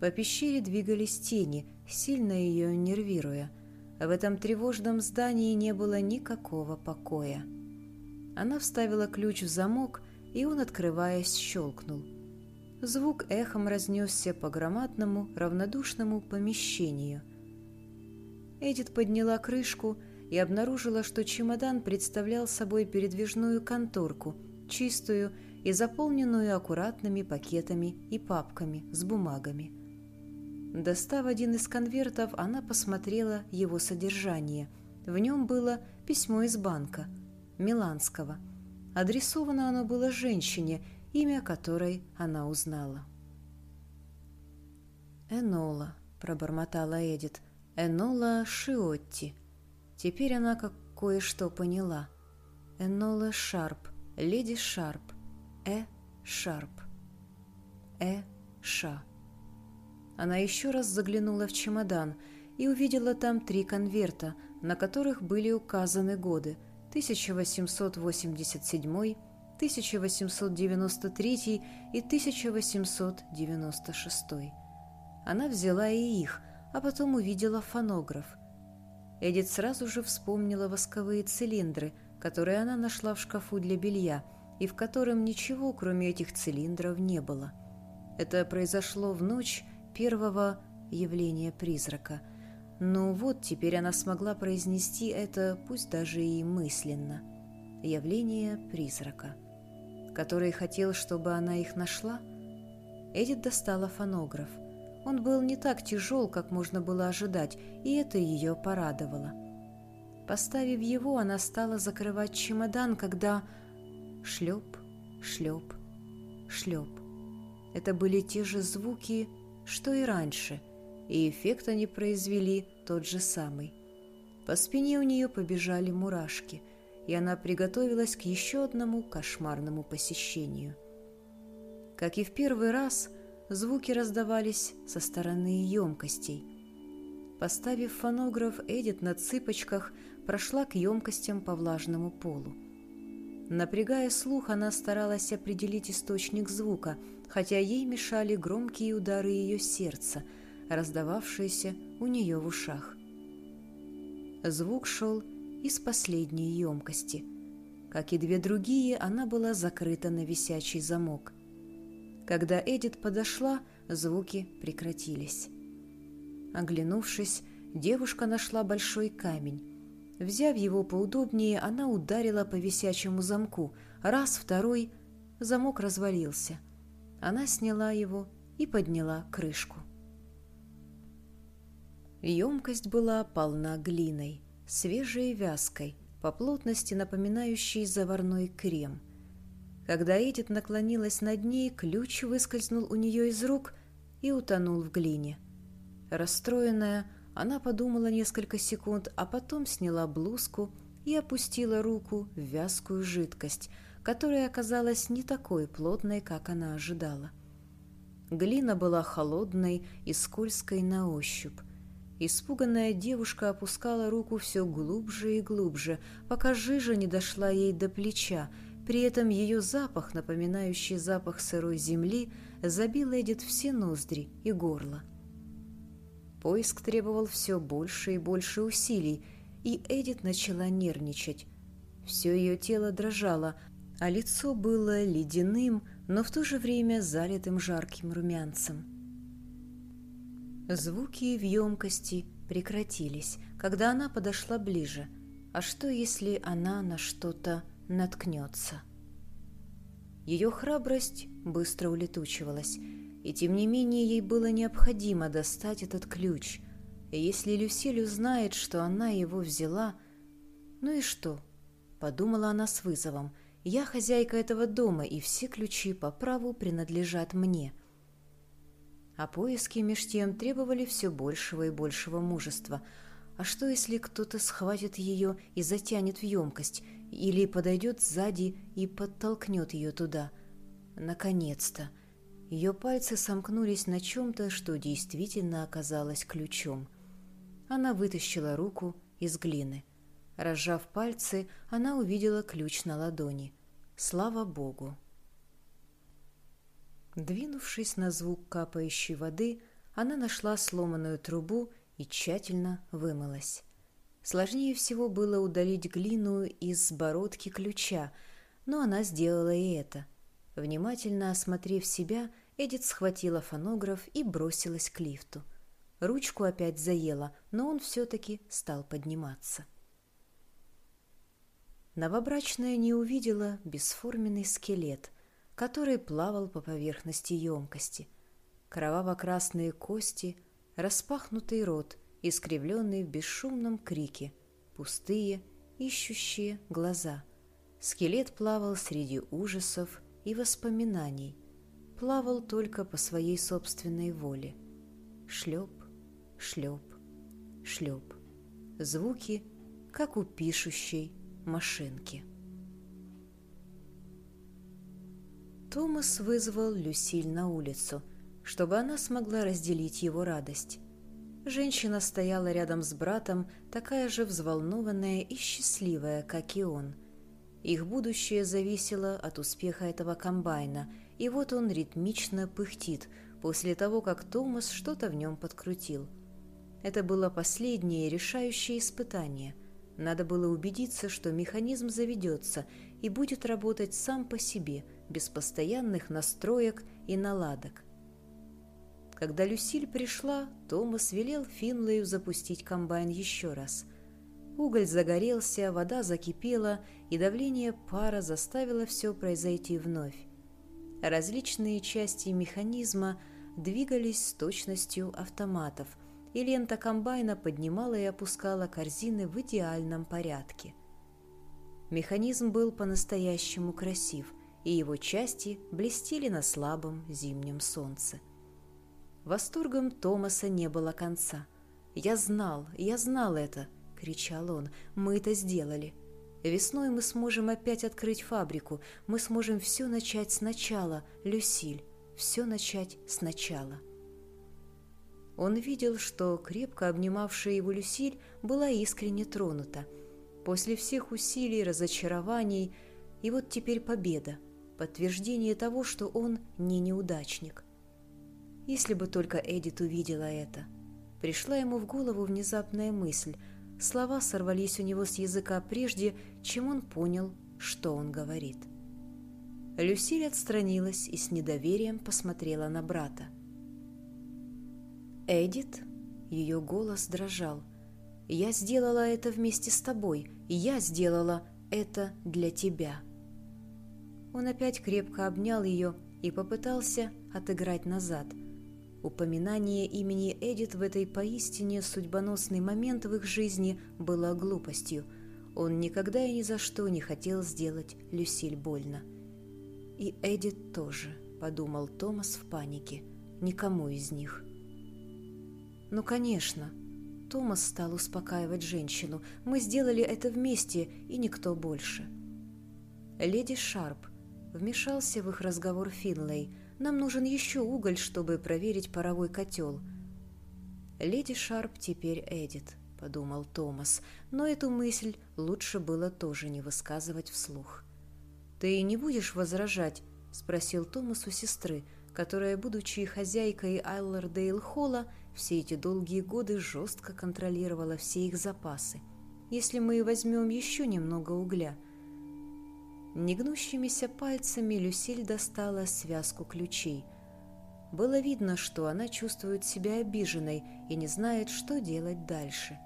По пещере двигались тени, сильно ее нервируя – в этом тревожном здании не было никакого покоя. Она вставила ключ в замок, и он, открываясь, щелкнул. Звук эхом разнесся по громадному, равнодушному помещению. Эдит подняла крышку и обнаружила, что чемодан представлял собой передвижную конторку, чистую и заполненную аккуратными пакетами и папками с бумагами – Достав один из конвертов, она посмотрела его содержание. В нем было письмо из банка, Миланского. Адресовано оно было женщине, имя которой она узнала. «Энола», — пробормотала Эдит, — «Энола Шиотти». Теперь она как кое-что поняла. Энола Шарп, леди Шарп, Э Шарп, Э Ша. Она еще раз заглянула в чемодан и увидела там три конверта, на которых были указаны годы 1887, 1893 и 1896. Она взяла и их, а потом увидела фонограф. Эдит сразу же вспомнила восковые цилиндры, которые она нашла в шкафу для белья, и в котором ничего, кроме этих цилиндров, не было. Это произошло в ночь, первого явления призрака. Но вот теперь она смогла произнести это, пусть даже и мысленно. Явление призрака. Который хотел, чтобы она их нашла? Эдит достала фонограф. Он был не так тяжел, как можно было ожидать, и это ее порадовало. Поставив его, она стала закрывать чемодан, когда... Шлеп, шлеп, шлеп. Это были те же звуки, что и раньше, и эффект они произвели тот же самый. По спине у нее побежали мурашки, и она приготовилась к еще одному кошмарному посещению. Как и в первый раз, звуки раздавались со стороны емкостей. Поставив фонограф, Эдит на цыпочках прошла к емкостям по влажному полу. Напрягая слух, она старалась определить источник звука, хотя ей мешали громкие удары ее сердца, раздававшиеся у нее в ушах. Звук шел из последней емкости. Как и две другие, она была закрыта на висячий замок. Когда Эдит подошла, звуки прекратились. Оглянувшись, девушка нашла большой камень. Взяв его поудобнее, она ударила по висячему замку. Раз, второй, замок развалился. Она сняла его и подняла крышку. Емкость была полна глиной, свежей и вязкой, по плотности напоминающей заварной крем. Когда Эдит наклонилась над ней, ключ выскользнул у нее из рук и утонул в глине. Расстроенная, она подумала несколько секунд, а потом сняла блузку и опустила руку в вязкую жидкость, которая оказалась не такой плотной, как она ожидала. Глина была холодной и скользкой на ощупь. Испуганная девушка опускала руку все глубже и глубже, пока жижа не дошла ей до плеча. При этом ее запах, напоминающий запах сырой земли, забил Эдит все ноздри и горло. Поиск требовал все больше и больше усилий, и Эдит начала нервничать. Все ее тело дрожало, а лицо было ледяным, но в то же время залитым жарким румянцем. Звуки в емкости прекратились, когда она подошла ближе. А что, если она на что-то наткнется? Ее храбрость быстро улетучивалась, и тем не менее ей было необходимо достать этот ключ. И если Люсиль узнает, что она его взяла... Ну и что? Подумала она с вызовом. Я хозяйка этого дома, и все ключи по праву принадлежат мне а поиски меж тем требовали все большего и большего мужества. А что, если кто-то схватит ее и затянет в емкость, или подойдет сзади и подтолкнет ее туда? Наконец-то! Ее пальцы сомкнулись на чем-то, что действительно оказалось ключом. Она вытащила руку из глины. Разжав пальцы, она увидела ключ на ладони. Слава Богу! Двинувшись на звук капающей воды, она нашла сломанную трубу и тщательно вымылась. Сложнее всего было удалить глину из бородки ключа, но она сделала и это. Внимательно осмотрев себя, Эдит схватила фонограф и бросилась к лифту. Ручку опять заела, но он все-таки стал подниматься. Новобрачная не увидела бесформенный скелет – который плавал по поверхности емкости. Кроваво-красные кости, распахнутый рот, искривленный в бесшумном крике, пустые, ищущие глаза. Скелет плавал среди ужасов и воспоминаний, плавал только по своей собственной воле. Шлеп, шлеп, шлеп. Звуки, как у пишущей машинки. Томас вызвал Люсиль на улицу, чтобы она смогла разделить его радость. Женщина стояла рядом с братом, такая же взволнованная и счастливая, как и он. Их будущее зависело от успеха этого комбайна, и вот он ритмично пыхтит после того, как Томас что-то в нем подкрутил. Это было последнее решающее испытание. Надо было убедиться, что механизм заведется и будет работать сам по себе – без постоянных настроек и наладок. Когда Люсиль пришла, Томас велел Финлею запустить комбайн еще раз. Уголь загорелся, вода закипела, и давление пара заставило все произойти вновь. Различные части механизма двигались с точностью автоматов, и лента комбайна поднимала и опускала корзины в идеальном порядке. Механизм был по-настоящему красив – и его части блестели на слабом зимнем солнце. Восторгом Томаса не было конца. «Я знал, я знал это!» — кричал он. «Мы это сделали!» Весной мы сможем опять открыть фабрику. Мы сможем все начать сначала, Люсиль. Все начать сначала. Он видел, что крепко обнимавшая его Люсиль была искренне тронута. После всех усилий, разочарований, и вот теперь победа подтверждение того, что он не неудачник. Если бы только Эдит увидела это. Пришла ему в голову внезапная мысль. Слова сорвались у него с языка прежде, чем он понял, что он говорит. Люсиль отстранилась и с недоверием посмотрела на брата. «Эдит?» Ее голос дрожал. «Я сделала это вместе с тобой, я сделала это для тебя». Он опять крепко обнял ее и попытался отыграть назад. Упоминание имени Эдит в этой поистине судьбоносный момент в их жизни было глупостью. Он никогда и ни за что не хотел сделать Люсиль больно. «И Эдит тоже», — подумал Томас в панике, — «никому из них». «Ну, конечно», — Томас стал успокаивать женщину, — «мы сделали это вместе, и никто больше». Леди Шарп вмешался в их разговор Финлей — нам нужен еще уголь, чтобы проверить паровой котел». «Леди Шарп теперь Эдит», — подумал Томас, но эту мысль лучше было тоже не высказывать вслух. «Ты не будешь возражать?» — спросил Томас у сестры, которая, будучи хозяйкой Айлердейл-Холла, все эти долгие годы жестко контролировала все их запасы. «Если мы возьмем еще немного угля», — Негнущимися пальцами Люсиль достала связку ключей. Было видно, что она чувствует себя обиженной и не знает, что делать дальше.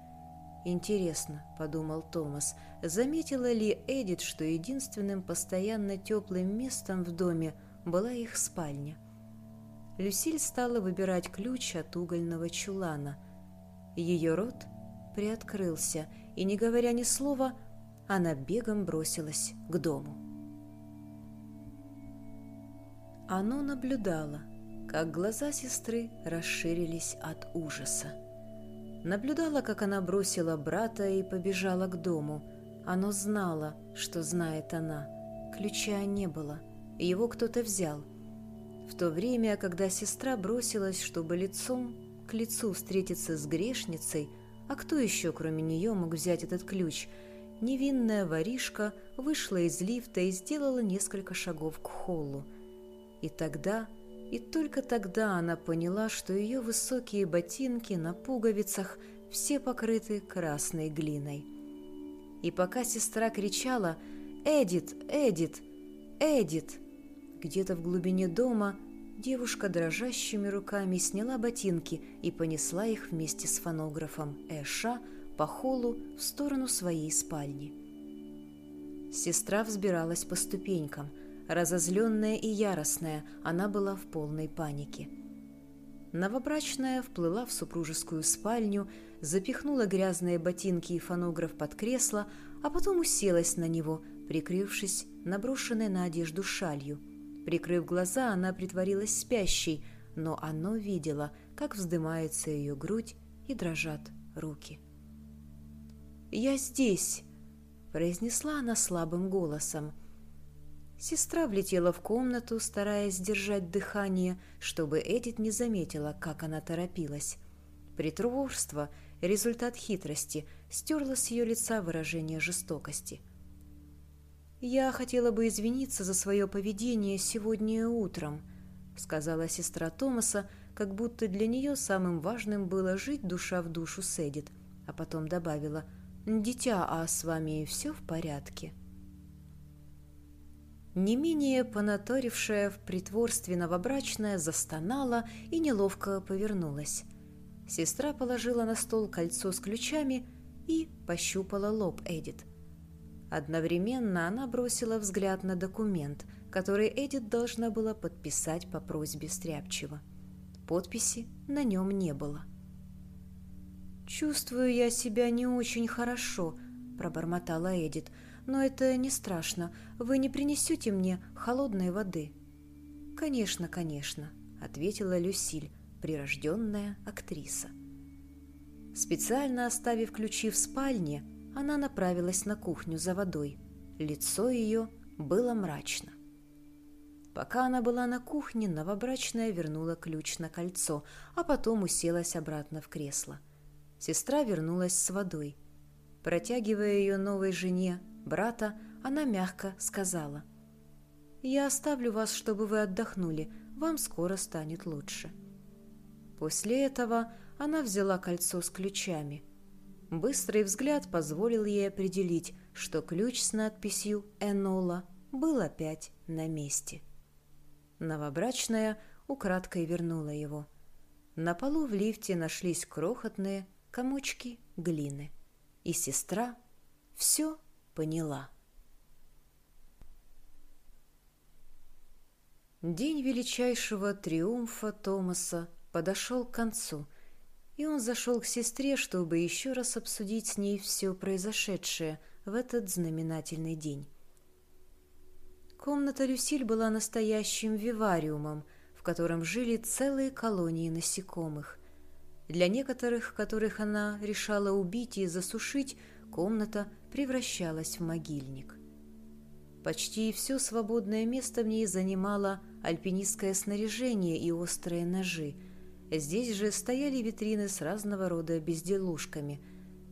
«Интересно», — подумал Томас, — заметила ли Эдит, что единственным постоянно теплым местом в доме была их спальня? Люсиль стала выбирать ключ от угольного чулана. Ее рот приоткрылся, и, не говоря ни слова, — она бегом бросилась к дому. Оно наблюдало, как глаза сестры расширились от ужаса. Наблюдала, как она бросила брата и побежала к дому. Оно знало, что знает она. Ключа не было, его кто-то взял. В то время, когда сестра бросилась, чтобы лицом к лицу встретиться с грешницей, а кто еще, кроме нее, мог взять этот ключ – невинная воришка вышла из лифта и сделала несколько шагов к холлу. И тогда, и только тогда она поняла, что ее высокие ботинки на пуговицах все покрыты красной глиной. И пока сестра кричала «Эдит! Эдит! Эдит!», где-то в глубине дома девушка дрожащими руками сняла ботинки и понесла их вместе с фонографом Эша по холлу в сторону своей спальни. Сестра взбиралась по ступенькам. Разозленная и яростная, она была в полной панике. Новобрачная вплыла в супружескую спальню, запихнула грязные ботинки и фонограф под кресло, а потом уселась на него, прикрывшись наброшенной на одежду шалью. Прикрыв глаза, она притворилась спящей, но оно видело, как вздымается ее грудь и дрожат руки. «Я здесь!» – произнесла она слабым голосом. Сестра влетела в комнату, стараясь сдержать дыхание, чтобы Эдит не заметила, как она торопилась. Притворство, результат хитрости, стерло с ее лица выражение жестокости. «Я хотела бы извиниться за свое поведение сегодня утром», — сказала сестра Томаса, как будто для нее самым важным было жить душа в душу с Эдит, а потом добавила — «Дитя, а с вами все в порядке?» Не менее понаторившая в притворстве новобрачная застонала и неловко повернулась. Сестра положила на стол кольцо с ключами и пощупала лоб Эдит. Одновременно она бросила взгляд на документ, который Эдит должна была подписать по просьбе Стряпчева. Подписи на нем не было. — «Чувствую я себя не очень хорошо», — пробормотала Эдит. «Но это не страшно. Вы не принесете мне холодной воды?» «Конечно, конечно», — ответила Люсиль, прирожденная актриса. Специально оставив ключи в спальне, она направилась на кухню за водой. Лицо ее было мрачно. Пока она была на кухне, новобрачная вернула ключ на кольцо, а потом уселась обратно в кресло. Сестра вернулась с водой. Протягивая ее новой жене, брата, она мягко сказала. «Я оставлю вас, чтобы вы отдохнули, вам скоро станет лучше». После этого она взяла кольцо с ключами. Быстрый взгляд позволил ей определить, что ключ с надписью «Энола» был опять на месте. Новобрачная украдкой вернула его – На полу в лифте нашлись крохотные комочки глины, и сестра все поняла. День величайшего триумфа Томаса подошел к концу, и он зашел к сестре, чтобы еще раз обсудить с ней все произошедшее в этот знаменательный день. Комната Люсиль была настоящим вивариумом, в котором жили целые колонии насекомых. Для некоторых, которых она решала убить и засушить, комната превращалась в могильник. Почти все свободное место в ней занимало альпинистское снаряжение и острые ножи. Здесь же стояли витрины с разного рода безделушками,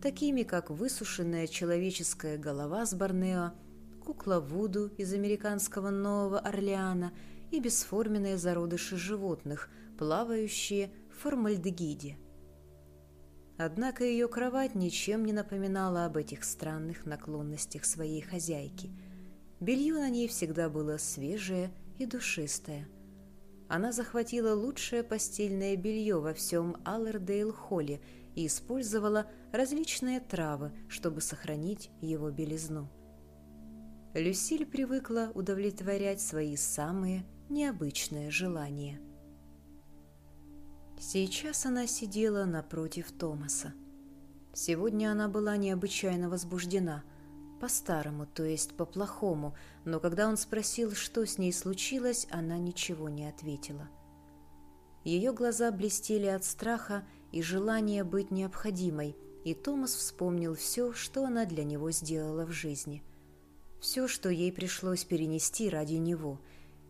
такими как высушенная человеческая голова с Борнео, кукла Вуду из американского Нового Орлеана и бесформенные зародыши животных, плавающие в формальдегиде. Однако ее кровать ничем не напоминала об этих странных наклонностях своей хозяйки – Белье на ней всегда было свежее и душистое. Она захватила лучшее постельное белье во всем Аллердейл-холле и использовала различные травы, чтобы сохранить его белизну. Люсиль привыкла удовлетворять свои самые необычные желания. Сейчас она сидела напротив Томаса. Сегодня она была необычайно возбуждена – по-старому, то есть по-плохому, но когда он спросил, что с ней случилось, она ничего не ответила. Ее глаза блестели от страха и желания быть необходимой, и Томас вспомнил все, что она для него сделала в жизни. Все, что ей пришлось перенести ради него,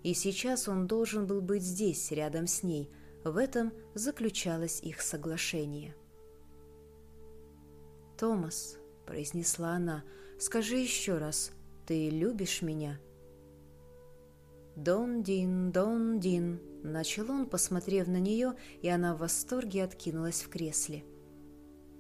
и сейчас он должен был быть здесь, рядом с ней. В этом заключалось их соглашение. «Томас», — произнесла она, — Скажи еще раз, ты любишь меня?» «Дон Дин, Дон Дин», — начал он, посмотрев на нее, и она в восторге откинулась в кресле.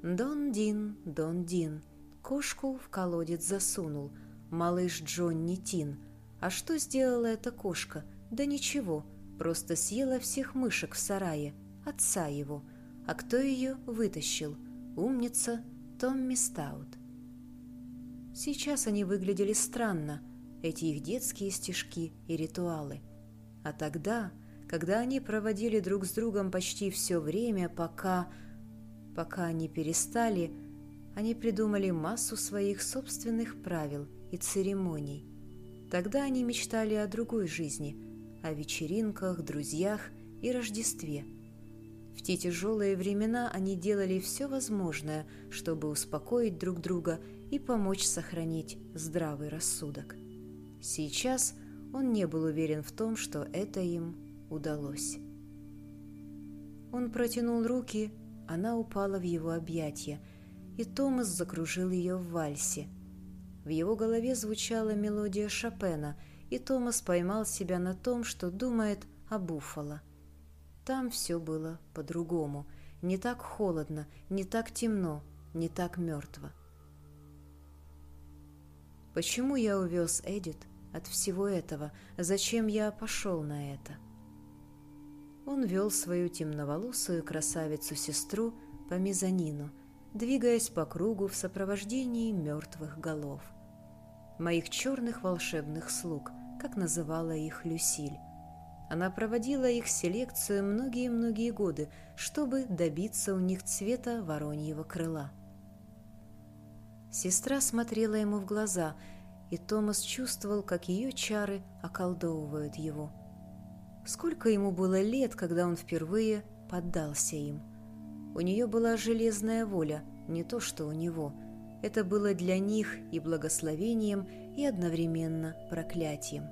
«Дон Дин, Дон Дин», кошку в колодец засунул, малыш Джонни Тин. А что сделала эта кошка? Да ничего, просто съела всех мышек в сарае, отца его. А кто ее вытащил? Умница Томми Стаут. Сейчас они выглядели странно, эти их детские стишки и ритуалы. А тогда, когда они проводили друг с другом почти все время, пока... пока они перестали, они придумали массу своих собственных правил и церемоний. Тогда они мечтали о другой жизни, о вечеринках, друзьях и Рождестве. В те тяжелые времена они делали все возможное, чтобы успокоить друг друга и помочь сохранить здравый рассудок. Сейчас он не был уверен в том, что это им удалось. Он протянул руки, она упала в его объятия, и Томас закружил ее в вальсе. В его голове звучала мелодия Шопена, и Томас поймал себя на том, что думает о Буффало. Там все было по-другому, не так холодно, не так темно, не так мертво. Почему я увез Эдит от всего этого? Зачем я пошел на это? Он вел свою темноволосую красавицу-сестру по мезонину, двигаясь по кругу в сопровождении мертвых голов. Моих черных волшебных слуг, как называла их Люсиль. Она проводила их селекцию многие-многие годы, чтобы добиться у них цвета вороньего крыла. Сестра смотрела ему в глаза, и Томас чувствовал, как ее чары околдовывают его. Сколько ему было лет, когда он впервые поддался им? У нее была железная воля, не то что у него. Это было для них и благословением, и одновременно проклятием.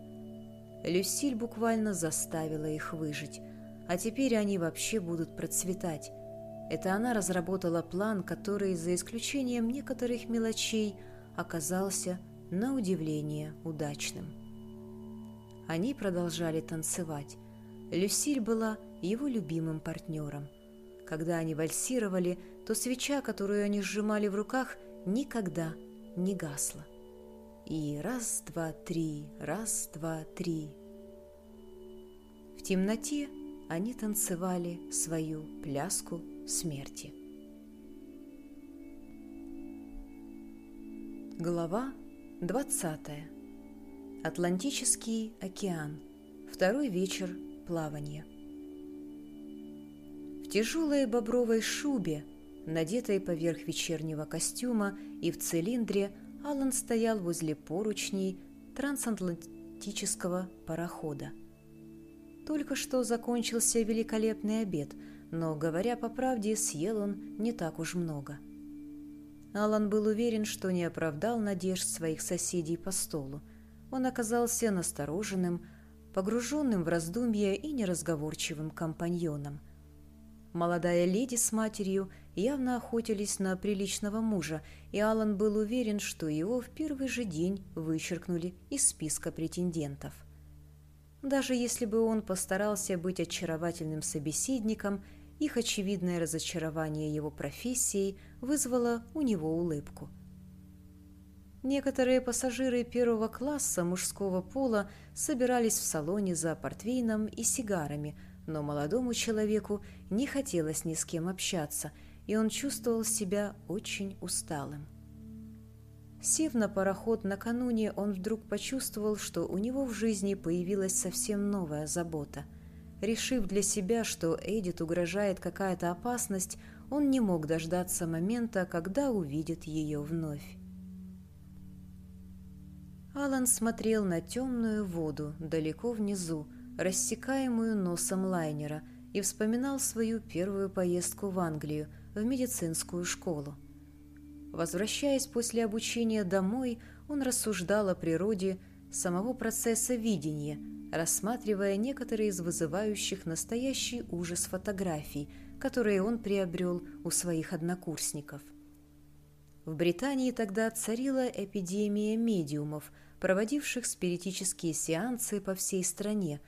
Люсиль буквально заставила их выжить, а теперь они вообще будут процветать, это она разработала план, который, за исключением некоторых мелочей, оказался на удивление удачным. Они продолжали танцевать. Люсиль была его любимым партнером. Когда они вальсировали, то свеча, которую они сжимали в руках, никогда не гасла. И раз, два, три, раз, два, три. В темноте они танцевали свою пляску смерти. Глава 20. Атлантический океан. Второй вечер плавания. В тяжелой бобровой шубе, надетой поверх вечернего костюма и в цилиндре, Алан стоял возле поручней трансатлантического парохода. Только что закончился великолепный обед, но, говоря по правде, съел он не так уж много – Алан был уверен, что не оправдал надежд своих соседей по столу. Он оказался настороженным, погруженным в раздумья и неразговорчивым компаньоном. Молодая леди с матерью явно охотились на приличного мужа, и Алан был уверен, что его в первый же день вычеркнули из списка претендентов. Даже если бы он постарался быть очаровательным собеседником – их очевидное разочарование его профессией вызвало у него улыбку. Некоторые пассажиры первого класса мужского пола собирались в салоне за портвейном и сигарами, но молодому человеку не хотелось ни с кем общаться, и он чувствовал себя очень усталым. Сев на пароход накануне, он вдруг почувствовал, что у него в жизни появилась совсем новая забота – Решив для себя, что Эдит угрожает какая-то опасность, он не мог дождаться момента, когда увидит ее вновь. Алан смотрел на темную воду далеко внизу, рассекаемую носом лайнера, и вспоминал свою первую поездку в Англию, в медицинскую школу. Возвращаясь после обучения домой, он рассуждал о природе самого процесса видения – рассматривая некоторые из вызывающих настоящий ужас фотографий, которые он приобрел у своих однокурсников. В Британии тогда царила эпидемия медиумов, проводивших спиритические сеансы по всей стране,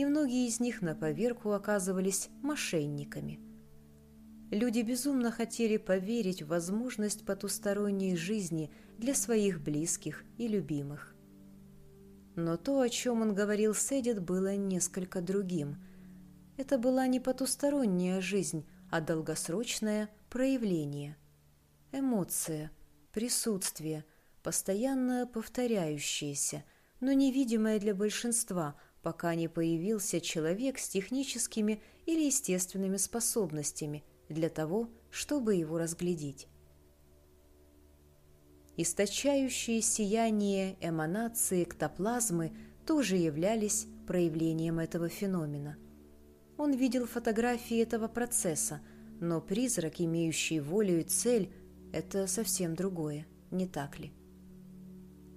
и многие из них на поверку оказывались мошенниками. Люди безумно хотели поверить в возможность потусторонней жизни для своих близких и любимых. Но то, о чем он говорил с Эдит, было несколько другим. Это была не потусторонняя жизнь, а долгосрочное проявление. Эмоция, присутствие, постоянно повторяющееся, но невидимое для большинства, пока не появился человек с техническими или естественными способностями для того, чтобы его разглядеть источающие сияние эманации эктоплазмы тоже являлись проявлением этого феномена. Он видел фотографии этого процесса, но призрак, имеющий волю и цель, это совсем другое, не так ли?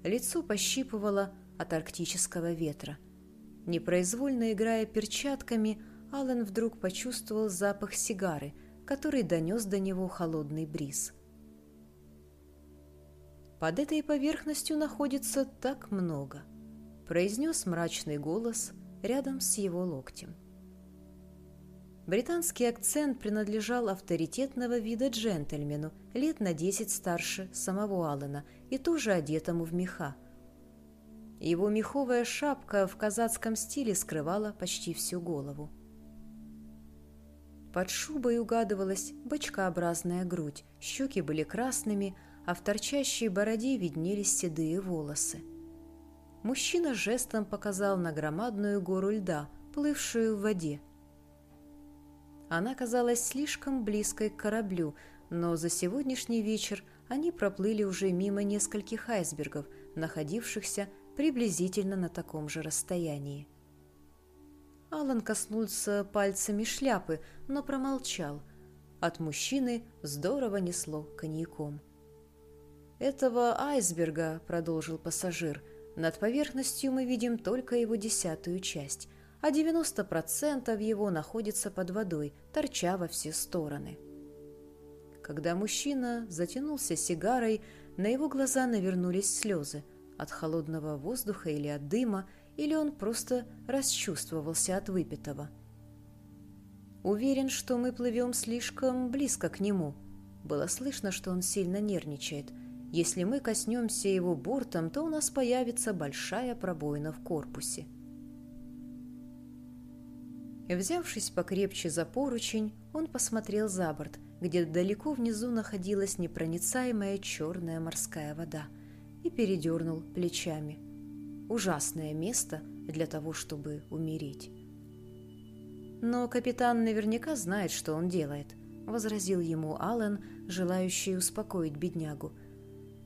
Лицо пощипывало от арктического ветра. Непроизвольно играя перчатками, Аллен вдруг почувствовал запах сигары, который донес до него холодный бриз – под этой поверхностью находится так много», — произнес мрачный голос рядом с его локтем. Британский акцент принадлежал авторитетного вида джентльмену, лет на десять старше самого Аллена и тоже одетому в меха. Его меховая шапка в казацком стиле скрывала почти всю голову. Под шубой угадывалась бочкообразная грудь, щеки были красными, а в торчащей бороде виднелись седые волосы. Мужчина жестом показал на громадную гору льда, плывшую в воде. Она казалась слишком близкой к кораблю, но за сегодняшний вечер они проплыли уже мимо нескольких айсбергов, находившихся приблизительно на таком же расстоянии. Алан коснулся пальцами шляпы, но промолчал. От мужчины здорово несло коньяком. «Этого айсберга», — продолжил пассажир, — «над поверхностью мы видим только его десятую часть, а 90% его находится под водой, торча во все стороны». Когда мужчина затянулся сигарой, на его глаза навернулись слезы от холодного воздуха или от дыма, или он просто расчувствовался от выпитого. «Уверен, что мы плывем слишком близко к нему». Было слышно, что он сильно нервничает – если мы коснемся его бортом, то у нас появится большая пробоина в корпусе. Взявшись покрепче за поручень, он посмотрел за борт, где далеко внизу находилась непроницаемая черная морская вода, и передернул плечами. Ужасное место для того, чтобы умереть. «Но капитан наверняка знает, что он делает», — возразил ему Аллен, желающий успокоить беднягу.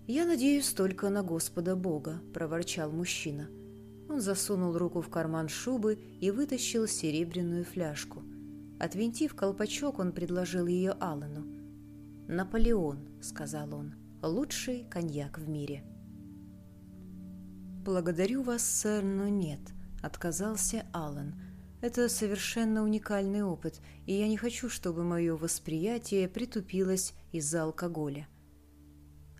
«Я надеюсь только на Господа Бога», — проворчал мужчина. Он засунул руку в карман шубы и вытащил серебряную фляжку. Отвинтив колпачок, он предложил ее Аллену. «Наполеон», — сказал он, — «лучший коньяк в мире». «Благодарю вас, сэр, но нет», — отказался Аллен. «Это совершенно уникальный опыт, и я не хочу, чтобы мое восприятие притупилось из-за алкоголя».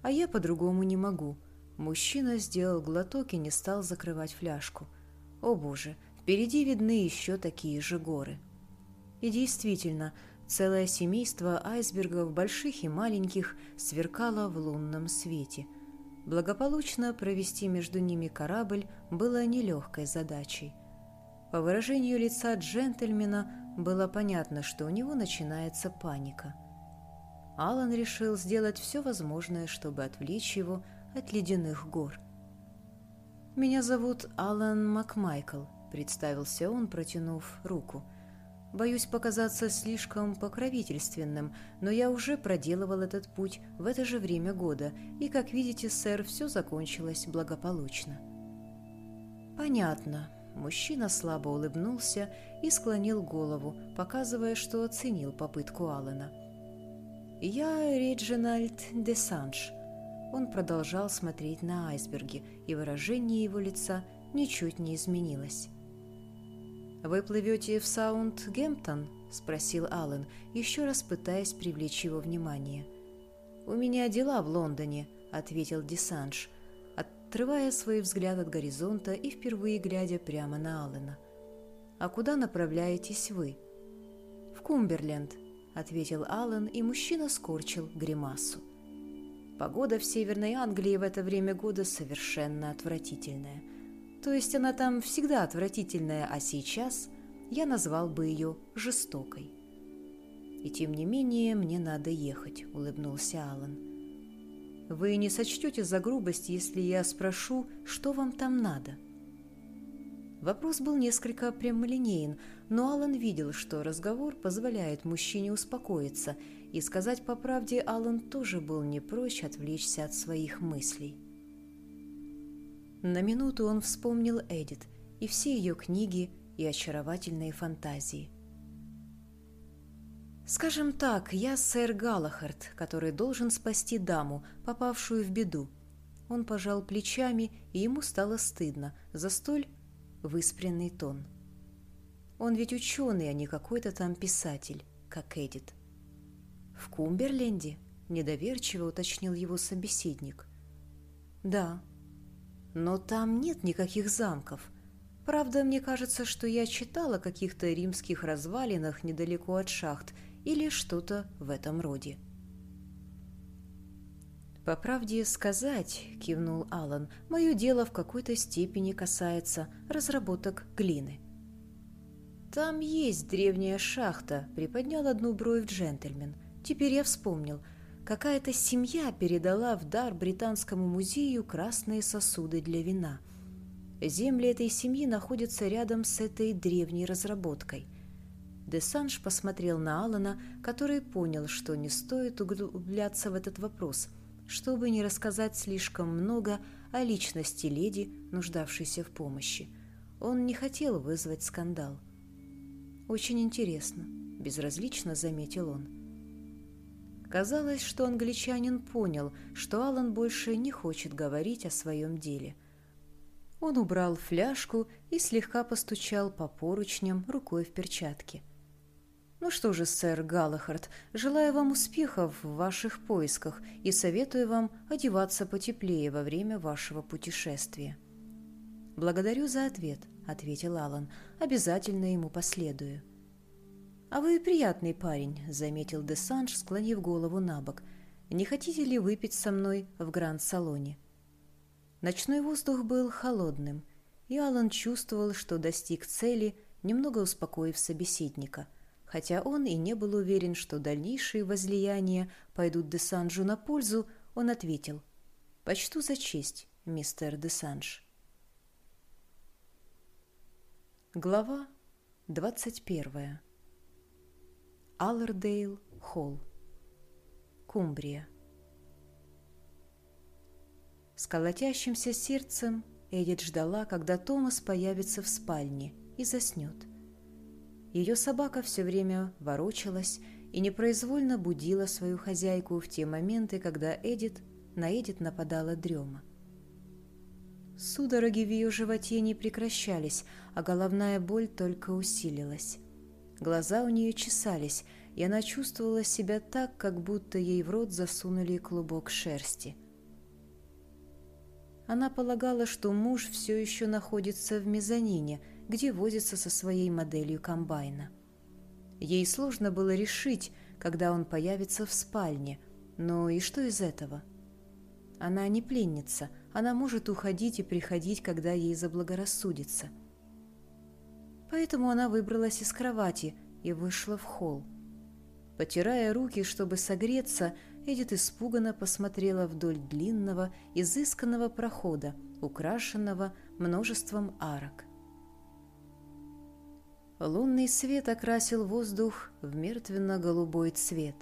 «А я по-другому не могу», Мужчина сделал глоток и не стал закрывать фляжку. О боже, впереди видны еще такие же горы. И действительно, целое семейство айсбергов, больших и маленьких, сверкало в лунном свете. Благополучно провести между ними корабль было нелегкой задачей. По выражению лица джентльмена было понятно, что у него начинается паника. Алан решил сделать все возможное, чтобы отвлечь его от ледяных гор. «Меня зовут Алан Макмайкл», — представился он, протянув руку. «Боюсь показаться слишком покровительственным, но я уже проделывал этот путь в это же время года, и, как видите, сэр, все закончилось благополучно». «Понятно». Мужчина слабо улыбнулся и склонил голову, показывая, что оценил попытку Алана. «Я Реджинальд де Санж», он продолжал смотреть на айсберги, и выражение его лица ничуть не изменилось. «Вы плывете в Саунд-Гемптон?» – спросил Аллен, еще раз пытаясь привлечь его внимание. «У меня дела в Лондоне», – ответил Десанж, отрывая свой взгляд от горизонта и впервые глядя прямо на Аллена. «А куда направляетесь вы?» «В Кумберленд», – ответил Аллен, и мужчина скорчил гримасу. Погода в Северной Англии в это время года совершенно отвратительная. То есть она там всегда отвратительная, а сейчас я назвал бы ее жестокой. «И тем не менее мне надо ехать», — улыбнулся Алан. «Вы не сочтете за грубость, если я спрошу, что вам там надо?» Вопрос был несколько прямолинеен, но Алан видел, что разговор позволяет мужчине успокоиться — и сказать по правде, Алан тоже был не прочь отвлечься от своих мыслей. На минуту он вспомнил Эдит и все ее книги и очаровательные фантазии. «Скажем так, я сэр Галахард, который должен спасти даму, попавшую в беду». Он пожал плечами, и ему стало стыдно за столь выспренный тон. Он ведь ученый, а не какой-то там писатель, как Эдит. «В Кумберленде?» – недоверчиво уточнил его собеседник. «Да. Но там нет никаких замков. Правда, мне кажется, что я читала о каких-то римских развалинах недалеко от шахт или что-то в этом роде». «По правде сказать», — кивнул Алан, — «мое дело в какой-то степени касается разработок глины». «Там есть древняя шахта», — приподнял одну бровь джентльмен — Теперь я вспомнил. Какая-то семья передала в дар Британскому музею красные сосуды для вина. Земли этой семьи находятся рядом с этой древней разработкой. Десанж посмотрел на Алана, который понял, что не стоит углубляться в этот вопрос, чтобы не рассказать слишком много о личности леди, нуждавшейся в помощи. Он не хотел вызвать скандал. «Очень интересно», — безразлично заметил он. Казалось, что англичанин понял, что Алан больше не хочет говорить о своем деле. Он убрал фляжку и слегка постучал по поручням рукой в перчатке. «Ну что же, сэр Галлахард, желаю вам успехов в ваших поисках и советую вам одеваться потеплее во время вашего путешествия». «Благодарю за ответ», — ответил Алан. «Обязательно ему последую». «А вы приятный парень», — заметил Десанж, склонив голову на бок. «Не хотите ли выпить со мной в гранд-салоне?» Ночной воздух был холодным, и Алан чувствовал, что достиг цели, немного успокоив собеседника. Хотя он и не был уверен, что дальнейшие возлияния пойдут Десанжу на пользу, он ответил «Почту за честь, мистер Десанж». Глава 21. Аллердейл Холл. Кумбрия. С колотящимся сердцем Эдит ждала, когда Томас появится в спальне и заснет. Ее собака все время ворочалась и непроизвольно будила свою хозяйку в те моменты, когда Эдит на Эдит нападала дрема. Судороги в ее животе не прекращались, а головная боль только усилилась. Глаза у нее чесались, и она чувствовала себя так, как будто ей в рот засунули клубок шерсти – она полагала, что муж все еще находится в мезонине, где возится со своей моделью комбайна. Ей сложно было решить, когда он появится в спальне, но и что из этого? Она не пленница, она может уходить и приходить, когда ей заблагорассудится. Поэтому она выбралась из кровати и вышла в холл. Потирая руки, чтобы согреться, Эдит испуганно посмотрела вдоль длинного, изысканного прохода, украшенного множеством арок. Лунный свет окрасил воздух в мертвенно-голубой цвет.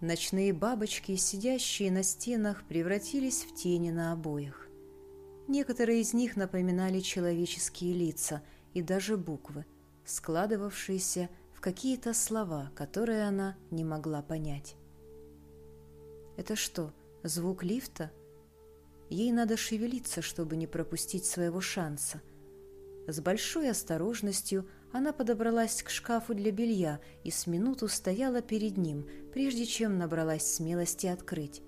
Ночные бабочки, сидящие на стенах, превратились в тени на обоях. Некоторые из них напоминали человеческие лица и даже буквы, складывавшиеся какие-то слова, которые она не могла понять. Это что, звук лифта? Ей надо шевелиться, чтобы не пропустить своего шанса. С большой осторожностью она подобралась к шкафу для белья и с минуту стояла перед ним, прежде чем набралась смелости открыть.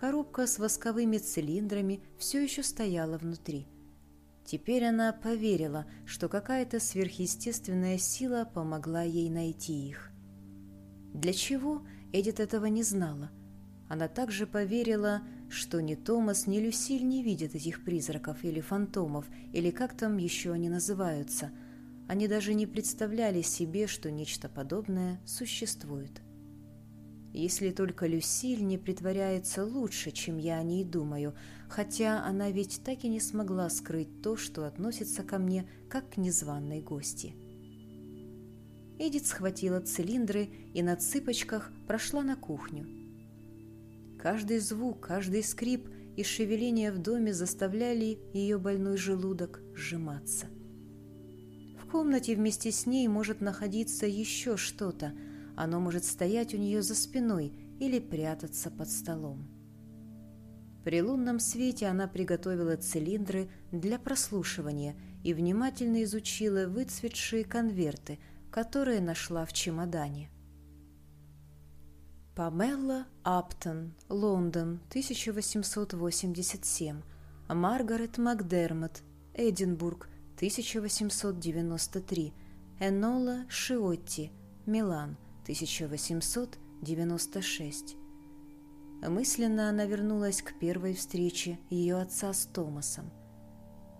Коробка с восковыми цилиндрами все еще стояла внутри – Теперь она поверила, что какая-то сверхъестественная сила помогла ей найти их. Для чего, Эдит этого не знала. Она также поверила, что ни Томас, ни Люсиль не видят этих призраков или фантомов, или как там еще они называются. Они даже не представляли себе, что нечто подобное существует. Если только Люсиль не притворяется лучше, чем я о ней думаю, хотя она ведь так и не смогла скрыть то, что относится ко мне как к незваной гости. Эдит схватила цилиндры и на цыпочках прошла на кухню. Каждый звук, каждый скрип и шевеление в доме заставляли ее больной желудок сжиматься. В комнате вместе с ней может находиться еще что-то – оно может стоять у нее за спиной или прятаться под столом. При лунном свете она приготовила цилиндры для прослушивания и внимательно изучила выцветшие конверты, которые нашла в чемодане. Памела Аптон, Лондон, 1887. Маргарет Макдермот, Эдинбург, 1893. Энола Шиотти, Милан, 1896. Мысленно она вернулась к первой встрече ее отца с Томасом.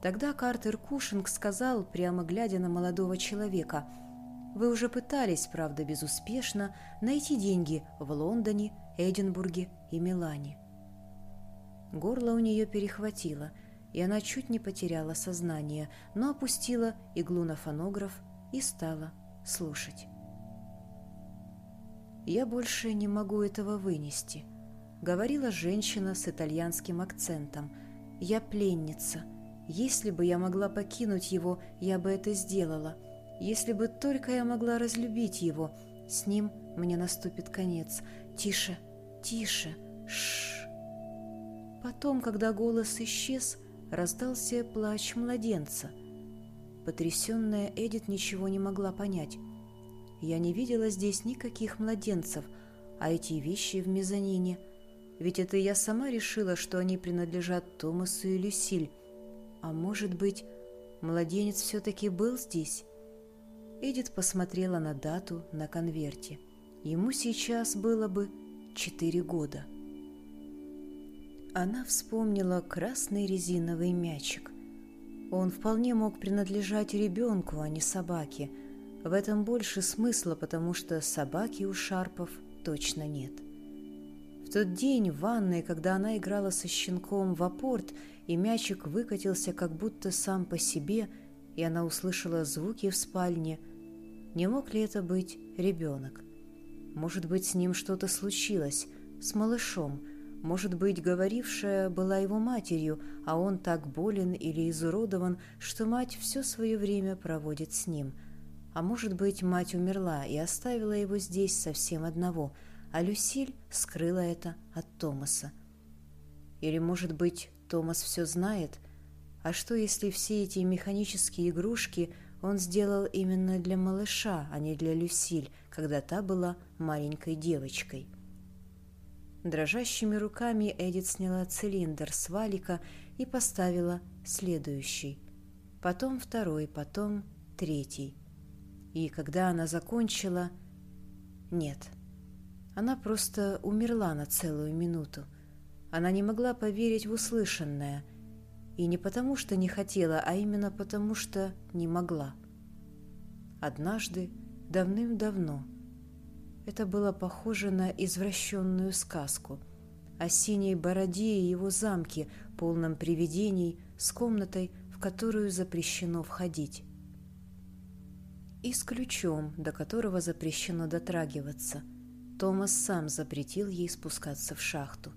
Тогда Картер Кушинг сказал, прямо глядя на молодого человека, «Вы уже пытались, правда безуспешно, найти деньги в Лондоне, Эдинбурге и Милане». Горло у нее перехватило, и она чуть не потеряла сознание, но опустила иглу на фонограф и стала слушать. «Я больше не могу этого вынести», — говорила женщина с итальянским акцентом. «Я пленница. Если бы я могла покинуть его, я бы это сделала. Если бы только я могла разлюбить его, с ним мне наступит конец. Тише, тише, шш. Потом, когда голос исчез, раздался плач младенца. Потрясенная Эдит ничего не могла понять. Я не видела здесь никаких младенцев, а эти вещи в мезонине. Ведь это я сама решила, что они принадлежат Томасу и Люсиль. А может быть, младенец все-таки был здесь? Эдит посмотрела на дату на конверте. Ему сейчас было бы четыре года. Она вспомнила красный резиновый мячик. Он вполне мог принадлежать ребенку, а не собаке. В этом больше смысла, потому что собаки у Шарпов точно нет. В тот день в ванной, когда она играла со щенком в апорт, и мячик выкатился как будто сам по себе, и она услышала звуки в спальне, не мог ли это быть ребенок? Может быть, с ним что-то случилось, с малышом, может быть, говорившая была его матерью, а он так болен или изуродован, что мать все свое время проводит с ним. А может быть, мать умерла и оставила его здесь совсем одного, а Люсиль скрыла это от Томаса. Или, может быть, Томас все знает? А что, если все эти механические игрушки он сделал именно для малыша, а не для Люсиль, когда та была маленькой девочкой?» Дрожащими руками Эдит сняла цилиндр с валика и поставила следующий. Потом второй, потом третий. И когда она закончила... Нет. Она просто умерла на целую минуту. Она не могла поверить в услышанное. И не потому, что не хотела, а именно потому, что не могла. Однажды, давным-давно, это было похоже на извращенную сказку о синей бороде и его замке, полном привидений, с комнатой, в которую запрещено входить. И с ключом, до которого запрещено дотрагиваться. Томас сам запретил ей спускаться в шахту.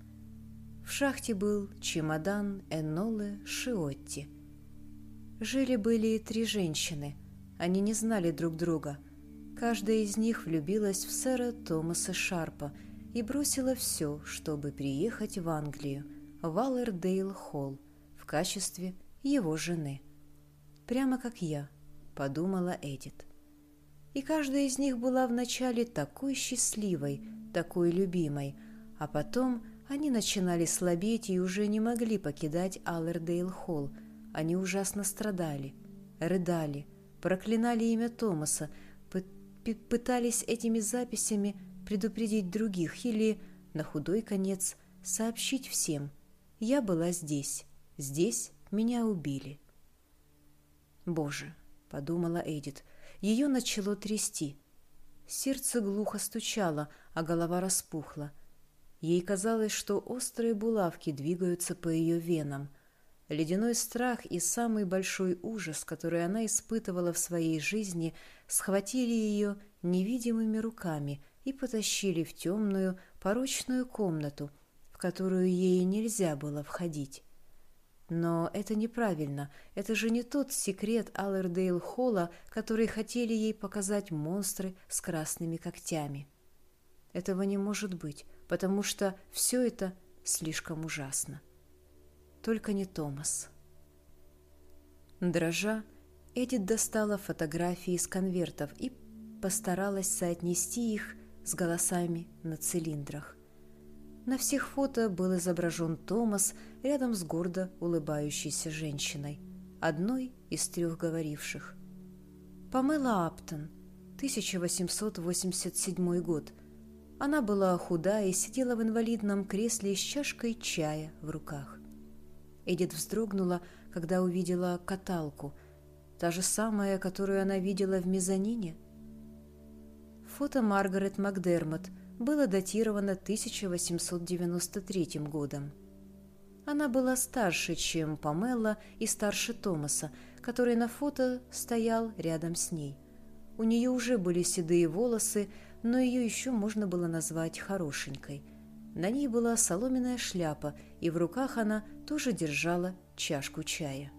В шахте был чемодан Энолы Шиотти. Жили-были три женщины. Они не знали друг друга – Каждая из них влюбилась в сэра Томаса Шарпа и бросила все, чтобы приехать в Англию, в Аллердейл-Холл, в качестве его жены. «Прямо как я», — подумала Эдит. И каждая из них была вначале такой счастливой, такой любимой, а потом они начинали слабеть и уже не могли покидать Аллердейл-Холл. Они ужасно страдали, рыдали, проклинали имя Томаса, пытались этими записями предупредить других или, на худой конец, сообщить всем. Я была здесь, здесь меня убили. «Боже!» — подумала Эдит. Ее начало трясти. Сердце глухо стучало, а голова распухла. Ей казалось, что острые булавки двигаются по ее венам — Ледяной страх и самый большой ужас, который она испытывала в своей жизни, схватили ее невидимыми руками и потащили в темную, порочную комнату, в которую ей нельзя было входить. Но это неправильно, это же не тот секрет Аллердейл Холла, который хотели ей показать монстры с красными когтями. Этого не может быть, потому что все это слишком ужасно. Только не Томас. Дрожа, Эдит достала фотографии из конвертов и постаралась соотнести их с голосами на цилиндрах. На всех фото был изображен Томас рядом с гордо улыбающейся женщиной, одной из трех говоривших. Памела Аптон, 1887 год. Она была худая и сидела в инвалидном кресле с чашкой чая в руках. Эдит вздрогнула, когда увидела каталку, та же самая, которую она видела в мезонине. Фото Маргарет Макдермот было датировано 1893 годом. Она была старше, чем Памела, и старше Томаса, который на фото стоял рядом с ней. У нее уже были седые волосы, но ее еще можно было назвать хорошенькой – на ней была соломенная шляпа, и в руках она тоже держала чашку чая.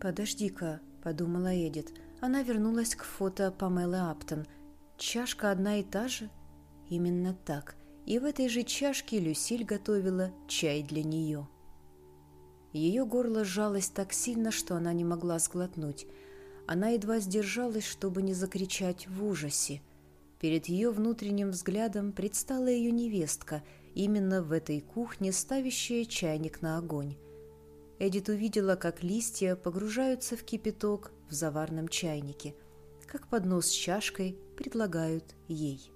«Подожди-ка», — подумала Эдит. Она вернулась к фото Памелы Аптон. «Чашка одна и та же?» «Именно так. И в этой же чашке Люсиль готовила чай для нее». Ее горло сжалось так сильно, что она не могла сглотнуть. Она едва сдержалась, чтобы не закричать в ужасе. Перед ее внутренним взглядом предстала ее невестка, именно в этой кухне ставящая чайник на огонь. Эдит увидела, как листья погружаются в кипяток в заварном чайнике, как поднос с чашкой предлагают ей.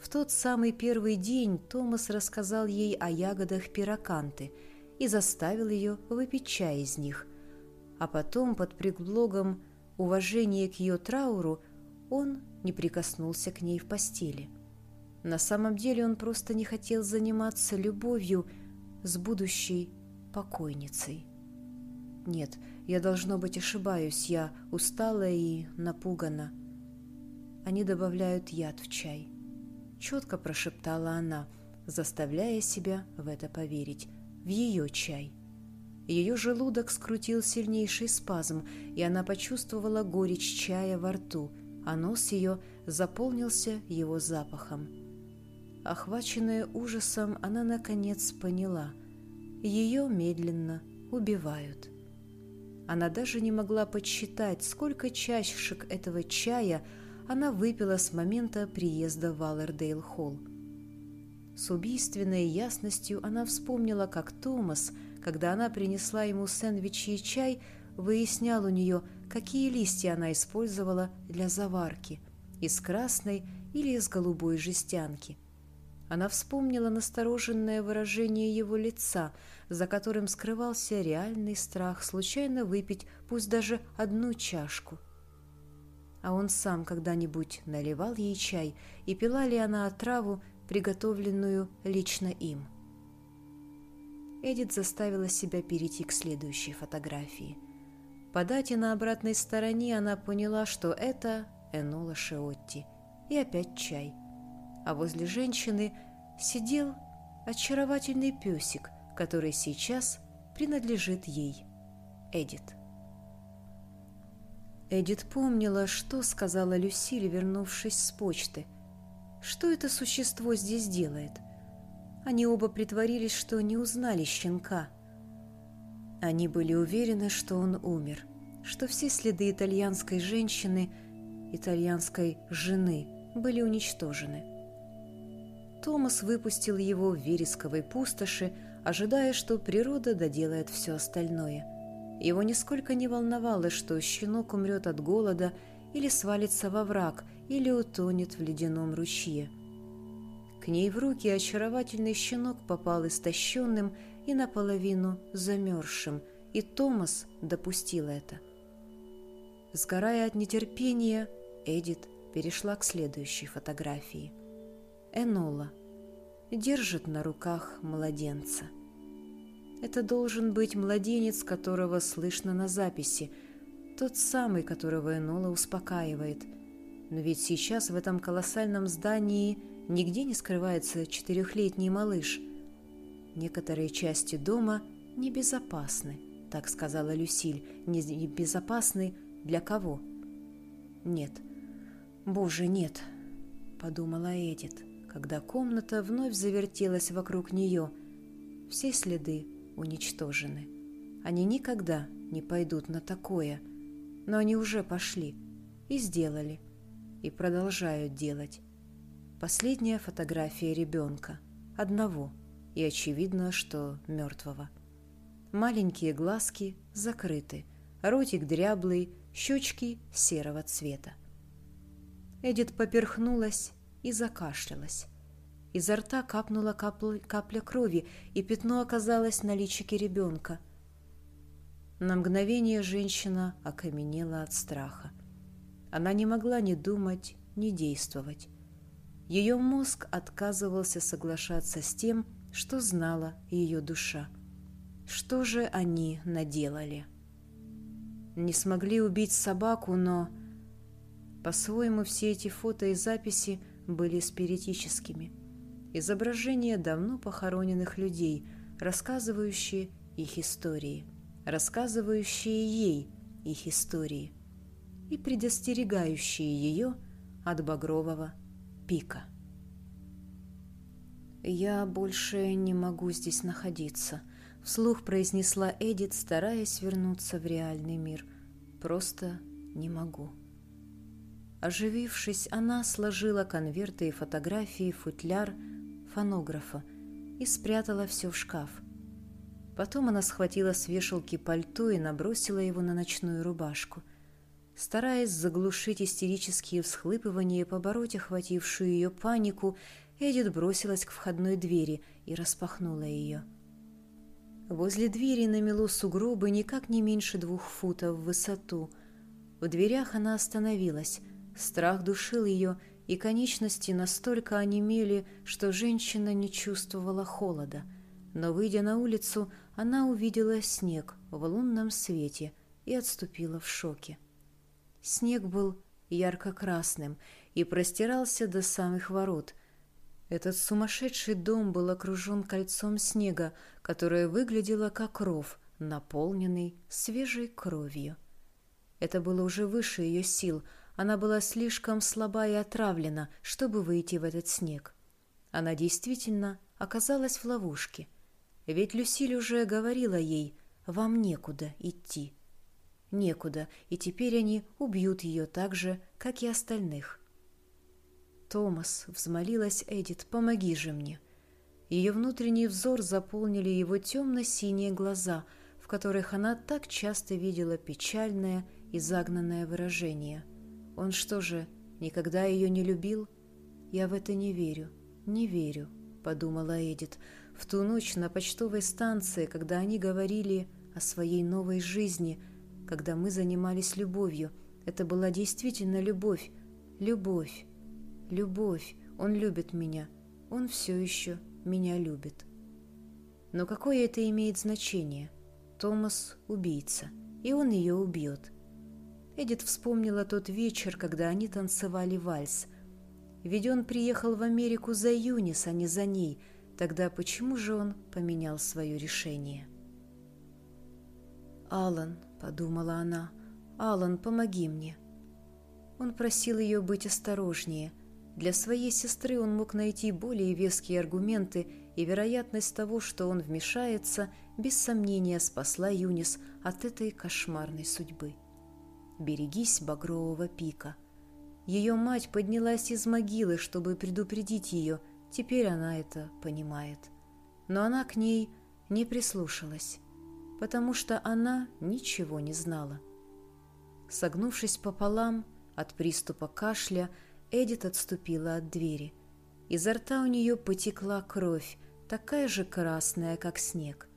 В тот самый первый день Томас рассказал ей о ягодах пироканты, и заставил ее выпить чай из них. А потом, под предлогом уважения к ее трауру, он не прикоснулся к ней в постели. На самом деле он просто не хотел заниматься любовью с будущей покойницей. Нет, я, должно быть, ошибаюсь, я устала и напугана. Они добавляют яд в чай. Четко прошептала она, заставляя себя в это поверить. В ее чай. Ее желудок скрутил сильнейший спазм, и она почувствовала горечь чая во рту, а нос ее заполнился его запахом. Охваченная ужасом, она наконец поняла. Ее медленно убивают. Она даже не могла подсчитать, сколько чашек этого чая она выпила с момента приезда в Аллердейл-холл. С убийственной ясностью она вспомнила, как Томас, когда она принесла ему сэндвичи и чай, выяснял у нее, какие листья она использовала для заварки – из красной или из голубой жестянки. Она вспомнила настороженное выражение его лица, за которым скрывался реальный страх случайно выпить пусть даже одну чашку. А он сам когда-нибудь наливал ей чай, и пила ли она отраву, приготовленную лично им. Эдит заставила себя перейти к следующей фотографии. По дате на обратной стороне она поняла, что это Энола Шеотти. И опять чай. А возле женщины сидел очаровательный песик, который сейчас принадлежит ей, Эдит. Эдит помнила, что сказала Люсиль, вернувшись с почты. Что это существо здесь делает? Они оба притворились, что не узнали щенка. Они были уверены, что он умер, что все следы итальянской женщины – итальянской жены были уничтожены. Томас выпустил его в вересковой пустоши, ожидая, что природа доделает все остальное. Его нисколько не волновало, что щенок умрет от голода или свалится во враг, или утонет в ледяном ручье. К ней в руки очаровательный щенок попал истощенным и наполовину замерзшим, и Томас допустил это. Сгорая от нетерпения, Эдит перешла к следующей фотографии. Энола держит на руках младенца. Это должен быть младенец, которого слышно на записи, тот самый, которого Энола успокаивает. Но ведь сейчас в этом колоссальном здании нигде не скрывается четырехлетний малыш. Некоторые части дома небезопасны, так сказала Люсиль. Небезопасны для кого? Нет, «Боже, нет!» — подумала Эдит, когда комната вновь завертелась вокруг нее. Все следы уничтожены. Они никогда не пойдут на такое, но они уже пошли и сделали, и продолжают делать. Последняя фотография ребенка, одного, и очевидно, что мертвого. Маленькие глазки закрыты, ротик дряблый, щечки серого цвета. Эдит поперхнулась и закашлялась. Изо рта капнула капля, капля крови, и пятно оказалось на личике ребенка. На мгновение женщина окаменела от страха. Она не могла ни думать, ни действовать. Ее мозг отказывался соглашаться с тем, что знала ее душа. Что же они наделали? Не смогли убить собаку, но по-своему, все эти фото и записи были спиритическими. Изображения давно похороненных людей, рассказывающие их истории, рассказывающие ей их истории и предостерегающие ее от багрового пика. «Я больше не могу здесь находиться», — вслух произнесла Эдит, стараясь вернуться в реальный мир. «Просто не могу». Оживившись, она сложила конверты и фотографии футляр фонографа и спрятала все в шкаф. Потом она схватила с вешалки пальто и набросила его на ночную рубашку. Стараясь заглушить истерические всхлыпывания и побороть охватившую ее панику, Эдит бросилась к входной двери и распахнула ее. Возле двери намело сугробы никак не меньше двух футов в высоту. В дверях она остановилась. Страх душил ее, и конечности настолько онемели, что женщина не чувствовала холода. Но, выйдя на улицу, она увидела снег в лунном свете и отступила в шоке. Снег был ярко-красным и простирался до самых ворот. Этот сумасшедший дом был окружен кольцом снега, которое выглядело как ров, наполненный свежей кровью. Это было уже выше ее сил, она была слишком слаба и отравлена, чтобы выйти в этот снег. Она действительно оказалась в ловушке. Ведь Люсиль уже говорила ей, «Вам некуда идти». Некуда, и теперь они убьют ее так же, как и остальных. «Томас», — взмолилась Эдит, — «помоги же мне». Ее внутренний взор заполнили его темно-синие глаза, в которых она так часто видела печальное и загнанное выражение — он что же, никогда ее не любил? Я в это не верю, не верю, подумала Эдит. В ту ночь на почтовой станции, когда они говорили о своей новой жизни, когда мы занимались любовью, это была действительно любовь, любовь, любовь. Он любит меня, он все еще меня любит. Но какое это имеет значение? Томас – убийца, и он ее убьет – Эдит вспомнила тот вечер, когда они танцевали вальс. Ведь он приехал в Америку за Юнис, а не за ней. Тогда почему же он поменял свое решение? «Алан», — подумала она, — «Алан, помоги мне». Он просил ее быть осторожнее. Для своей сестры он мог найти более веские аргументы, и вероятность того, что он вмешается, без сомнения спасла Юнис от этой кошмарной судьбы берегись багрового пика. Ее мать поднялась из могилы, чтобы предупредить ее, теперь она это понимает. Но она к ней не прислушалась, потому что она ничего не знала. Согнувшись пополам от приступа кашля, Эдит отступила от двери. Изо рта у нее потекла кровь, такая же красная, как снег.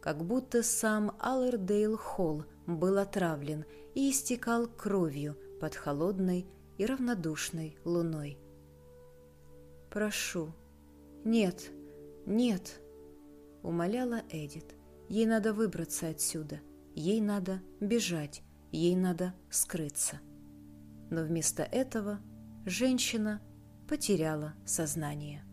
Как будто сам Аллердейл Холл был отравлен и истекал кровью под холодной и равнодушной луной. «Прошу». «Нет, нет», — умоляла Эдит. «Ей надо выбраться отсюда. Ей надо бежать. Ей надо скрыться». Но вместо этого женщина потеряла сознание.